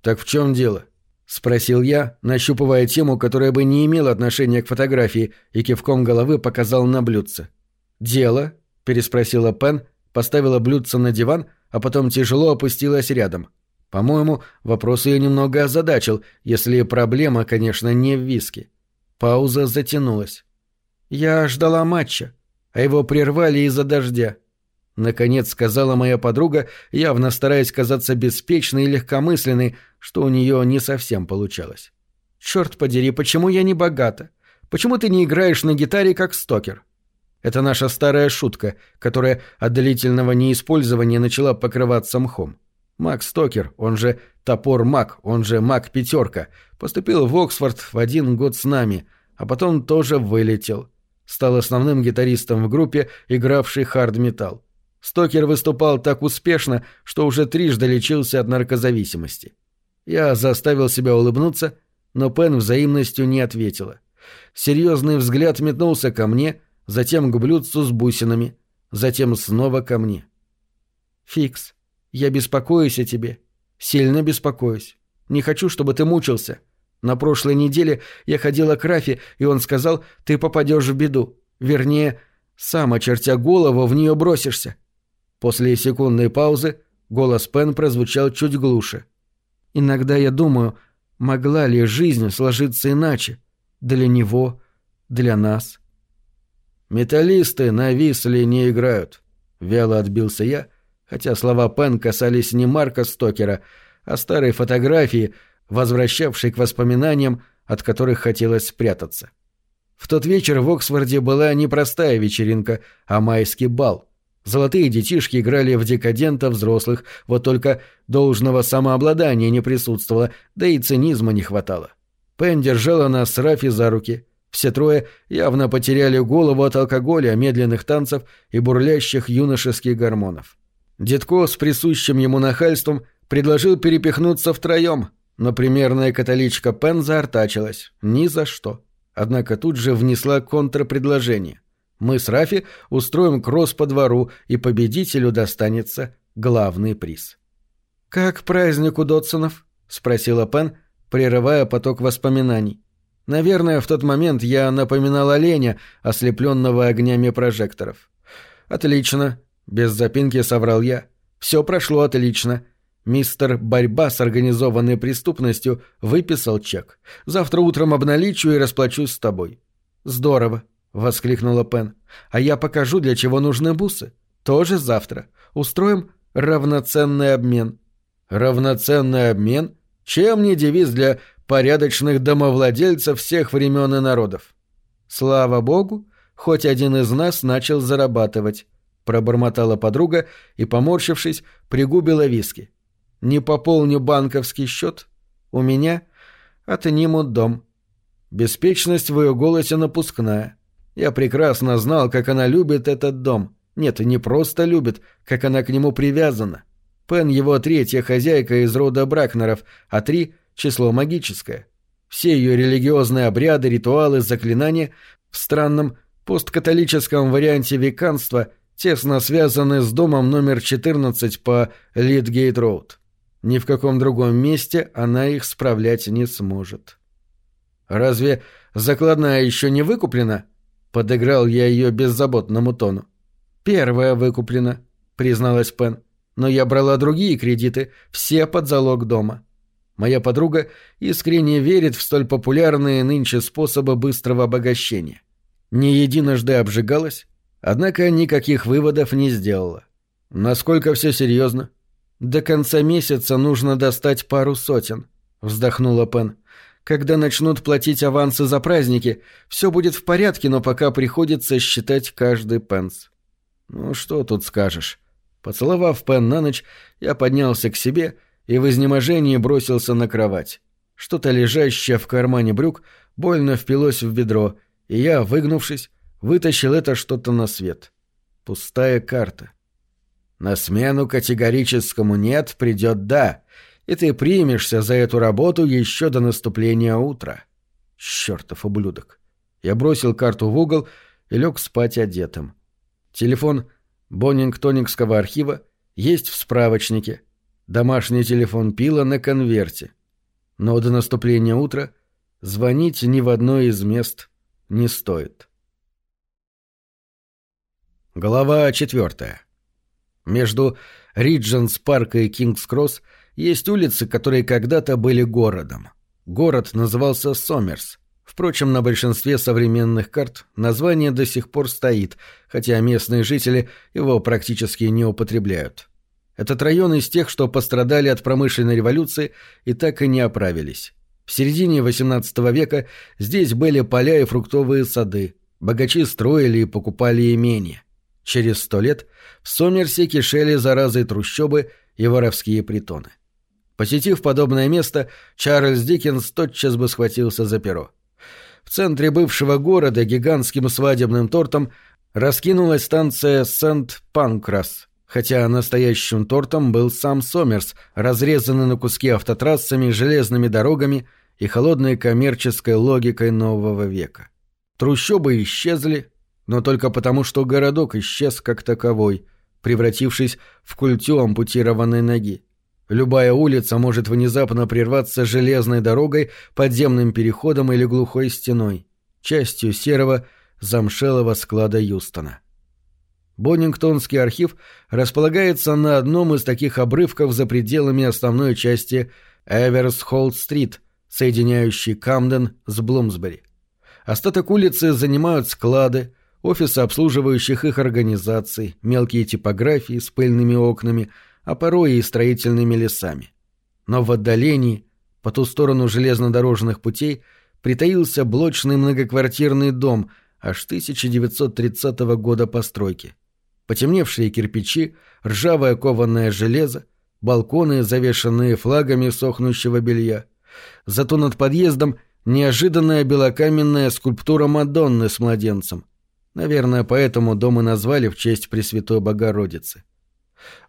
«Так в чем дело?» — спросил я, нащупывая тему, которая бы не имела отношения к фотографии, и кивком головы показал на блюдце. «Дело?» — переспросила Пен, поставила блюдце на диван, а потом тяжело опустилась рядом. По-моему, вопрос ее немного озадачил, если проблема, конечно, не в виске. Пауза затянулась. «Я ждала матча, а его прервали из-за дождя», — наконец сказала моя подруга, явно стараясь казаться беспечной и легкомысленной, что у нее не совсем получалось. «Черт подери, почему я не богата? Почему ты не играешь на гитаре как стокер?» Это наша старая шутка, которая от длительного неиспользования начала покрываться мхом. Мак Стокер, он же Топор Мак, он же Мак Пятерка, поступил в Оксфорд в один год с нами, а потом тоже вылетел. Стал основным гитаристом в группе, игравшей хард-металл. Стокер выступал так успешно, что уже трижды лечился от наркозависимости. Я заставил себя улыбнуться, но Пен взаимностью не ответила. Серьезный взгляд метнулся ко мне, затем к блюдцу с бусинами, затем снова ко мне. «Фикс, я беспокоюсь о тебе. Сильно беспокоюсь. Не хочу, чтобы ты мучился. На прошлой неделе я ходила к Рафи, и он сказал, ты попадешь в беду. Вернее, сам, очертя голову, в нее бросишься. После секундной паузы голос Пен прозвучал чуть глуше. Иногда я думаю, могла ли жизнь сложиться иначе? Для него, для нас. Металлисты на висле не играют. Вяло отбился я, хотя слова Пен касались не Марка Стокера, а старой фотографии, возвращавшей к воспоминаниям, от которых хотелось спрятаться. В тот вечер в Оксфорде была не простая вечеринка, а майский бал. Золотые детишки играли в декадента взрослых, вот только должного самообладания не присутствовало, да и цинизма не хватало. Пен держала нас с Рафи за руки. Все трое явно потеряли голову от алкоголя, медленных танцев и бурлящих юношеских гормонов. Дедко с присущим ему нахальством предложил перепихнуться втроем, но примерная католичка Пен заортачилась. Ни за что. Однако тут же внесла контрпредложение. Мы с Рафи устроим кросс по двору, и победителю достанется главный приз. «Как праздник у Дотсонов?» — спросила Пен, прерывая поток воспоминаний. Наверное, в тот момент я напоминал оленя, ослепленного огнями прожекторов. «Отлично», без запинки соврал я. Все прошло отлично. Мистер «Борьба с организованной преступностью» выписал чек. Завтра утром обналичу и расплачусь с тобой. Здорово. — воскликнула Пен. «А я покажу, для чего нужны бусы. Тоже завтра. Устроим равноценный обмен». «Равноценный обмен? Чем не девиз для порядочных домовладельцев всех времен и народов?» «Слава богу, хоть один из нас начал зарабатывать», — пробормотала подруга и, поморщившись, пригубила виски. «Не пополню банковский счет. У меня отнимут дом». Беспечность в ее голосе напускная. Я прекрасно знал, как она любит этот дом. Нет, не просто любит, как она к нему привязана. Пен его третья хозяйка из рода Бракнеров, а три — число магическое. Все ее религиозные обряды, ритуалы, заклинания в странном посткатолическом варианте веканства тесно связаны с домом номер 14 по Литгейт-Роуд. Ни в каком другом месте она их справлять не сможет. «Разве закладная еще не выкуплена?» — подыграл я ее беззаботному тону. «Первая выкуплена», — призналась Пен. «Но я брала другие кредиты, все под залог дома. Моя подруга искренне верит в столь популярные нынче способы быстрого обогащения. Не единожды обжигалась, однако никаких выводов не сделала. Насколько все серьезно? До конца месяца нужно достать пару сотен, вздохнула Пен. Когда начнут платить авансы за праздники, все будет в порядке, но пока приходится считать каждый пенс. Ну что тут скажешь? Поцеловав Пен на ночь, я поднялся к себе и в изнеможении бросился на кровать. Что-то лежащее в кармане брюк больно впилось в бедро, и я, выгнувшись, вытащил это что-то на свет. Пустая карта. На смену категорическому «нет» придет «да», и ты примешься за эту работу еще до наступления утра. Чертов ублюдок. Я бросил карту в угол и лег спать одетым. Телефон Боннингтоникского архива есть в справочнике. Домашний телефон пила на конверте. Но до наступления утра звонить ни в одно из мест не стоит. Глава четвертая. Между Ридженс Парк и Кингс-Кросс – есть улицы, которые когда-то были городом. Город назывался Сомерс. Впрочем, на большинстве современных карт название до сих пор стоит, хотя местные жители его практически не употребляют. Этот район из тех, что пострадали от промышленной революции и так и не оправились. В середине XVIII века здесь были поля и фруктовые сады. Богачи строили и покупали имения. Через сто лет в Сомерсе кишели заразой трущобы и воровские притоны. Посетив подобное место, Чарльз Диккенс тотчас бы схватился за перо. В центре бывшего города гигантским свадебным тортом раскинулась станция Сент-Панкрас, хотя настоящим тортом был сам Сомерс, разрезанный на куски автотрассами, железными дорогами и холодной коммерческой логикой нового века. Трущобы исчезли, но только потому, что городок исчез как таковой, превратившись в культю ампутированной ноги. Любая улица может внезапно прерваться железной дорогой, подземным переходом или глухой стеной, частью серого замшелого склада Юстона. Боннингтонский архив располагается на одном из таких обрывков за пределами основной части Эверс-Холл-стрит, соединяющей Камден с Блумсбери. Остаток улицы занимают склады, офисы обслуживающих их организаций, мелкие типографии с пыльными окнами – а порой и строительными лесами. Но в отдалении, по ту сторону железнодорожных путей, притаился блочный многоквартирный дом аж 1930 года постройки. Потемневшие кирпичи, ржавое кованое железо, балконы, завешенные флагами сохнущего белья. Зато над подъездом неожиданная белокаменная скульптура Мадонны с младенцем. Наверное, поэтому дом и назвали в честь Пресвятой Богородицы.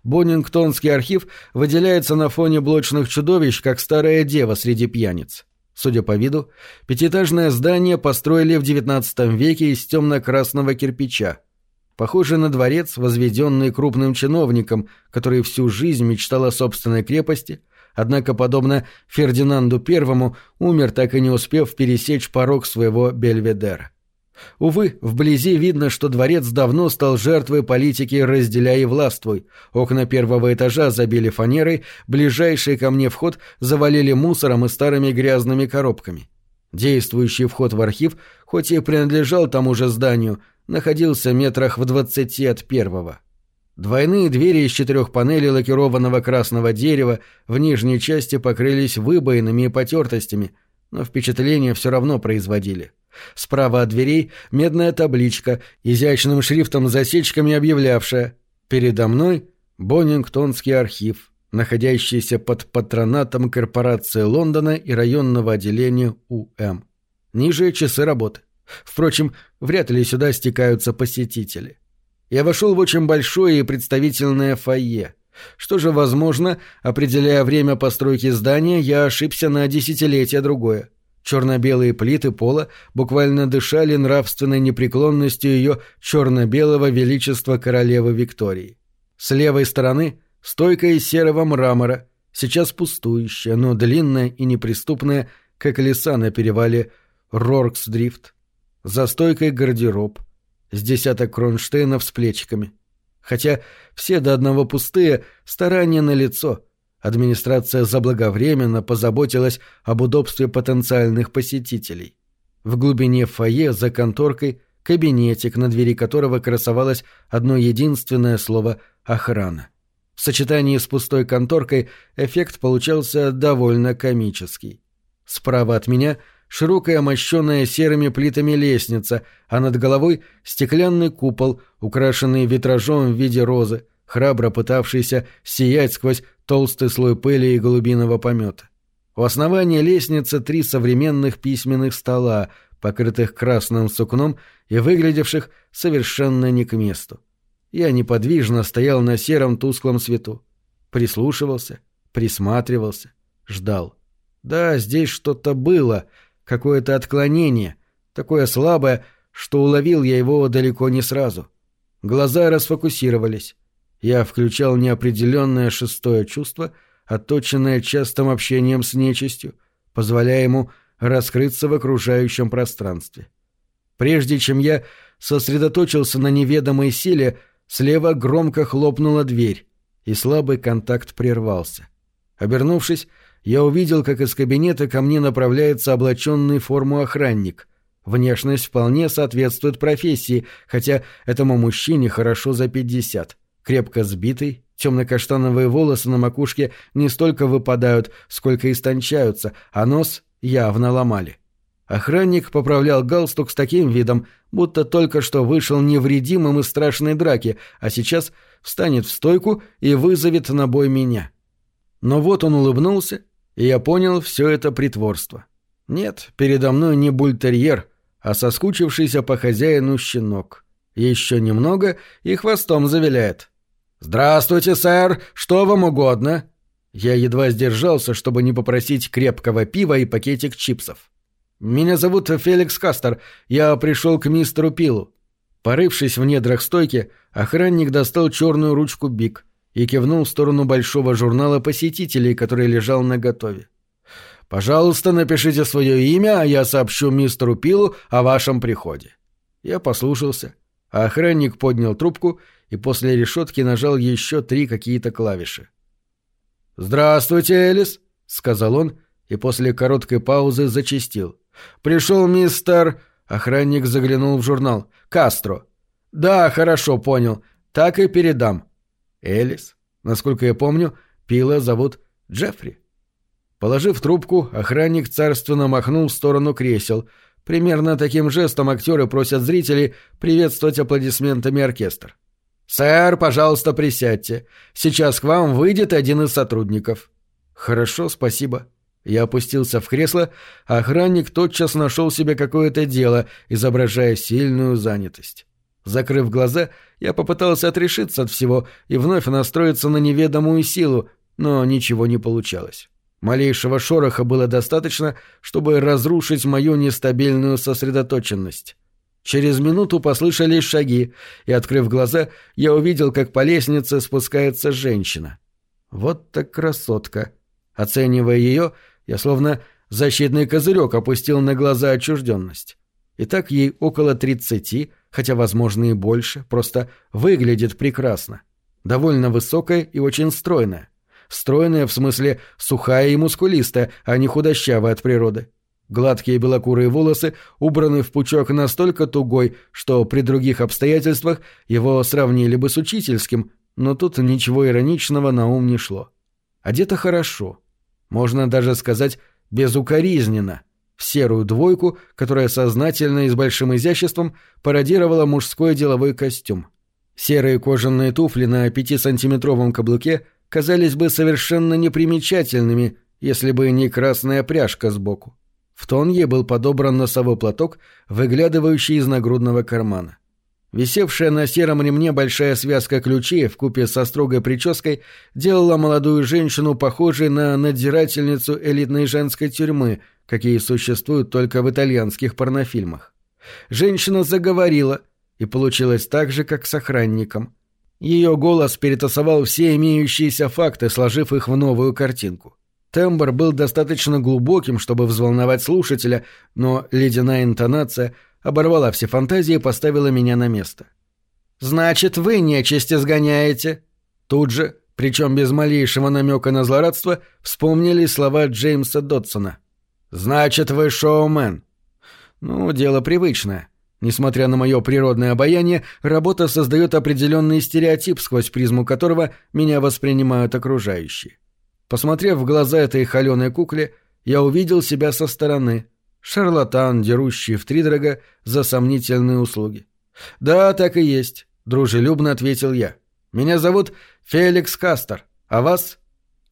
Боннингтонский архив выделяется на фоне блочных чудовищ, как старая дева среди пьяниц. Судя по виду, пятиэтажное здание построили в XIX веке из темно-красного кирпича. Похоже на дворец, возведенный крупным чиновником, который всю жизнь мечтал о собственной крепости, однако, подобно Фердинанду I, умер, так и не успев пересечь порог своего Бельведера. Увы, вблизи видно, что дворец давно стал жертвой политики «разделяй и властвуй». Окна первого этажа забили фанерой, ближайший ко мне вход завалили мусором и старыми грязными коробками. Действующий вход в архив, хоть и принадлежал тому же зданию, находился метрах в двадцати от первого. Двойные двери из четырех панелей лакированного красного дерева в нижней части покрылись выбоинами и потертостями, но впечатление все равно производили. Справа от дверей медная табличка, изящным шрифтом с засечками объявлявшая «Передо мной Боннингтонский архив, находящийся под патронатом корпорации Лондона и районного отделения УМ. Ниже часы работы. Впрочем, вряд ли сюда стекаются посетители. Я вошел в очень большое и представительное фойе. Что же возможно, определяя время постройки здания, я ошибся на десятилетие другое. Черно-белые плиты пола буквально дышали нравственной непреклонностью ее черно-белого величества королевы Виктории. С левой стороны — стойка из серого мрамора, сейчас пустующая, но длинная и неприступная, как леса на перевале Рорксдрифт. За стойкой гардероб, с десяток кронштейнов с плечиками. Хотя все до одного пустые, старания на лицо. Администрация заблаговременно позаботилась об удобстве потенциальных посетителей. В глубине фойе за конторкой кабинетик, на двери которого красовалось одно единственное слово «охрана». В сочетании с пустой конторкой эффект получался довольно комический. Справа от меня — широкая мощенная серыми плитами лестница, а над головой стеклянный купол, украшенный витражом в виде розы, храбро пытавшийся сиять сквозь толстый слой пыли и голубиного помета. У основания лестницы три современных письменных стола, покрытых красным сукном и выглядевших совершенно не к месту. Я неподвижно стоял на сером тусклом свету. Прислушивался, присматривался, ждал. Да, здесь что-то было — какое-то отклонение, такое слабое, что уловил я его далеко не сразу. Глаза расфокусировались. Я включал неопределенное шестое чувство, отточенное частым общением с нечистью, позволяя ему раскрыться в окружающем пространстве. Прежде чем я сосредоточился на неведомой силе, слева громко хлопнула дверь, и слабый контакт прервался. Обернувшись, я увидел, как из кабинета ко мне направляется облаченный форму охранник. Внешность вполне соответствует профессии, хотя этому мужчине хорошо за пятьдесят. Крепко сбитый, темно-каштановые волосы на макушке не столько выпадают, сколько истончаются, а нос явно ломали. Охранник поправлял галстук с таким видом, будто только что вышел невредимым из страшной драки, а сейчас встанет в стойку и вызовет на бой меня. Но вот он улыбнулся и я понял все это притворство. Нет, передо мной не бультерьер, а соскучившийся по хозяину щенок. Еще немного и хвостом завиляет. «Здравствуйте, сэр! Что вам угодно?» Я едва сдержался, чтобы не попросить крепкого пива и пакетик чипсов. «Меня зовут Феликс Кастер. Я пришел к мистеру Пилу». Порывшись в недрах стойки, охранник достал черную ручку Биг и кивнул в сторону большого журнала посетителей, который лежал на готове. «Пожалуйста, напишите свое имя, а я сообщу мистеру Пилу о вашем приходе». Я послушался, а охранник поднял трубку и после решетки нажал еще три какие-то клавиши. «Здравствуйте, Элис», — сказал он, и после короткой паузы зачистил. «Пришел мистер...» — охранник заглянул в журнал. «Кастро». «Да, хорошо, понял. Так и передам. Элис. Насколько я помню, Пила зовут Джеффри. Положив трубку, охранник царственно махнул в сторону кресел. Примерно таким жестом актеры просят зрителей приветствовать аплодисментами оркестр. «Сэр, пожалуйста, присядьте. Сейчас к вам выйдет один из сотрудников». «Хорошо, спасибо». Я опустился в кресло, а охранник тотчас нашел себе какое-то дело, изображая сильную занятость. Закрыв глаза, я попытался отрешиться от всего и вновь настроиться на неведомую силу, но ничего не получалось. Малейшего шороха было достаточно, чтобы разрушить мою нестабильную сосредоточенность. Через минуту послышались шаги, и, открыв глаза, я увидел, как по лестнице спускается женщина. Вот так красотка. Оценивая ее, я словно защитный козырек опустил на глаза отчужденность. Итак, ей около тридцати, хотя, возможно, и больше, просто выглядит прекрасно. Довольно высокая и очень стройная. Стройная в смысле сухая и мускулистая, а не худощавая от природы. Гладкие белокурые волосы убраны в пучок настолько тугой, что при других обстоятельствах его сравнили бы с учительским, но тут ничего ироничного на ум не шло. Одета хорошо. Можно даже сказать безукоризненно. В серую двойку, которая сознательно и с большим изяществом пародировала мужской деловой костюм. Серые кожаные туфли на пятисантиметровом каблуке казались бы совершенно непримечательными, если бы не красная пряжка сбоку. В тон ей был подобран носовой платок, выглядывающий из нагрудного кармана. Висевшая на сером ремне большая связка ключей в купе со строгой прической делала молодую женщину похожей на надзирательницу элитной женской тюрьмы, какие существуют только в итальянских порнофильмах. Женщина заговорила, и получилось так же, как с охранником. Ее голос перетасовал все имеющиеся факты, сложив их в новую картинку. Тембр был достаточно глубоким, чтобы взволновать слушателя, но ледяная интонация оборвала все фантазии и поставила меня на место. «Значит, вы нечисть изгоняете?» Тут же, причем без малейшего намека на злорадство, вспомнили слова Джеймса Дотсона. «Значит, вы шоумен». Ну, дело привычное. Несмотря на мое природное обаяние, работа создает определенный стереотип, сквозь призму которого меня воспринимают окружающие. Посмотрев в глаза этой холеной кукле, я увидел себя со стороны. Шарлатан, дерущий втридорога за сомнительные услуги. «Да, так и есть», — дружелюбно ответил я. «Меня зовут Феликс Кастер, а вас?»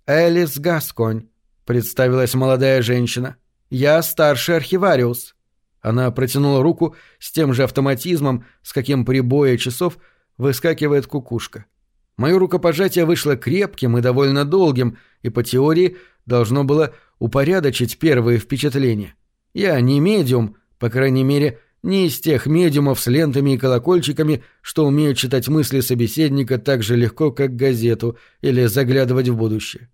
«Элис Гасконь», — представилась молодая женщина. «Я старший архивариус». Она протянула руку с тем же автоматизмом, с каким при бое часов выскакивает кукушка. Мое рукопожатие вышло крепким и довольно долгим, и по теории должно было упорядочить первые впечатления. Я не медиум, по крайней мере, не из тех медиумов с лентами и колокольчиками, что умеют читать мысли собеседника так же легко, как газету, или заглядывать в будущее.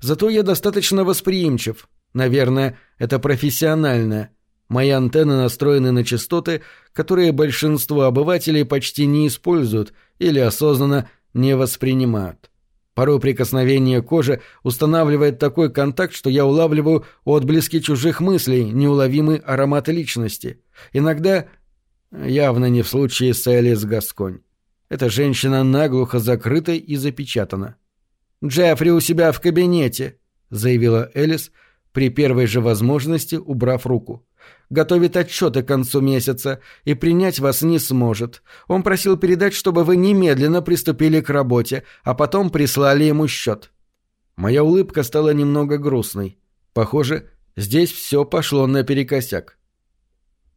Зато я достаточно восприимчив. Наверное, это профессиональное. Мои антенны настроены на частоты, которые большинство обывателей почти не используют или осознанно не воспринимают. Порой прикосновение кожи устанавливает такой контакт, что я улавливаю отблески чужих мыслей, неуловимый аромат личности. Иногда, явно не в случае с Элис Гасконь, эта женщина наглухо закрыта и запечатана. «Джеффри у себя в кабинете», — заявила Элис, при первой же возможности убрав руку готовит отчеты к концу месяца и принять вас не сможет. Он просил передать, чтобы вы немедленно приступили к работе, а потом прислали ему счет». Моя улыбка стала немного грустной. Похоже, здесь все пошло наперекосяк.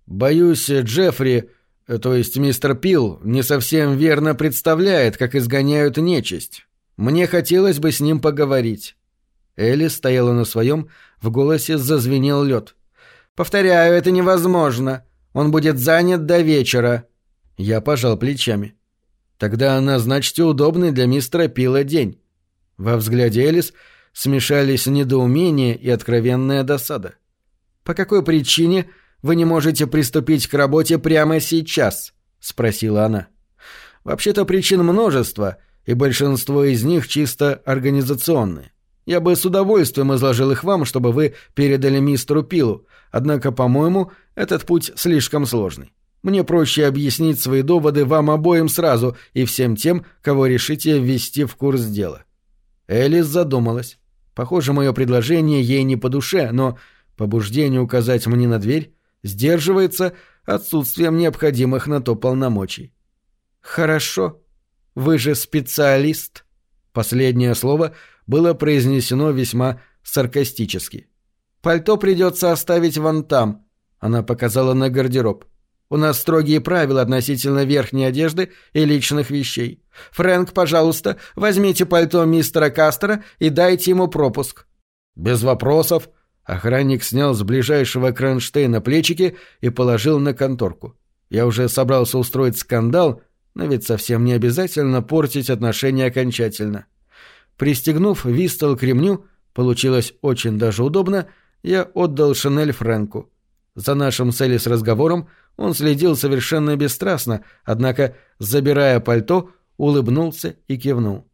«Боюсь, Джеффри, то есть мистер Пил, не совсем верно представляет, как изгоняют нечисть. Мне хотелось бы с ним поговорить». Элли стояла на своем, в голосе зазвенел лед. Повторяю, это невозможно. Он будет занят до вечера. Я пожал плечами. Тогда назначьте удобный для мистера Пила день. Во взгляде Элис смешались недоумение и откровенная досада. «По какой причине вы не можете приступить к работе прямо сейчас?» — спросила она. «Вообще-то причин множество, и большинство из них чисто организационные. Я бы с удовольствием изложил их вам, чтобы вы передали мистеру Пилу, однако, по-моему, этот путь слишком сложный. Мне проще объяснить свои доводы вам обоим сразу и всем тем, кого решите ввести в курс дела». Элис задумалась. Похоже, мое предложение ей не по душе, но побуждение указать мне на дверь сдерживается отсутствием необходимых на то полномочий. «Хорошо. Вы же специалист». Последнее слово — было произнесено весьма саркастически. «Пальто придется оставить вон там», — она показала на гардероб. «У нас строгие правила относительно верхней одежды и личных вещей. Фрэнк, пожалуйста, возьмите пальто мистера Кастера и дайте ему пропуск». «Без вопросов», — охранник снял с ближайшего кронштейна плечики и положил на конторку. Я уже собрался устроить скандал, но ведь совсем не обязательно портить отношения окончательно. Пристегнув Вистел к ремню, получилось очень даже удобно, я отдал шинель Фрэнку. За нашим с Элис разговором он следил совершенно бесстрастно, однако, забирая пальто, улыбнулся и кивнул.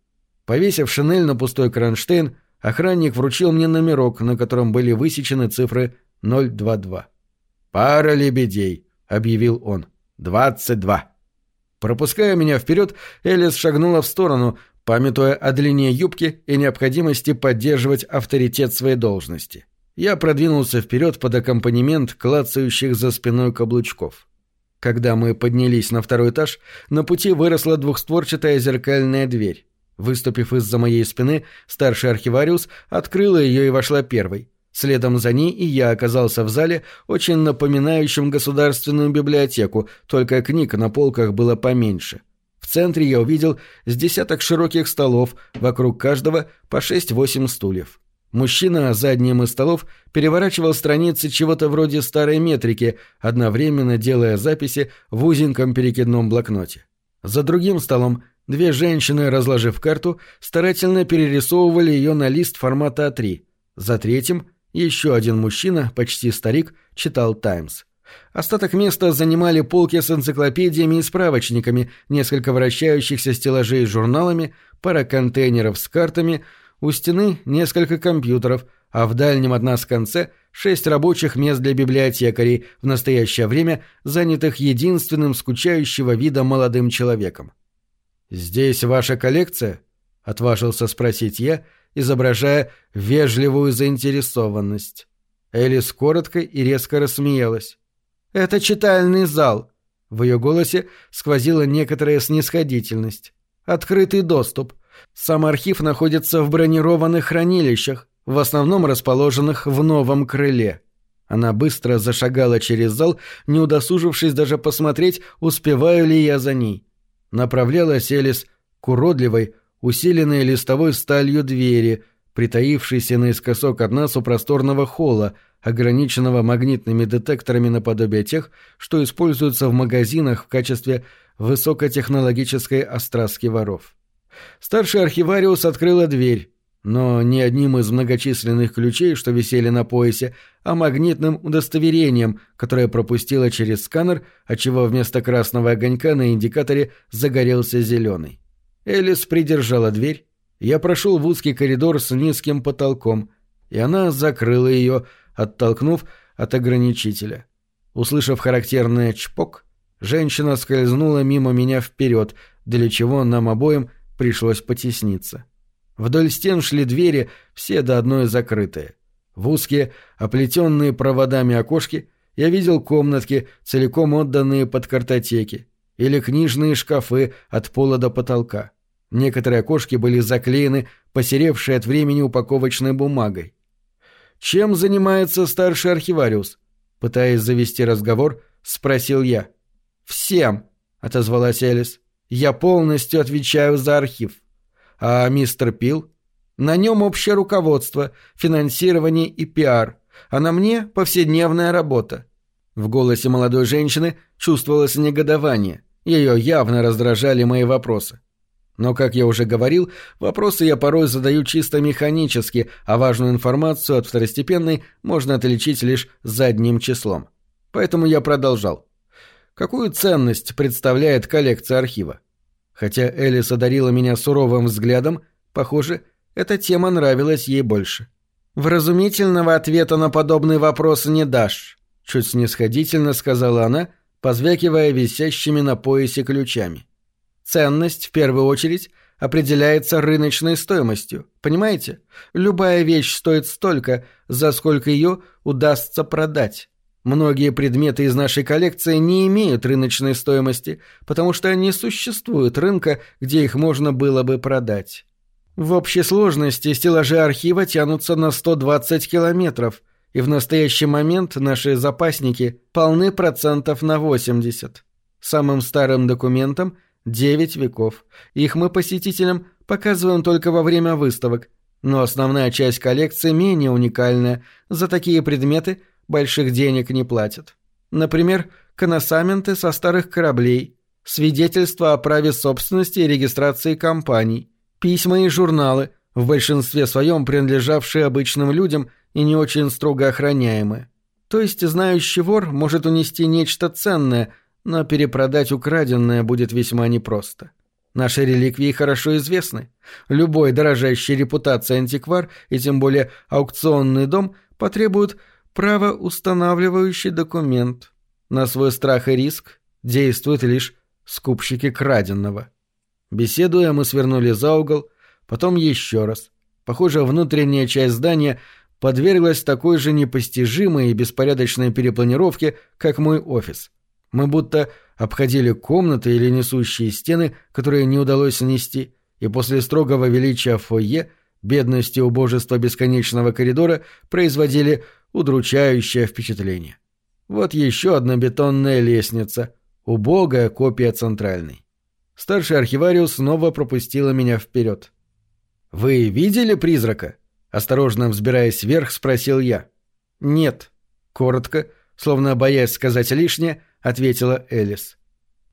Повесив шинель на пустой кронштейн, охранник вручил мне номерок, на котором были высечены цифры 022. «Пара лебедей», — объявил он. «Двадцать два». Пропуская меня вперед, Элис шагнула в сторону, памятуя о длине юбки и необходимости поддерживать авторитет своей должности. Я продвинулся вперед под аккомпанемент клацающих за спиной каблучков. Когда мы поднялись на второй этаж, на пути выросла двухстворчатая зеркальная дверь. Выступив из-за моей спины, старший архивариус открыла ее и вошла первой. Следом за ней и я оказался в зале, очень напоминающем государственную библиотеку, только книг на полках было поменьше. В центре я увидел с десяток широких столов, вокруг каждого по шесть-восемь стульев. Мужчина за одним из столов переворачивал страницы чего-то вроде старой метрики, одновременно делая записи в узеньком перекидном блокноте. За другим столом две женщины, разложив карту, старательно перерисовывали ее на лист формата А3. За третьим еще один мужчина, почти старик, читал «Таймс». Остаток места занимали полки с энциклопедиями и справочниками, несколько вращающихся стеллажей с журналами, пара контейнеров с картами, у стены несколько компьютеров, а в дальнем от нас конце шесть рабочих мест для библиотекарей, в настоящее время занятых единственным скучающего вида молодым человеком. «Здесь ваша коллекция?» — отважился спросить я — изображая вежливую заинтересованность. Элис коротко и резко рассмеялась. «Это читальный зал!» В ее голосе сквозила некоторая снисходительность. «Открытый доступ. Сам архив находится в бронированных хранилищах, в основном расположенных в новом крыле». Она быстро зашагала через зал, не удосужившись даже посмотреть, успеваю ли я за ней. Направлялась Элис к уродливой, усиленные листовой сталью двери, притаившиеся наискосок от нас у просторного холла, ограниченного магнитными детекторами наподобие тех, что используются в магазинах в качестве высокотехнологической остраски воров. Старший архивариус открыла дверь, но не одним из многочисленных ключей, что висели на поясе, а магнитным удостоверением, которое пропустило через сканер, отчего вместо красного огонька на индикаторе загорелся зеленый. Элис придержала дверь. Я прошел в узкий коридор с низким потолком, и она закрыла ее, оттолкнув от ограничителя. Услышав характерный чпок, женщина скользнула мимо меня вперед, для чего нам обоим пришлось потесниться. Вдоль стен шли двери, все до одной закрытые. В узкие, оплетенные проводами окошки я видел комнатки, целиком отданные под картотеки, или книжные шкафы от пола до потолка. Некоторые окошки были заклеены посеревшей от времени упаковочной бумагой. «Чем занимается старший архивариус?» Пытаясь завести разговор, спросил я. «Всем», — отозвалась Элис. «Я полностью отвечаю за архив». «А мистер Пил?» «На нем общее руководство, финансирование и пиар, а на мне повседневная работа». В голосе молодой женщины чувствовалось негодование. Ее явно раздражали мои вопросы. Но, как я уже говорил, вопросы я порой задаю чисто механически, а важную информацию от второстепенной можно отличить лишь задним числом. Поэтому я продолжал. Какую ценность представляет коллекция архива? Хотя Элис одарила меня суровым взглядом, похоже, эта тема нравилась ей больше. «Вразумительного ответа на подобный вопрос не дашь», — чуть снисходительно сказала она, позвякивая висящими на поясе ключами. Ценность, в первую очередь, определяется рыночной стоимостью. Понимаете? Любая вещь стоит столько, за сколько ее удастся продать. Многие предметы из нашей коллекции не имеют рыночной стоимости, потому что не существует рынка, где их можно было бы продать. В общей сложности стеллажи архива тянутся на 120 километров, и в настоящий момент наши запасники полны процентов на 80. Самым старым документом Девять веков. Их мы посетителям показываем только во время выставок, но основная часть коллекции менее уникальная, за такие предметы больших денег не платят. Например, коносаменты со старых кораблей, свидетельства о праве собственности и регистрации компаний, письма и журналы, в большинстве своем принадлежавшие обычным людям и не очень строго охраняемые. То есть знающий вор может унести нечто ценное – но перепродать украденное будет весьма непросто. Наши реликвии хорошо известны. Любой дорожащий репутацией антиквар, и тем более аукционный дом, потребует правоустанавливающий документ. На свой страх и риск действуют лишь скупщики краденного. Беседуя, мы свернули за угол, потом еще раз. Похоже, внутренняя часть здания подверглась такой же непостижимой и беспорядочной перепланировке, как мой офис. Мы будто обходили комнаты или несущие стены, которые не удалось снести, и после строгого величия фойе, бедности убожества бесконечного коридора производили удручающее впечатление. Вот еще одна бетонная лестница, убогая копия центральной. Старший архивариус снова пропустила меня вперед. «Вы видели призрака?» Осторожно взбираясь вверх, спросил я. «Нет». Коротко, словно боясь сказать лишнее, ответила Элис.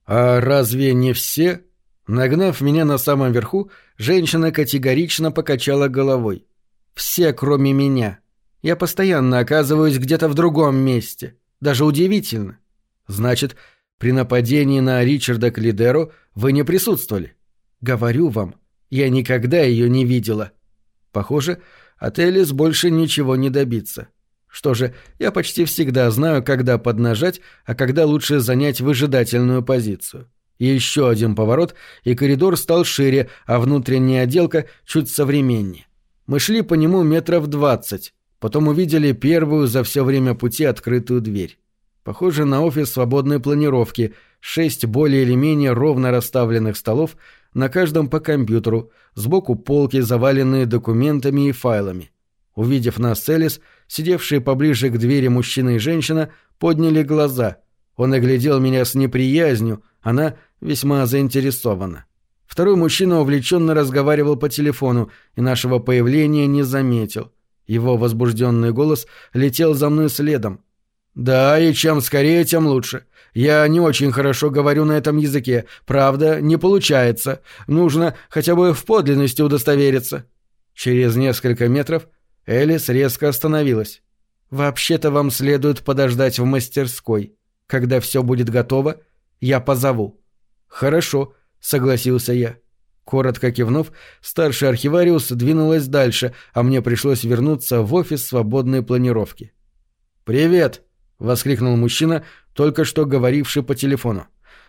«А разве не все?» Нагнав меня на самом верху, женщина категорично покачала головой. «Все, кроме меня. Я постоянно оказываюсь где-то в другом месте. Даже удивительно. Значит, при нападении на Ричарда Клидеру вы не присутствовали. Говорю вам, я никогда ее не видела. Похоже, от Элис больше ничего не добиться. Что же, я почти всегда знаю, когда поднажать, а когда лучше занять выжидательную позицию. Еще один поворот, и коридор стал шире, а внутренняя отделка чуть современнее. Мы шли по нему метров двадцать, потом увидели первую за все время пути открытую дверь. Похоже на офис свободной планировки, шесть более или менее ровно расставленных столов, на каждом по компьютеру, сбоку полки, заваленные документами и файлами. Увидев нас с Элис, сидевшие поближе к двери мужчина и женщина подняли глаза. Он оглядел меня с неприязнью, она весьма заинтересована. Второй мужчина увлеченно разговаривал по телефону и нашего появления не заметил. Его возбужденный голос летел за мной следом. «Да, и чем скорее, тем лучше. Я не очень хорошо говорю на этом языке. Правда, не получается. Нужно хотя бы в подлинности удостовериться». Через несколько метров Элис резко остановилась. «Вообще-то вам следует подождать в мастерской. Когда все будет готово, я позову». «Хорошо», — согласился я. Коротко кивнув, старший архивариус двинулась дальше, а мне пришлось вернуться в офис свободной планировки. «Привет!» — воскликнул мужчина, только что говоривший по телефону.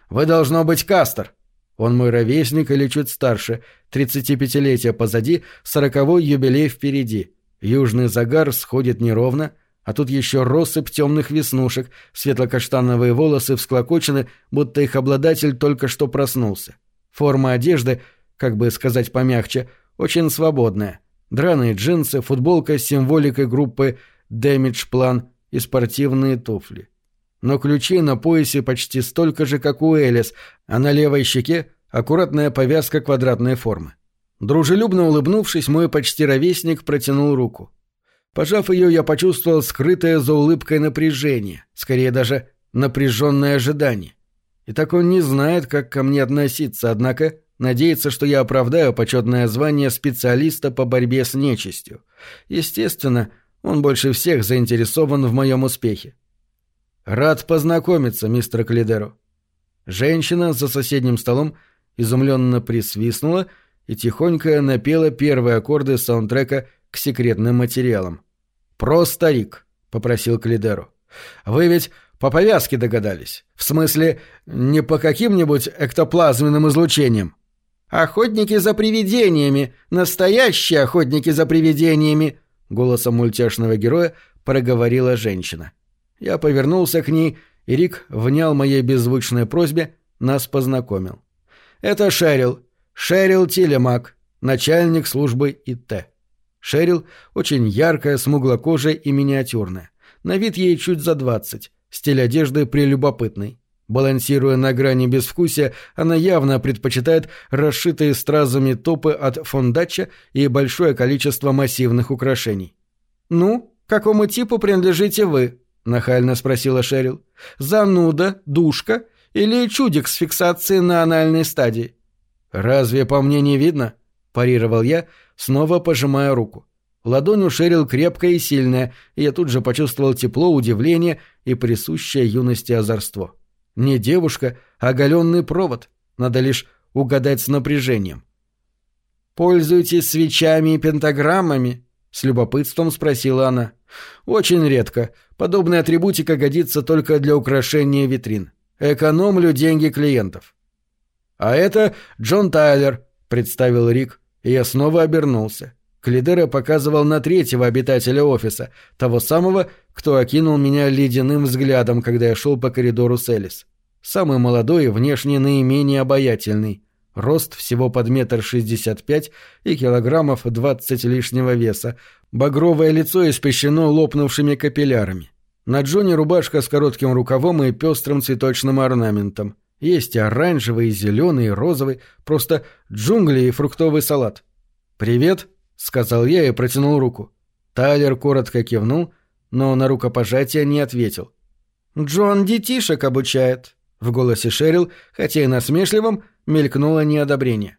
«Вы должно быть Кастер!» Он мой ровесник или чуть старше, 35-летие позади, сороковой юбилей впереди. Южный загар сходит неровно, а тут еще россыпь темных веснушек, светло-каштановые волосы всклокочены, будто их обладатель только что проснулся. Форма одежды, как бы сказать помягче, очень свободная. Драные джинсы, футболка с символикой группы Damage Plan и спортивные туфли. Но ключей на поясе почти столько же, как у Элис, а на левой щеке аккуратная повязка квадратной формы. Дружелюбно улыбнувшись, мой почти ровесник протянул руку. Пожав ее, я почувствовал скрытое за улыбкой напряжение, скорее даже напряженное ожидание. И так он не знает, как ко мне относиться, однако надеется, что я оправдаю почетное звание специалиста по борьбе с нечистью. Естественно, он больше всех заинтересован в моем успехе. «Рад познакомиться, мистер Клидеро». Женщина за соседним столом изумленно присвистнула и тихонько напела первые аккорды саундтрека к секретным материалам. «Про старик», — попросил Клидеро. «Вы ведь по повязке догадались. В смысле, не по каким-нибудь эктоплазменным излучениям?» «Охотники за привидениями! Настоящие охотники за привидениями!» — голосом мультяшного героя проговорила женщина. Я повернулся к ней, и Рик внял моей беззвучной просьбе, нас познакомил. «Это Шерил. Шерил Телемак, начальник службы ИТ». Шерил очень яркая, смуглокожая и миниатюрная. На вид ей чуть за двадцать, стиль одежды прелюбопытный. Балансируя на грани безвкусия, она явно предпочитает расшитые стразами топы от фондача и большое количество массивных украшений. «Ну, какому типу принадлежите вы?» — нахально спросила Шерил. «Зануда, душка или чудик с фиксацией на анальной стадии?» «Разве по мне не видно?» — парировал я, снова пожимая руку. Ладонь у Шерил крепкая и сильная, и я тут же почувствовал тепло, удивление и присущее юности озорство. Не девушка, а оголенный провод. Надо лишь угадать с напряжением. «Пользуйтесь свечами и пентаграммами?» — С любопытством спросила она. «Очень редко. Подобная атрибутика годится только для украшения витрин. Экономлю деньги клиентов». «А это Джон Тайлер», — представил Рик, и я снова обернулся. Клидера показывал на третьего обитателя офиса, того самого, кто окинул меня ледяным взглядом, когда я шел по коридору с Элис. Самый молодой и внешне наименее обаятельный. Рост всего под метр шестьдесят пять и килограммов двадцать лишнего веса. Багровое лицо испещено лопнувшими капиллярами. На Джоне рубашка с коротким рукавом и пестрым цветочным орнаментом. Есть оранжевый, зеленый, и розовый. Просто джунгли и фруктовый салат. «Привет», — сказал я и протянул руку. Тайлер коротко кивнул, но на рукопожатие не ответил. «Джон детишек обучает», в голосе Шерил, хотя и насмешливом, мелькнуло неодобрение.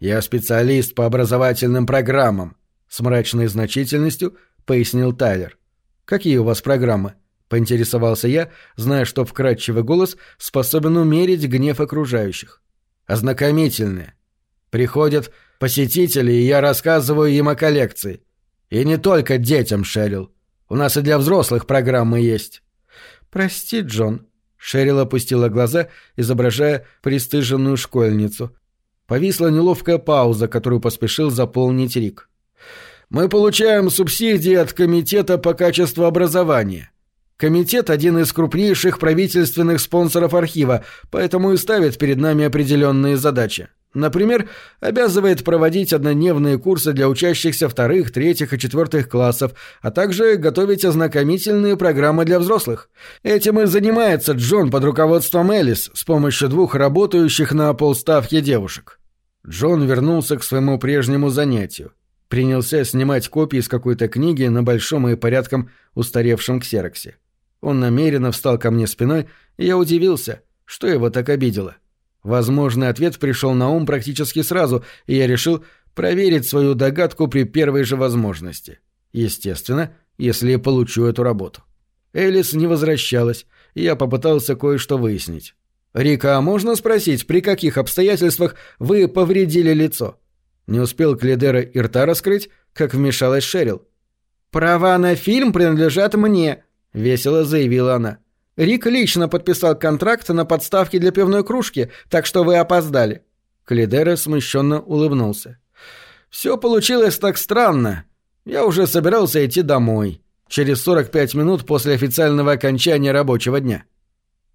«Я специалист по образовательным программам», — с мрачной значительностью пояснил Тайлер. «Какие у вас программы?» — поинтересовался я, зная, что вкрадчивый голос способен умерить гнев окружающих. «Ознакомительные. Приходят посетители, и я рассказываю им о коллекции. И не только детям, Шерил. У нас и для взрослых программы есть». «Прости, Джон», Шерил опустила глаза, изображая пристыженную школьницу. Повисла неловкая пауза, которую поспешил заполнить Рик. «Мы получаем субсидии от Комитета по качеству образования. Комитет – один из крупнейших правительственных спонсоров архива, поэтому и ставит перед нами определенные задачи. Например, обязывает проводить однодневные курсы для учащихся вторых, третьих и четвертых классов, а также готовить ознакомительные программы для взрослых. Этим и занимается Джон под руководством Элис с помощью двух работающих на полставки девушек. Джон вернулся к своему прежнему занятию. Принялся снимать копии из какой-то книги на большом и порядком устаревшем ксероксе. Он намеренно встал ко мне спиной, и я удивился, что его так обидело. Возможный ответ пришел на ум практически сразу, и я решил проверить свою догадку при первой же возможности. Естественно, если я получу эту работу. Элис не возвращалась, и я попытался кое-что выяснить. «Рика, а можно спросить, при каких обстоятельствах вы повредили лицо?» Не успел Кледера и рта раскрыть, как вмешалась Шерил. «Права на фильм принадлежат мне», — весело заявила она. Рик лично подписал контракт на подставке для пивной кружки, так что вы опоздали». Клидера смущенно улыбнулся. «Все получилось так странно. Я уже собирался идти домой. Через 45 минут после официального окончания рабочего дня».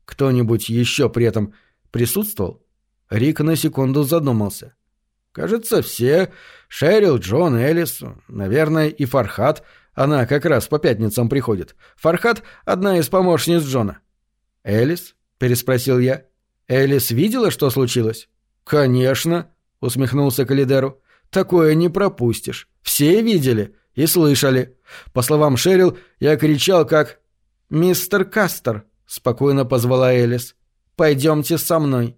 «Кто-нибудь еще при этом присутствовал?» Рик на секунду задумался. «Кажется, все. Шерил, Джон, Элис, наверное, и Фархат — она как раз по пятницам приходит. Фархат — одна из помощниц Джона». «Элис?» — переспросил я. «Элис видела, что случилось?» «Конечно», — усмехнулся Калидеру. «Такое не пропустишь. Все видели и слышали. По словам Шерил, я кричал как «Мистер Кастер», — спокойно позвала Элис. «Пойдемте со мной».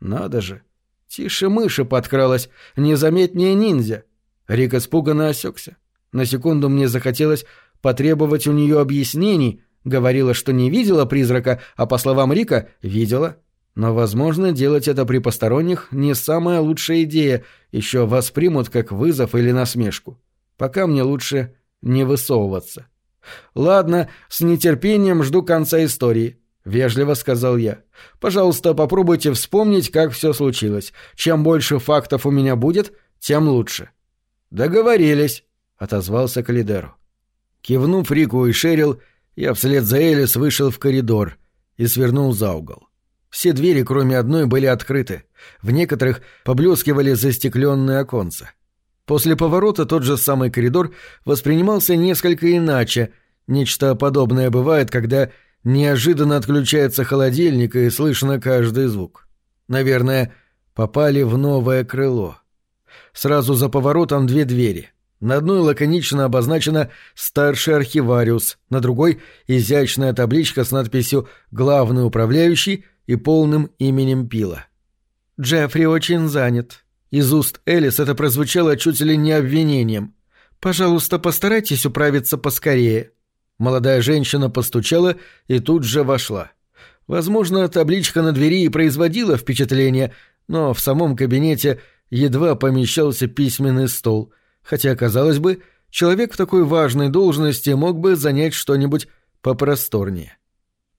«Надо же». Тише мыши подкралась, незаметнее ниндзя. Рик испуганно осекся. На секунду мне захотелось потребовать у нее объяснений, говорила, что не видела призрака, а по словам Рика, видела. Но, возможно, делать это при посторонних не самая лучшая идея, еще воспримут как вызов или насмешку. Пока мне лучше не высовываться. «Ладно, с нетерпением жду конца истории», — вежливо сказал я. «Пожалуйста, попробуйте вспомнить, как все случилось. Чем больше фактов у меня будет, тем лучше». «Договорились», — отозвался Калидеру. Кивнув Рику и Шерил, я вслед за Элис вышел в коридор и свернул за угол. Все двери, кроме одной, были открыты. В некоторых поблескивали застекленные оконца. После поворота тот же самый коридор воспринимался несколько иначе. Нечто подобное бывает, когда неожиданно отключается холодильник и слышно каждый звук. Наверное, попали в новое крыло. Сразу за поворотом две двери — на одной лаконично обозначено «Старший архивариус», на другой — изящная табличка с надписью «Главный управляющий» и полным именем Пила. «Джеффри очень занят». Из уст Элис это прозвучало чуть ли не обвинением. «Пожалуйста, постарайтесь управиться поскорее». Молодая женщина постучала и тут же вошла. Возможно, табличка на двери и производила впечатление, но в самом кабинете едва помещался письменный стол — хотя, казалось бы, человек в такой важной должности мог бы занять что-нибудь попросторнее.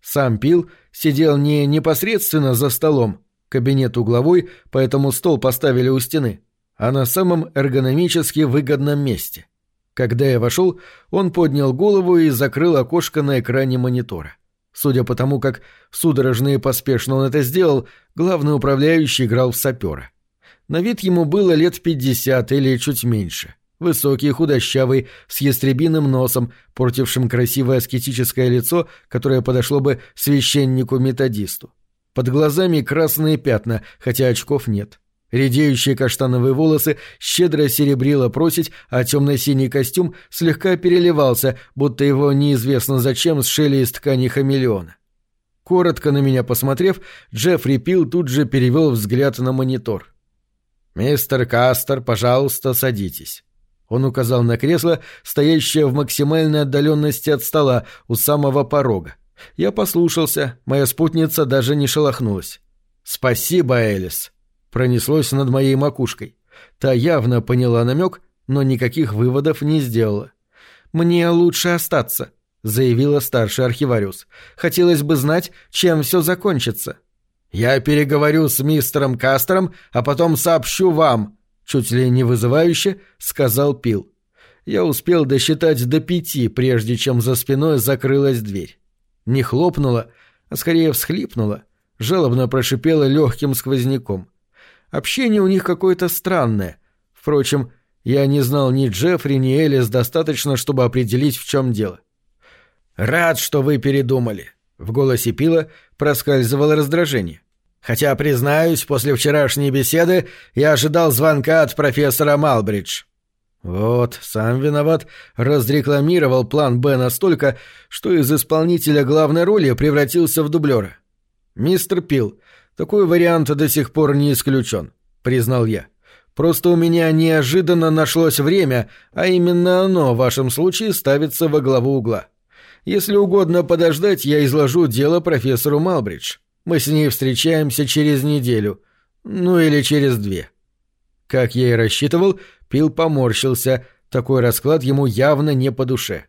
Сам Пил сидел не непосредственно за столом, кабинет угловой, поэтому стол поставили у стены, а на самом эргономически выгодном месте. Когда я вошел, он поднял голову и закрыл окошко на экране монитора. Судя по тому, как судорожно и поспешно он это сделал, главный управляющий играл в сапера. На вид ему было лет пятьдесят или чуть меньше. Высокий, худощавый, с ястребиным носом, портившим красивое аскетическое лицо, которое подошло бы священнику-методисту. Под глазами красные пятна, хотя очков нет. Редеющие каштановые волосы щедро серебрило просить, а темно-синий костюм слегка переливался, будто его неизвестно зачем сшили из ткани хамелеона. Коротко на меня посмотрев, Джеффри Пил тут же перевел взгляд на монитор. «Мистер Кастер, пожалуйста, садитесь». Он указал на кресло, стоящее в максимальной отдаленности от стола, у самого порога. Я послушался, моя спутница даже не шелохнулась. «Спасибо, Элис», — пронеслось над моей макушкой. Та явно поняла намек, но никаких выводов не сделала. «Мне лучше остаться», — заявила старший архивариус. «Хотелось бы знать, чем все закончится». «Я переговорю с мистером Кастером, а потом сообщу вам», — чуть ли не вызывающе сказал Пил. Я успел досчитать до пяти, прежде чем за спиной закрылась дверь. Не хлопнула, а скорее всхлипнула, жалобно прошипела легким сквозняком. Общение у них какое-то странное. Впрочем, я не знал ни Джеффри, ни Элис достаточно, чтобы определить, в чем дело. «Рад, что вы передумали», в голосе Пила проскальзывало раздражение. «Хотя, признаюсь, после вчерашней беседы я ожидал звонка от профессора Малбридж». Вот, сам виноват, разрекламировал план Б настолько, что из исполнителя главной роли превратился в дублера. «Мистер Пил, такой вариант до сих пор не исключен», — признал я. «Просто у меня неожиданно нашлось время, а именно оно в вашем случае ставится во главу угла». Если угодно подождать, я изложу дело профессору Малбридж. Мы с ней встречаемся через неделю. Ну или через две». Как я и рассчитывал, Пил поморщился. Такой расклад ему явно не по душе.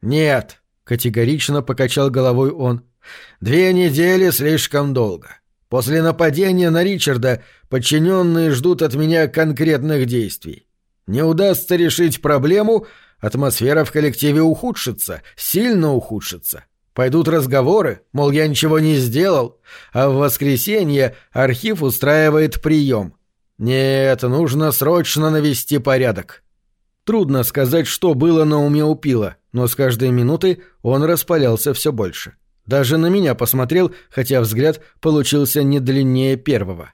«Нет», — категорично покачал головой он. «Две недели слишком долго. После нападения на Ричарда подчиненные ждут от меня конкретных действий. Не удастся решить проблему, Атмосфера в коллективе ухудшится, сильно ухудшится. Пойдут разговоры, мол, я ничего не сделал, а в воскресенье архив устраивает прием. Нет, нужно срочно навести порядок. Трудно сказать, что было на уме у Пила, но с каждой минутой он распалялся все больше. Даже на меня посмотрел, хотя взгляд получился не длиннее первого.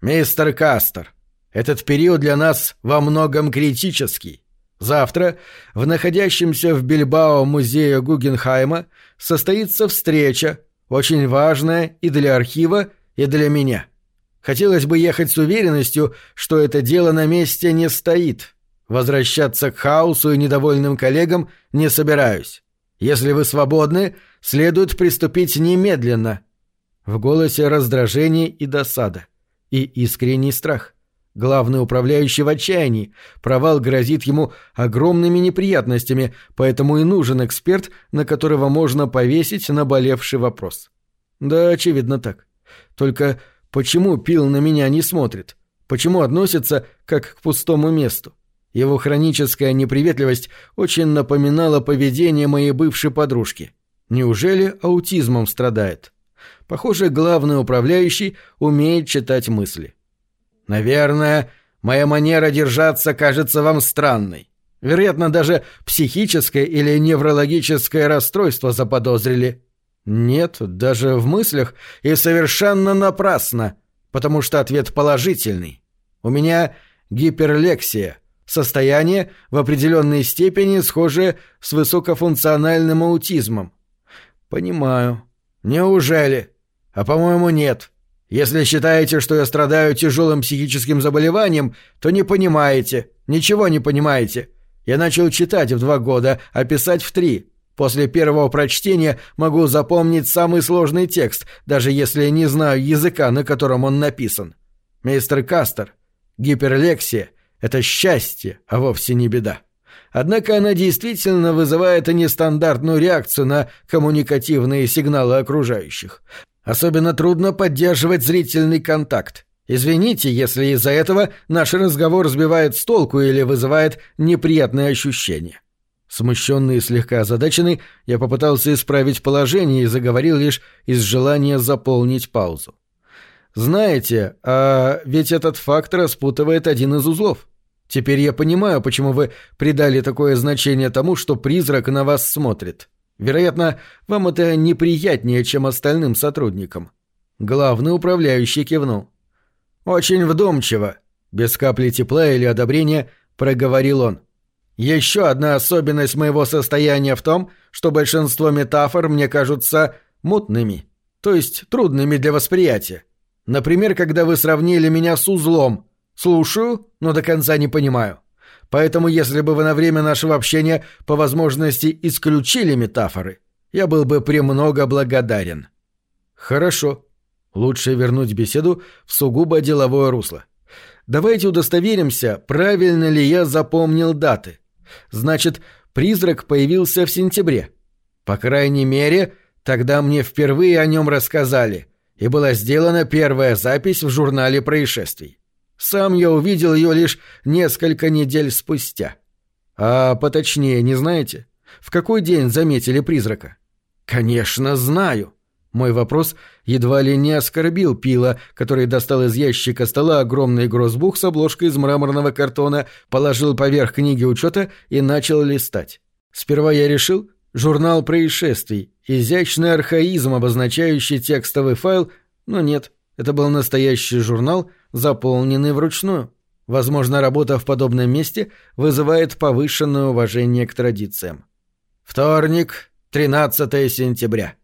«Мистер Кастер, этот период для нас во многом критический. Завтра в находящемся в Бильбао музее Гугенхайма состоится встреча, очень важная и для архива, и для меня. Хотелось бы ехать с уверенностью, что это дело на месте не стоит. Возвращаться к хаосу и недовольным коллегам не собираюсь. Если вы свободны, следует приступить немедленно. В голосе раздражение и досада. И искренний страх. Главный управляющий в отчаянии. Провал грозит ему огромными неприятностями, поэтому и нужен эксперт, на которого можно повесить наболевший вопрос. Да, очевидно так. Только почему Пил на меня не смотрит? Почему относится как к пустому месту? Его хроническая неприветливость очень напоминала поведение моей бывшей подружки. Неужели аутизмом страдает? Похоже, главный управляющий умеет читать мысли. — Наверное, моя манера держаться кажется вам странной. Вероятно, даже психическое или неврологическое расстройство заподозрили. Нет, даже в мыслях, и совершенно напрасно, потому что ответ положительный. У меня гиперлексия, состояние в определенной степени схожее с высокофункциональным аутизмом. Понимаю. Неужели? А по-моему, нет. Если считаете, что я страдаю тяжелым психическим заболеванием, то не понимаете, ничего не понимаете. Я начал читать в два года, а писать в три. После первого прочтения могу запомнить самый сложный текст, даже если не знаю языка, на котором он написан. Мистер Кастер, гиперлексия — это счастье, а вовсе не беда. Однако она действительно вызывает нестандартную реакцию на коммуникативные сигналы окружающих. Особенно трудно поддерживать зрительный контакт. Извините, если из-за этого наш разговор сбивает с толку или вызывает неприятные ощущения. Смущенный и слегка озадаченный, я попытался исправить положение и заговорил лишь из желания заполнить паузу. «Знаете, а ведь этот факт распутывает один из узлов. Теперь я понимаю, почему вы придали такое значение тому, что призрак на вас смотрит. Вероятно, вам это неприятнее, чем остальным сотрудникам». Главный управляющий кивнул. «Очень вдумчиво», — без капли тепла или одобрения проговорил он. «Еще одна особенность моего состояния в том, что большинство метафор мне кажутся мутными, то есть трудными для восприятия. Например, когда вы сравнили меня с узлом. Слушаю, но до конца не понимаю. Поэтому если бы вы на время нашего общения по возможности исключили метафоры, я был бы премного благодарен. Хорошо. Лучше вернуть беседу в сугубо деловое русло. Давайте удостоверимся, правильно ли я запомнил даты. Значит, призрак появился в сентябре. По крайней мере, тогда мне впервые о нем рассказали, и была сделана первая запись в журнале происшествий. Сам я увидел ее лишь несколько недель спустя. А поточнее, не знаете? В какой день заметили призрака? Конечно, знаю. Мой вопрос едва ли не оскорбил Пила, который достал из ящика стола огромный грозбух с обложкой из мраморного картона, положил поверх книги учета и начал листать. Сперва я решил, журнал происшествий, изящный архаизм, обозначающий текстовый файл, но нет, это был настоящий журнал — заполнены вручную. Возможно, работа в подобном месте вызывает повышенное уважение к традициям. Вторник, 13 сентября.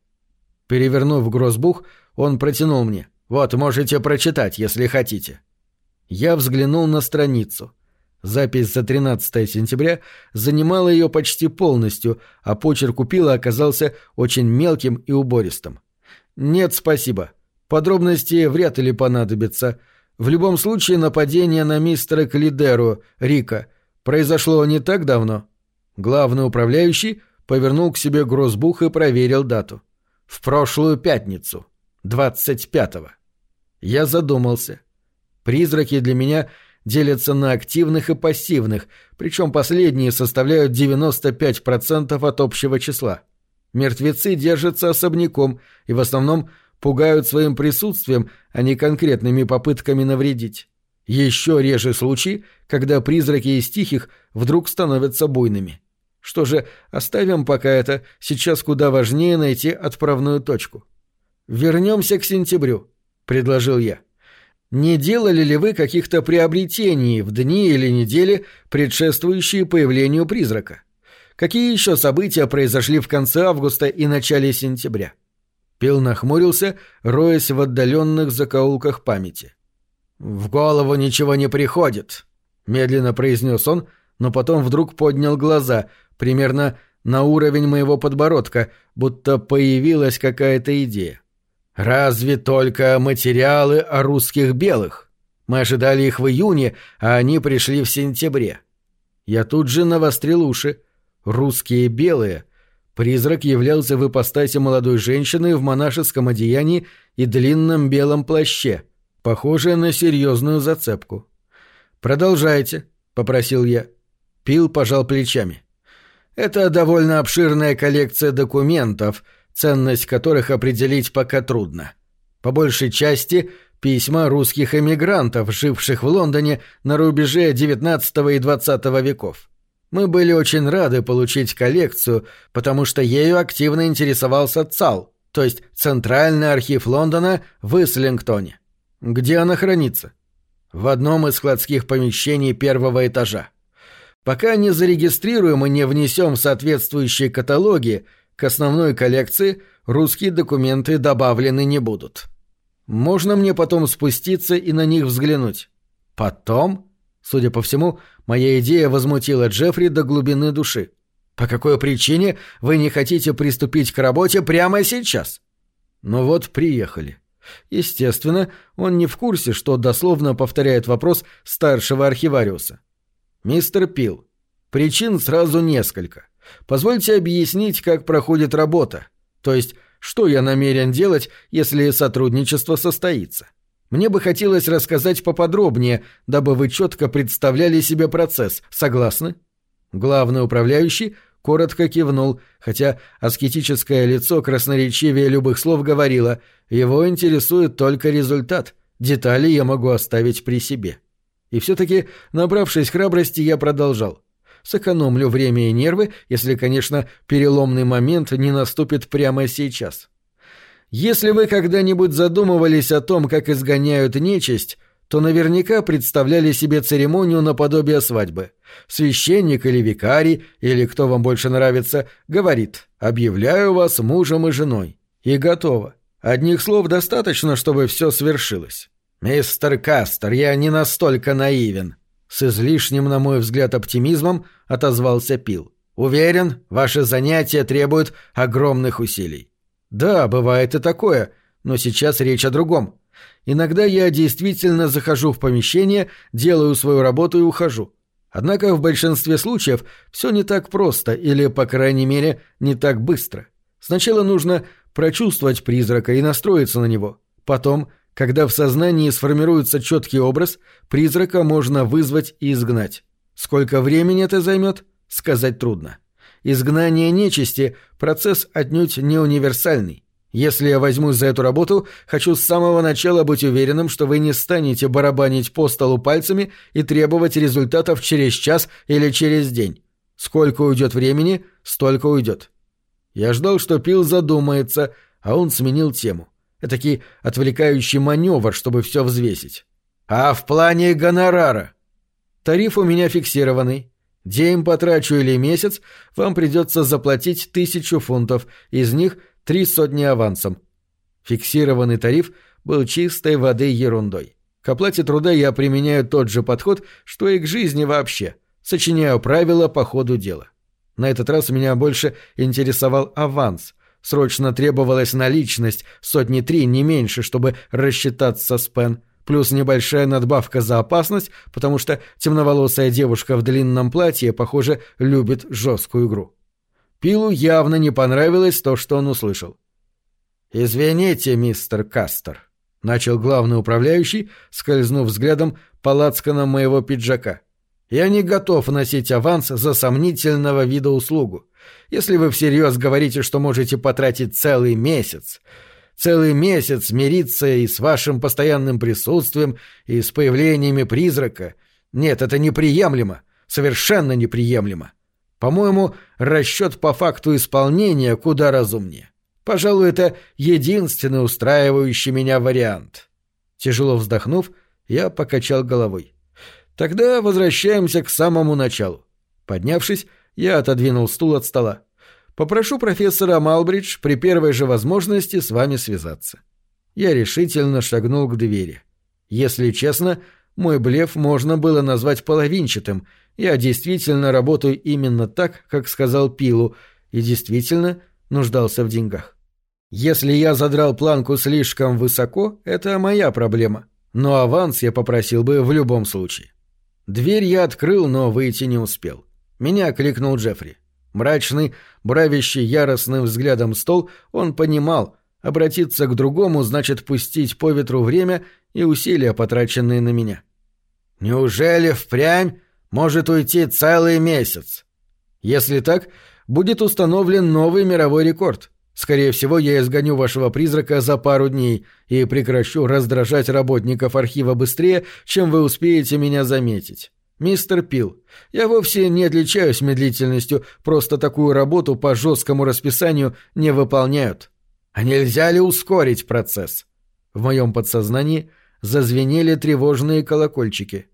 Перевернув грозбух, он протянул мне. «Вот, можете прочитать, если хотите». Я взглянул на страницу. Запись за 13 сентября занимала ее почти полностью, а почерк у Пила оказался очень мелким и убористым. «Нет, спасибо. Подробности вряд ли понадобятся. В любом случае нападение на мистера Клидеру, Рика, произошло не так давно. Главный управляющий повернул к себе грозбух и проверил дату. В прошлую пятницу, 25-го. Я задумался. Призраки для меня делятся на активных и пассивных, причем последние составляют 95% от общего числа. Мертвецы держатся особняком и в основном пугают своим присутствием, а не конкретными попытками навредить. Еще реже случаи, когда призраки из тихих вдруг становятся буйными. Что же, оставим пока это, сейчас куда важнее найти отправную точку. «Вернемся к сентябрю», — предложил я. «Не делали ли вы каких-то приобретений в дни или недели, предшествующие появлению призрака? Какие еще события произошли в конце августа и начале сентября?» Пил нахмурился, роясь в отдаленных закоулках памяти. «В голову ничего не приходит», — медленно произнес он, но потом вдруг поднял глаза, примерно на уровень моего подбородка, будто появилась какая-то идея. «Разве только материалы о русских белых? Мы ожидали их в июне, а они пришли в сентябре». Я тут же навострил уши. «Русские белые» Призрак являлся в ипостаси молодой женщины в монашеском одеянии и длинном белом плаще, похожее на серьезную зацепку. «Продолжайте», — попросил я. Пил пожал плечами. «Это довольно обширная коллекция документов, ценность которых определить пока трудно. По большей части письма русских эмигрантов, живших в Лондоне на рубеже XIX и XX веков. Мы были очень рады получить коллекцию, потому что ею активно интересовался ЦАЛ, то есть Центральный архив Лондона в Ислингтоне. Где она хранится? В одном из складских помещений первого этажа. Пока не зарегистрируем и не внесем соответствующие каталоги, к основной коллекции русские документы добавлены не будут. Можно мне потом спуститься и на них взглянуть? Потом? Судя по всему, Моя идея возмутила Джеффри до глубины души. «По какой причине вы не хотите приступить к работе прямо сейчас?» Ну вот, приехали. Естественно, он не в курсе, что дословно повторяет вопрос старшего архивариуса. «Мистер Пил, Причин сразу несколько. Позвольте объяснить, как проходит работа. То есть, что я намерен делать, если сотрудничество состоится. Мне бы хотелось рассказать поподробнее, дабы вы четко представляли себе процесс. Согласны? Главный управляющий коротко кивнул, хотя аскетическое лицо красноречивее любых слов говорило, его интересует только результат, детали я могу оставить при себе. И все-таки, набравшись храбрости, я продолжал. Сэкономлю время и нервы, если, конечно, переломный момент не наступит прямо сейчас. Если вы когда-нибудь задумывались о том, как изгоняют нечисть, то наверняка представляли себе церемонию наподобие свадьбы. Священник или викарий, или кто вам больше нравится, говорит «объявляю вас мужем и женой». И готово. Одних слов достаточно, чтобы все свершилось. «Мистер Кастер, я не настолько наивен», — с излишним, на мой взгляд, оптимизмом отозвался Пил. «Уверен, ваши занятия требуют огромных усилий». «Да, бывает и такое, но сейчас речь о другом. Иногда я действительно захожу в помещение, делаю свою работу и ухожу. Однако в большинстве случаев все не так просто или, по крайней мере, не так быстро. Сначала нужно прочувствовать призрака и настроиться на него. Потом, когда в сознании сформируется четкий образ, призрака можно вызвать и изгнать. Сколько времени это займет, сказать трудно. Изгнание нечисти – процесс отнюдь не универсальный. Если я возьмусь за эту работу, хочу с самого начала быть уверенным, что вы не станете барабанить по столу пальцами и требовать результатов через час или через день. Сколько уйдет времени, столько уйдет. Я ждал, что Пил задумается, а он сменил тему. Этакий отвлекающий маневр, чтобы все взвесить. А в плане гонорара? Тариф у меня фиксированный. День потрачу или месяц, вам придется заплатить тысячу фунтов, из них — три сотни авансом. Фиксированный тариф был чистой воды ерундой. К оплате труда я применяю тот же подход, что и к жизни вообще. Сочиняю правила по ходу дела. На этот раз меня больше интересовал аванс. Срочно требовалась наличность, сотни три, не меньше, чтобы рассчитаться с Пен, плюс небольшая надбавка за опасность, потому что темноволосая девушка в длинном платье, похоже, любит жесткую игру. Пилу явно не понравилось то, что он услышал. «Извините, мистер Кастер», — начал главный управляющий, скользнув взглядом по лацканам моего пиджака. «Я не готов носить аванс за сомнительного вида услугу. Если вы всерьез говорите, что можете потратить целый месяц, целый месяц мириться и с вашим постоянным присутствием, и с появлениями призрака, нет, это неприемлемо, совершенно неприемлемо. По-моему, расчет по факту исполнения куда разумнее. Пожалуй, это единственный устраивающий меня вариант. Тяжело вздохнув, я покачал головой. Тогда возвращаемся к самому началу. Поднявшись, я отодвинул стул от стола. Попрошу профессора Малбридж при первой же возможности с вами связаться. Я решительно шагнул к двери. Если честно, мой блеф можно было назвать половинчатым — я действительно работаю именно так, как сказал Пилу, и действительно нуждался в деньгах. Если я задрал планку слишком высоко, это моя проблема, но аванс я попросил бы в любом случае. Дверь я открыл, но выйти не успел. Меня кликнул Джеффри. Мрачный, бравящий яростным взглядом стол, он понимал, обратиться к другому значит пустить по ветру время и усилия, потраченные на меня. «Неужели впрямь может уйти целый месяц. Если так, будет установлен новый мировой рекорд. Скорее всего, я изгоню вашего призрака за пару дней и прекращу раздражать работников архива быстрее, чем вы успеете меня заметить. Мистер Пил, я вовсе не отличаюсь медлительностью, просто такую работу по жесткому расписанию не выполняют. А нельзя ли ускорить процесс? В моем подсознании зазвенели тревожные колокольчики.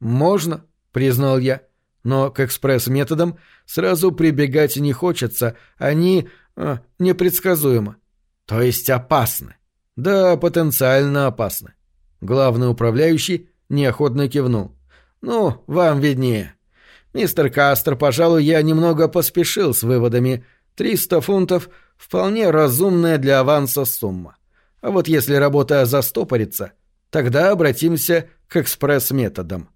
Можно, — признал я. «Но к экспресс-методам сразу прибегать не хочется, они... Э, непредсказуемы». «То есть опасны?» «Да, потенциально опасны». Главный управляющий неохотно кивнул. «Ну, вам виднее. Мистер Кастер, пожалуй, я немного поспешил с выводами. Триста фунтов — вполне разумная для аванса сумма. А вот если работа застопорится, тогда обратимся к экспресс-методам.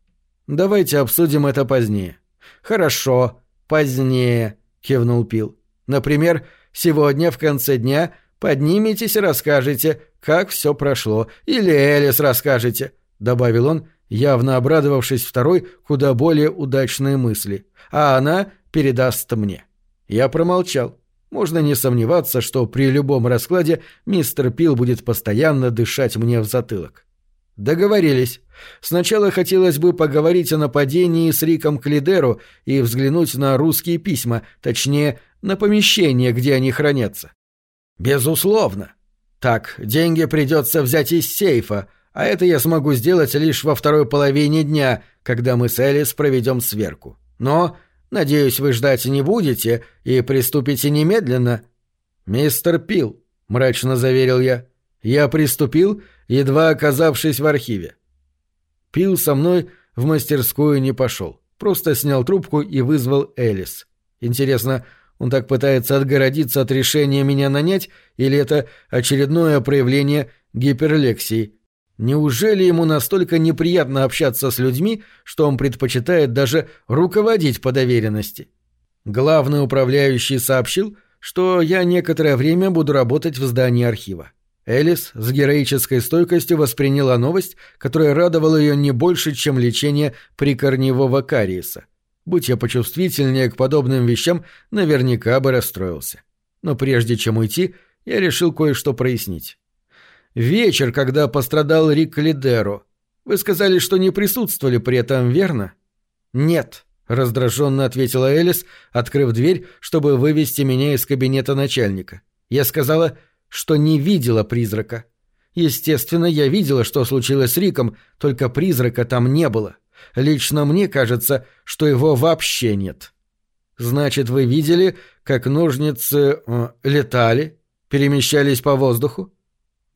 Давайте обсудим это позднее. «Хорошо, позднее», — кивнул Пил. «Например, сегодня в конце дня подниметесь и расскажете, как все прошло, или Элис расскажете», — добавил он, явно обрадовавшись второй, куда более удачной мысли. «А она передаст мне». Я промолчал. Можно не сомневаться, что при любом раскладе мистер Пил будет постоянно дышать мне в затылок. Договорились. Сначала хотелось бы поговорить о нападении с Риком Клидеру и взглянуть на русские письма, точнее, на помещение, где они хранятся. Безусловно. Так, деньги придется взять из сейфа, а это я смогу сделать лишь во второй половине дня, когда мы с Элис проведем сверку. Но Надеюсь, вы ждать не будете и приступите немедленно. Мистер Пил, мрачно заверил я. Я приступил, едва оказавшись в архиве. Пил со мной в мастерскую не пошел. Просто снял трубку и вызвал Элис. Интересно, он так пытается отгородиться от решения меня нанять, или это очередное проявление гиперлексии, Неужели ему настолько неприятно общаться с людьми, что он предпочитает даже руководить по доверенности? Главный управляющий сообщил, что я некоторое время буду работать в здании архива. Элис с героической стойкостью восприняла новость, которая радовала ее не больше, чем лечение прикорневого кариеса. Будь я почувствительнее к подобным вещам, наверняка бы расстроился. Но прежде чем уйти, я решил кое-что прояснить. Вечер, когда пострадал Рик Лидеро. Вы сказали, что не присутствовали при этом, верно? Нет, раздраженно ответила Элис, открыв дверь, чтобы вывести меня из кабинета начальника. Я сказала, что не видела призрака. Естественно, я видела, что случилось с Риком, только призрака там не было. Лично мне кажется, что его вообще нет. Значит, вы видели, как ножницы э, летали, перемещались по воздуху?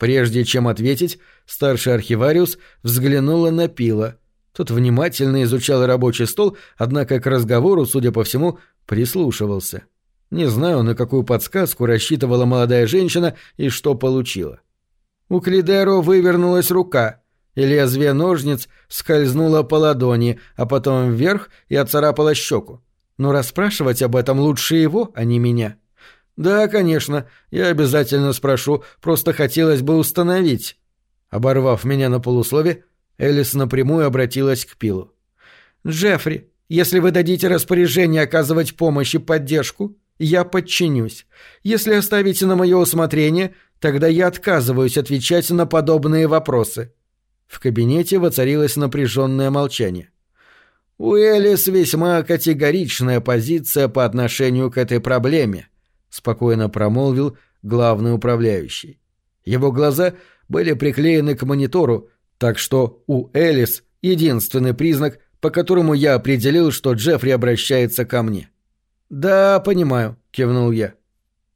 Прежде чем ответить, старший архивариус взглянула на Пила. Тот внимательно изучал рабочий стол, однако к разговору, судя по всему, прислушивался. Не знаю, на какую подсказку рассчитывала молодая женщина и что получила. У Клидеро вывернулась рука, и лезвие ножниц скользнуло по ладони, а потом вверх и оцарапало щеку. Но расспрашивать об этом лучше его, а не меня. — «Да, конечно, я обязательно спрошу, просто хотелось бы установить». Оборвав меня на полуслове, Элис напрямую обратилась к Пилу. «Джеффри, если вы дадите распоряжение оказывать помощь и поддержку, я подчинюсь. Если оставите на мое усмотрение, тогда я отказываюсь отвечать на подобные вопросы». В кабинете воцарилось напряженное молчание. У Элис весьма категоричная позиция по отношению к этой проблеме, — спокойно промолвил главный управляющий. Его глаза были приклеены к монитору, так что у Элис единственный признак, по которому я определил, что Джеффри обращается ко мне. «Да, понимаю», — кивнул я.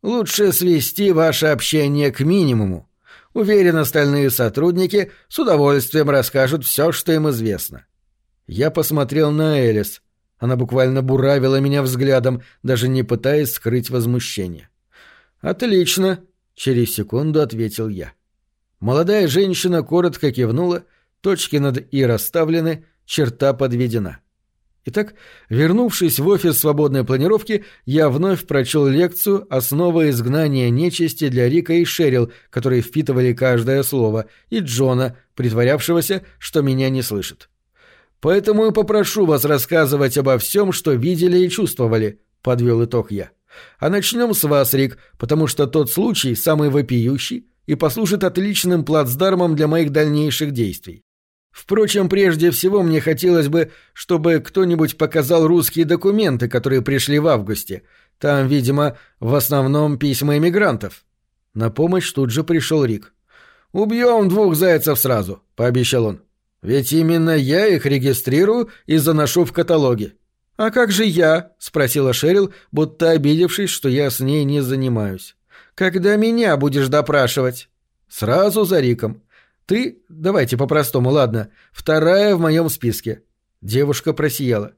«Лучше свести ваше общение к минимуму. Уверен, остальные сотрудники с удовольствием расскажут все, что им известно». Я посмотрел на Элис. Она буквально буравила меня взглядом, даже не пытаясь скрыть возмущение. «Отлично!» — через секунду ответил я. Молодая женщина коротко кивнула, точки над «и» расставлены, черта подведена. Итак, вернувшись в офис свободной планировки, я вновь прочел лекцию «Основа изгнания нечисти» для Рика и Шерил, которые впитывали каждое слово, и Джона, притворявшегося, что меня не слышит. Поэтому и попрошу вас рассказывать обо всем, что видели и чувствовали», — подвел итог я. «А начнем с вас, Рик, потому что тот случай самый вопиющий и послужит отличным плацдармом для моих дальнейших действий. Впрочем, прежде всего мне хотелось бы, чтобы кто-нибудь показал русские документы, которые пришли в августе. Там, видимо, в основном письма эмигрантов». На помощь тут же пришел Рик. «Убьем двух зайцев сразу», — пообещал он. Ведь именно я их регистрирую и заношу в каталоги. А как же я? спросила Шерил, будто обидевшись, что я с ней не занимаюсь. Когда меня будешь допрашивать? Сразу за Риком. Ты, давайте по-простому, ладно, вторая в моем списке. Девушка просияла.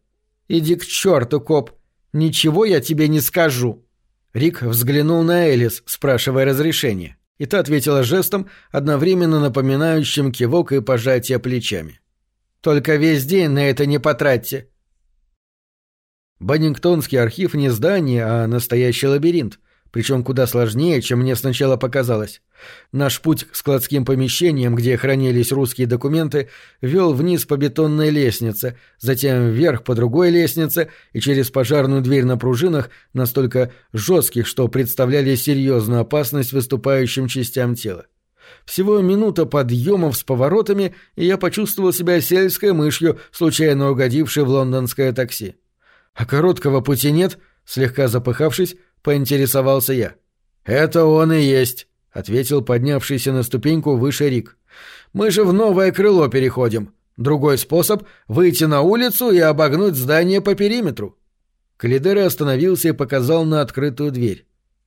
Иди к черту, коп. Ничего я тебе не скажу. Рик взглянул на Элис, спрашивая разрешения. И та ответила жестом, одновременно напоминающим кивок и пожатие плечами. «Только весь день на это не потратьте. Баннингтонский архив не здание, а настоящий лабиринт, причем куда сложнее, чем мне сначала показалось. Наш путь к складским помещениям, где хранились русские документы, вел вниз по бетонной лестнице, затем вверх по другой лестнице и через пожарную дверь на пружинах, настолько жестких, что представляли серьезную опасность выступающим частям тела. Всего минута подъемов с поворотами, и я почувствовал себя сельской мышью, случайно угодившей в лондонское такси. А короткого пути нет, слегка запыхавшись, поинтересовался я. «Это он и есть», — ответил поднявшийся на ступеньку выше Рик. «Мы же в новое крыло переходим. Другой способ — выйти на улицу и обогнуть здание по периметру». Калидера остановился и показал на открытую дверь.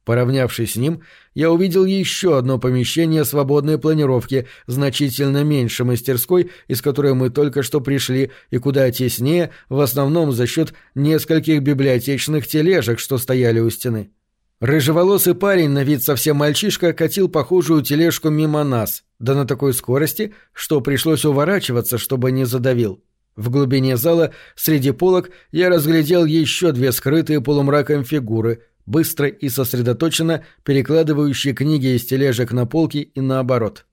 Поравнявшись с ним, я увидел еще одно помещение свободной планировки, значительно меньше мастерской, из которой мы только что пришли, и куда теснее, в основном за счет нескольких библиотечных тележек, что стояли у стены. Рыжеволосый парень, на вид совсем мальчишка, катил похожую тележку мимо нас, да на такой скорости, что пришлось уворачиваться, чтобы не задавил. В глубине зала, среди полок, я разглядел еще две скрытые полумраком фигуры, быстро и сосредоточенно перекладывающие книги из тележек на полки и наоборот.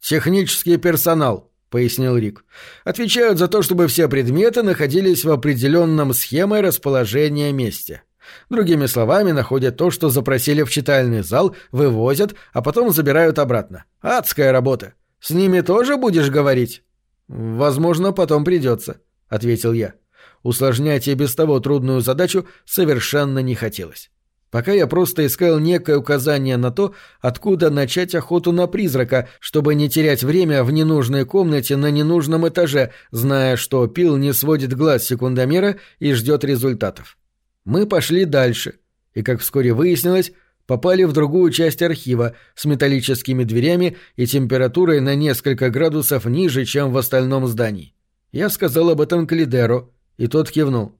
«Технический персонал», — пояснил Рик, — «отвечают за то, чтобы все предметы находились в определенном схемой расположения месте». Другими словами, находят то, что запросили в читальный зал, вывозят, а потом забирают обратно. Адская работа. С ними тоже будешь говорить? Возможно, потом придется, ответил я. Усложнять и без того трудную задачу совершенно не хотелось. Пока я просто искал некое указание на то, откуда начать охоту на призрака, чтобы не терять время в ненужной комнате на ненужном этаже, зная, что Пил не сводит глаз секундомера и ждет результатов. Мы пошли дальше, и, как вскоре выяснилось, попали в другую часть архива с металлическими дверями и температурой на несколько градусов ниже, чем в остальном здании. Я сказал об этом Клидеру, и тот кивнул.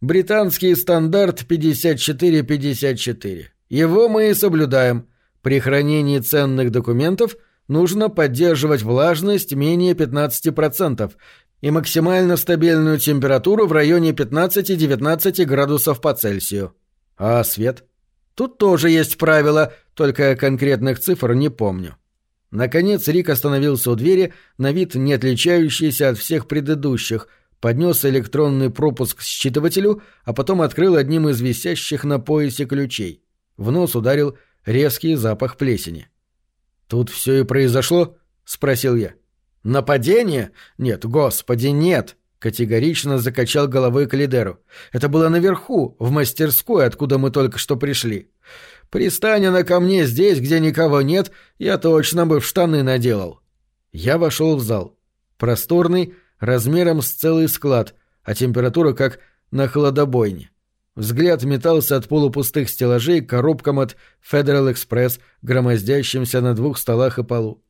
Британский стандарт 5454. Его мы и соблюдаем. При хранении ценных документов нужно поддерживать влажность менее 15% и максимально стабильную температуру в районе 15-19 градусов по Цельсию. А свет? Тут тоже есть правила, только конкретных цифр не помню. Наконец Рик остановился у двери, на вид не отличающийся от всех предыдущих – поднес электронный пропуск к считывателю, а потом открыл одним из висящих на поясе ключей. В нос ударил резкий запах плесени. «Тут все и произошло?» — спросил я. «Нападение? Нет, господи, нет!» — категорично закачал головой Калидеру. «Это было наверху, в мастерской, откуда мы только что пришли. Пристань она ко мне здесь, где никого нет, я точно бы в штаны наделал». Я вошел в зал. Просторный, размером с целый склад, а температура как на холодобойне. Взгляд метался от полупустых стеллажей к коробкам от Federal Express, громоздящимся на двух столах и полу.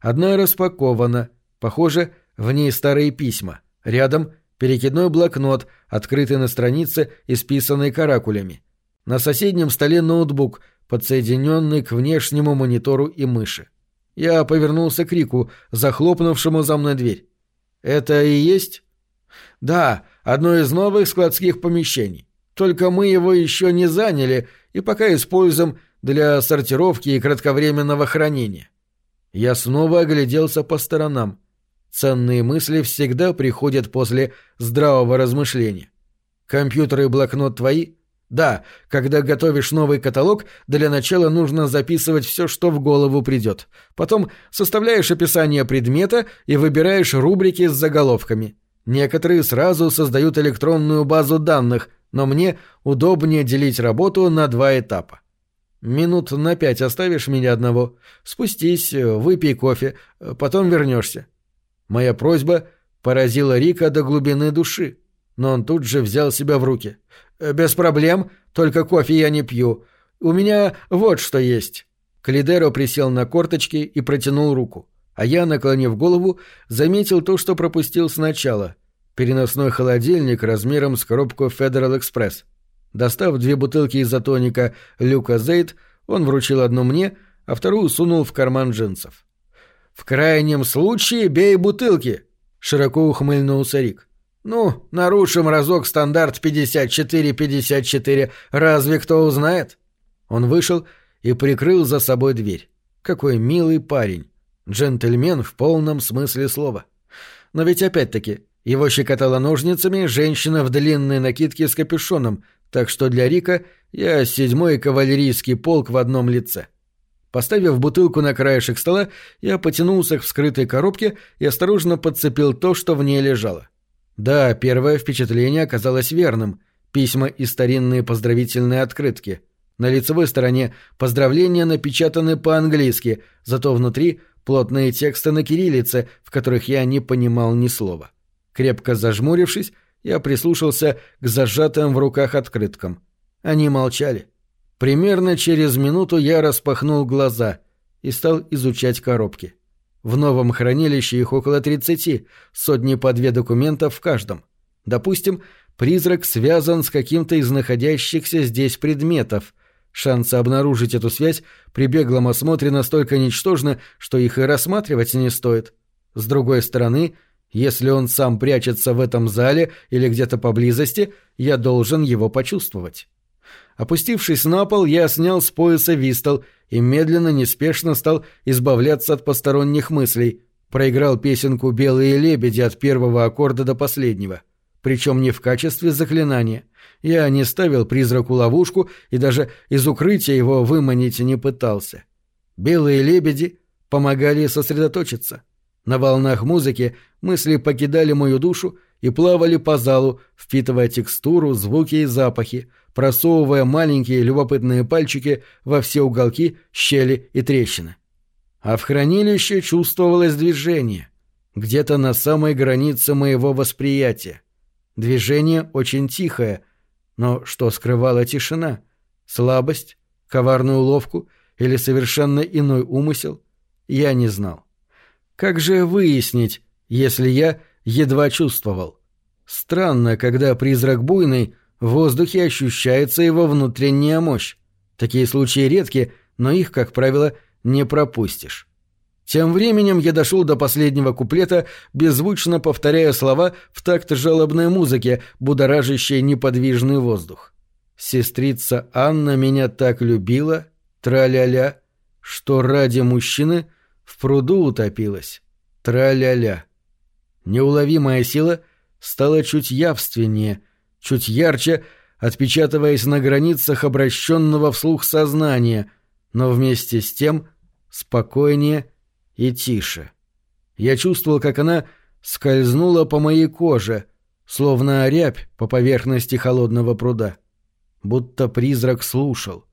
Одна распакована, похоже, в ней старые письма. Рядом перекидной блокнот, открытый на странице, исписанный каракулями. На соседнем столе ноутбук, подсоединенный к внешнему монитору и мыши. Я повернулся к Рику, захлопнувшему за мной дверь. «Это и есть?» «Да, одно из новых складских помещений. Только мы его еще не заняли и пока используем для сортировки и кратковременного хранения». Я снова огляделся по сторонам. Ценные мысли всегда приходят после здравого размышления. «Компьютер и блокнот твои?» Да, когда готовишь новый каталог, для начала нужно записывать все, что в голову придет. Потом составляешь описание предмета и выбираешь рубрики с заголовками. Некоторые сразу создают электронную базу данных, но мне удобнее делить работу на два этапа. Минут на пять оставишь меня одного. Спустись, выпей кофе, потом вернешься. Моя просьба поразила Рика до глубины души, но он тут же взял себя в руки. Э, «Без проблем, только кофе я не пью. У меня вот что есть». Калидеро присел на корточки и протянул руку, а я, наклонив голову, заметил то, что пропустил сначала. Переносной холодильник размером с коробку Federal Express. Достав две бутылки изотоника Люка Зейд, он вручил одну мне, а вторую сунул в карман джинсов. «В крайнем случае бей бутылки!» — широко ухмыльнулся Рик. Ну, нарушим разок стандарт 54-54, разве кто узнает? Он вышел и прикрыл за собой дверь. Какой милый парень. Джентльмен в полном смысле слова. Но ведь опять-таки, его щекотала ножницами женщина в длинной накидке с капюшоном, так что для Рика я седьмой кавалерийский полк в одном лице. Поставив бутылку на краешек стола, я потянулся к вскрытой коробке и осторожно подцепил то, что в ней лежало. Да, первое впечатление оказалось верным. Письма и старинные поздравительные открытки. На лицевой стороне поздравления напечатаны по-английски, зато внутри плотные тексты на кириллице, в которых я не понимал ни слова. Крепко зажмурившись, я прислушался к зажатым в руках открыткам. Они молчали. Примерно через минуту я распахнул глаза и стал изучать коробки. В новом хранилище их около тридцати, сотни по две документов в каждом. Допустим, призрак связан с каким-то из находящихся здесь предметов. Шансы обнаружить эту связь при беглом осмотре настолько ничтожны, что их и рассматривать не стоит. С другой стороны, если он сам прячется в этом зале или где-то поблизости, я должен его почувствовать. Опустившись на пол, я снял с пояса вистол и медленно, неспешно стал избавляться от посторонних мыслей. Проиграл песенку «Белые лебеди» от первого аккорда до последнего. Причем не в качестве заклинания. Я не ставил призраку ловушку и даже из укрытия его выманить не пытался. «Белые лебеди» помогали сосредоточиться. На волнах музыки мысли покидали мою душу и плавали по залу, впитывая текстуру, звуки и запахи, просовывая маленькие любопытные пальчики во все уголки, щели и трещины. А в хранилище чувствовалось движение, где-то на самой границе моего восприятия. Движение очень тихое, но что скрывала тишина? Слабость, коварную уловку или совершенно иной умысел? Я не знал. Как же выяснить, если я едва чувствовал? Странно, когда призрак буйный — в воздухе ощущается его внутренняя мощь. Такие случаи редки, но их, как правило, не пропустишь. Тем временем я дошел до последнего куплета, беззвучно повторяя слова в такт жалобной музыки, будоражащей неподвижный воздух. «Сестрица Анна меня так любила, тра-ля-ля, что ради мужчины в пруду утопилась, тра-ля-ля». Неуловимая сила стала чуть явственнее, чуть ярче, отпечатываясь на границах обращенного вслух сознания, но вместе с тем спокойнее и тише. Я чувствовал, как она скользнула по моей коже, словно рябь по поверхности холодного пруда. Будто призрак слушал,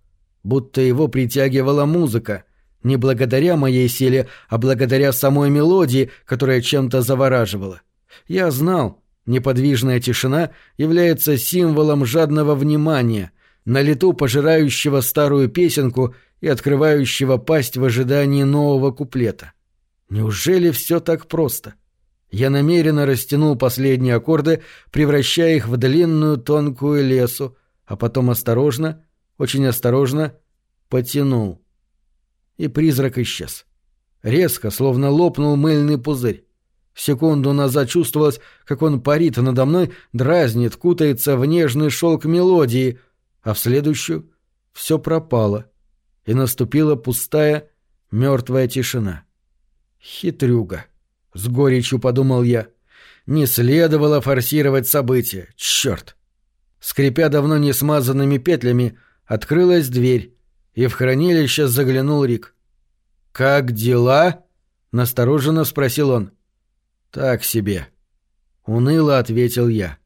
будто его притягивала музыка, не благодаря моей силе, а благодаря самой мелодии, которая чем-то завораживала. Я знал, Неподвижная тишина является символом жадного внимания, на лету пожирающего старую песенку и открывающего пасть в ожидании нового куплета. Неужели все так просто? Я намеренно растянул последние аккорды, превращая их в длинную тонкую лесу, а потом осторожно, очень осторожно потянул. И призрак исчез. Резко, словно лопнул мыльный пузырь. Секунду назад чувствовалось, как он парит надо мной, дразнит, кутается в нежный шелк мелодии, а в следующую все пропало, и наступила пустая, мертвая тишина. Хитрюга. С горечью подумал я. Не следовало форсировать события. Черт! Скрипя давно не смазанными петлями, открылась дверь, и в хранилище заглянул Рик. «Как дела?» — настороженно спросил он. — «Так себе», — уныло ответил я.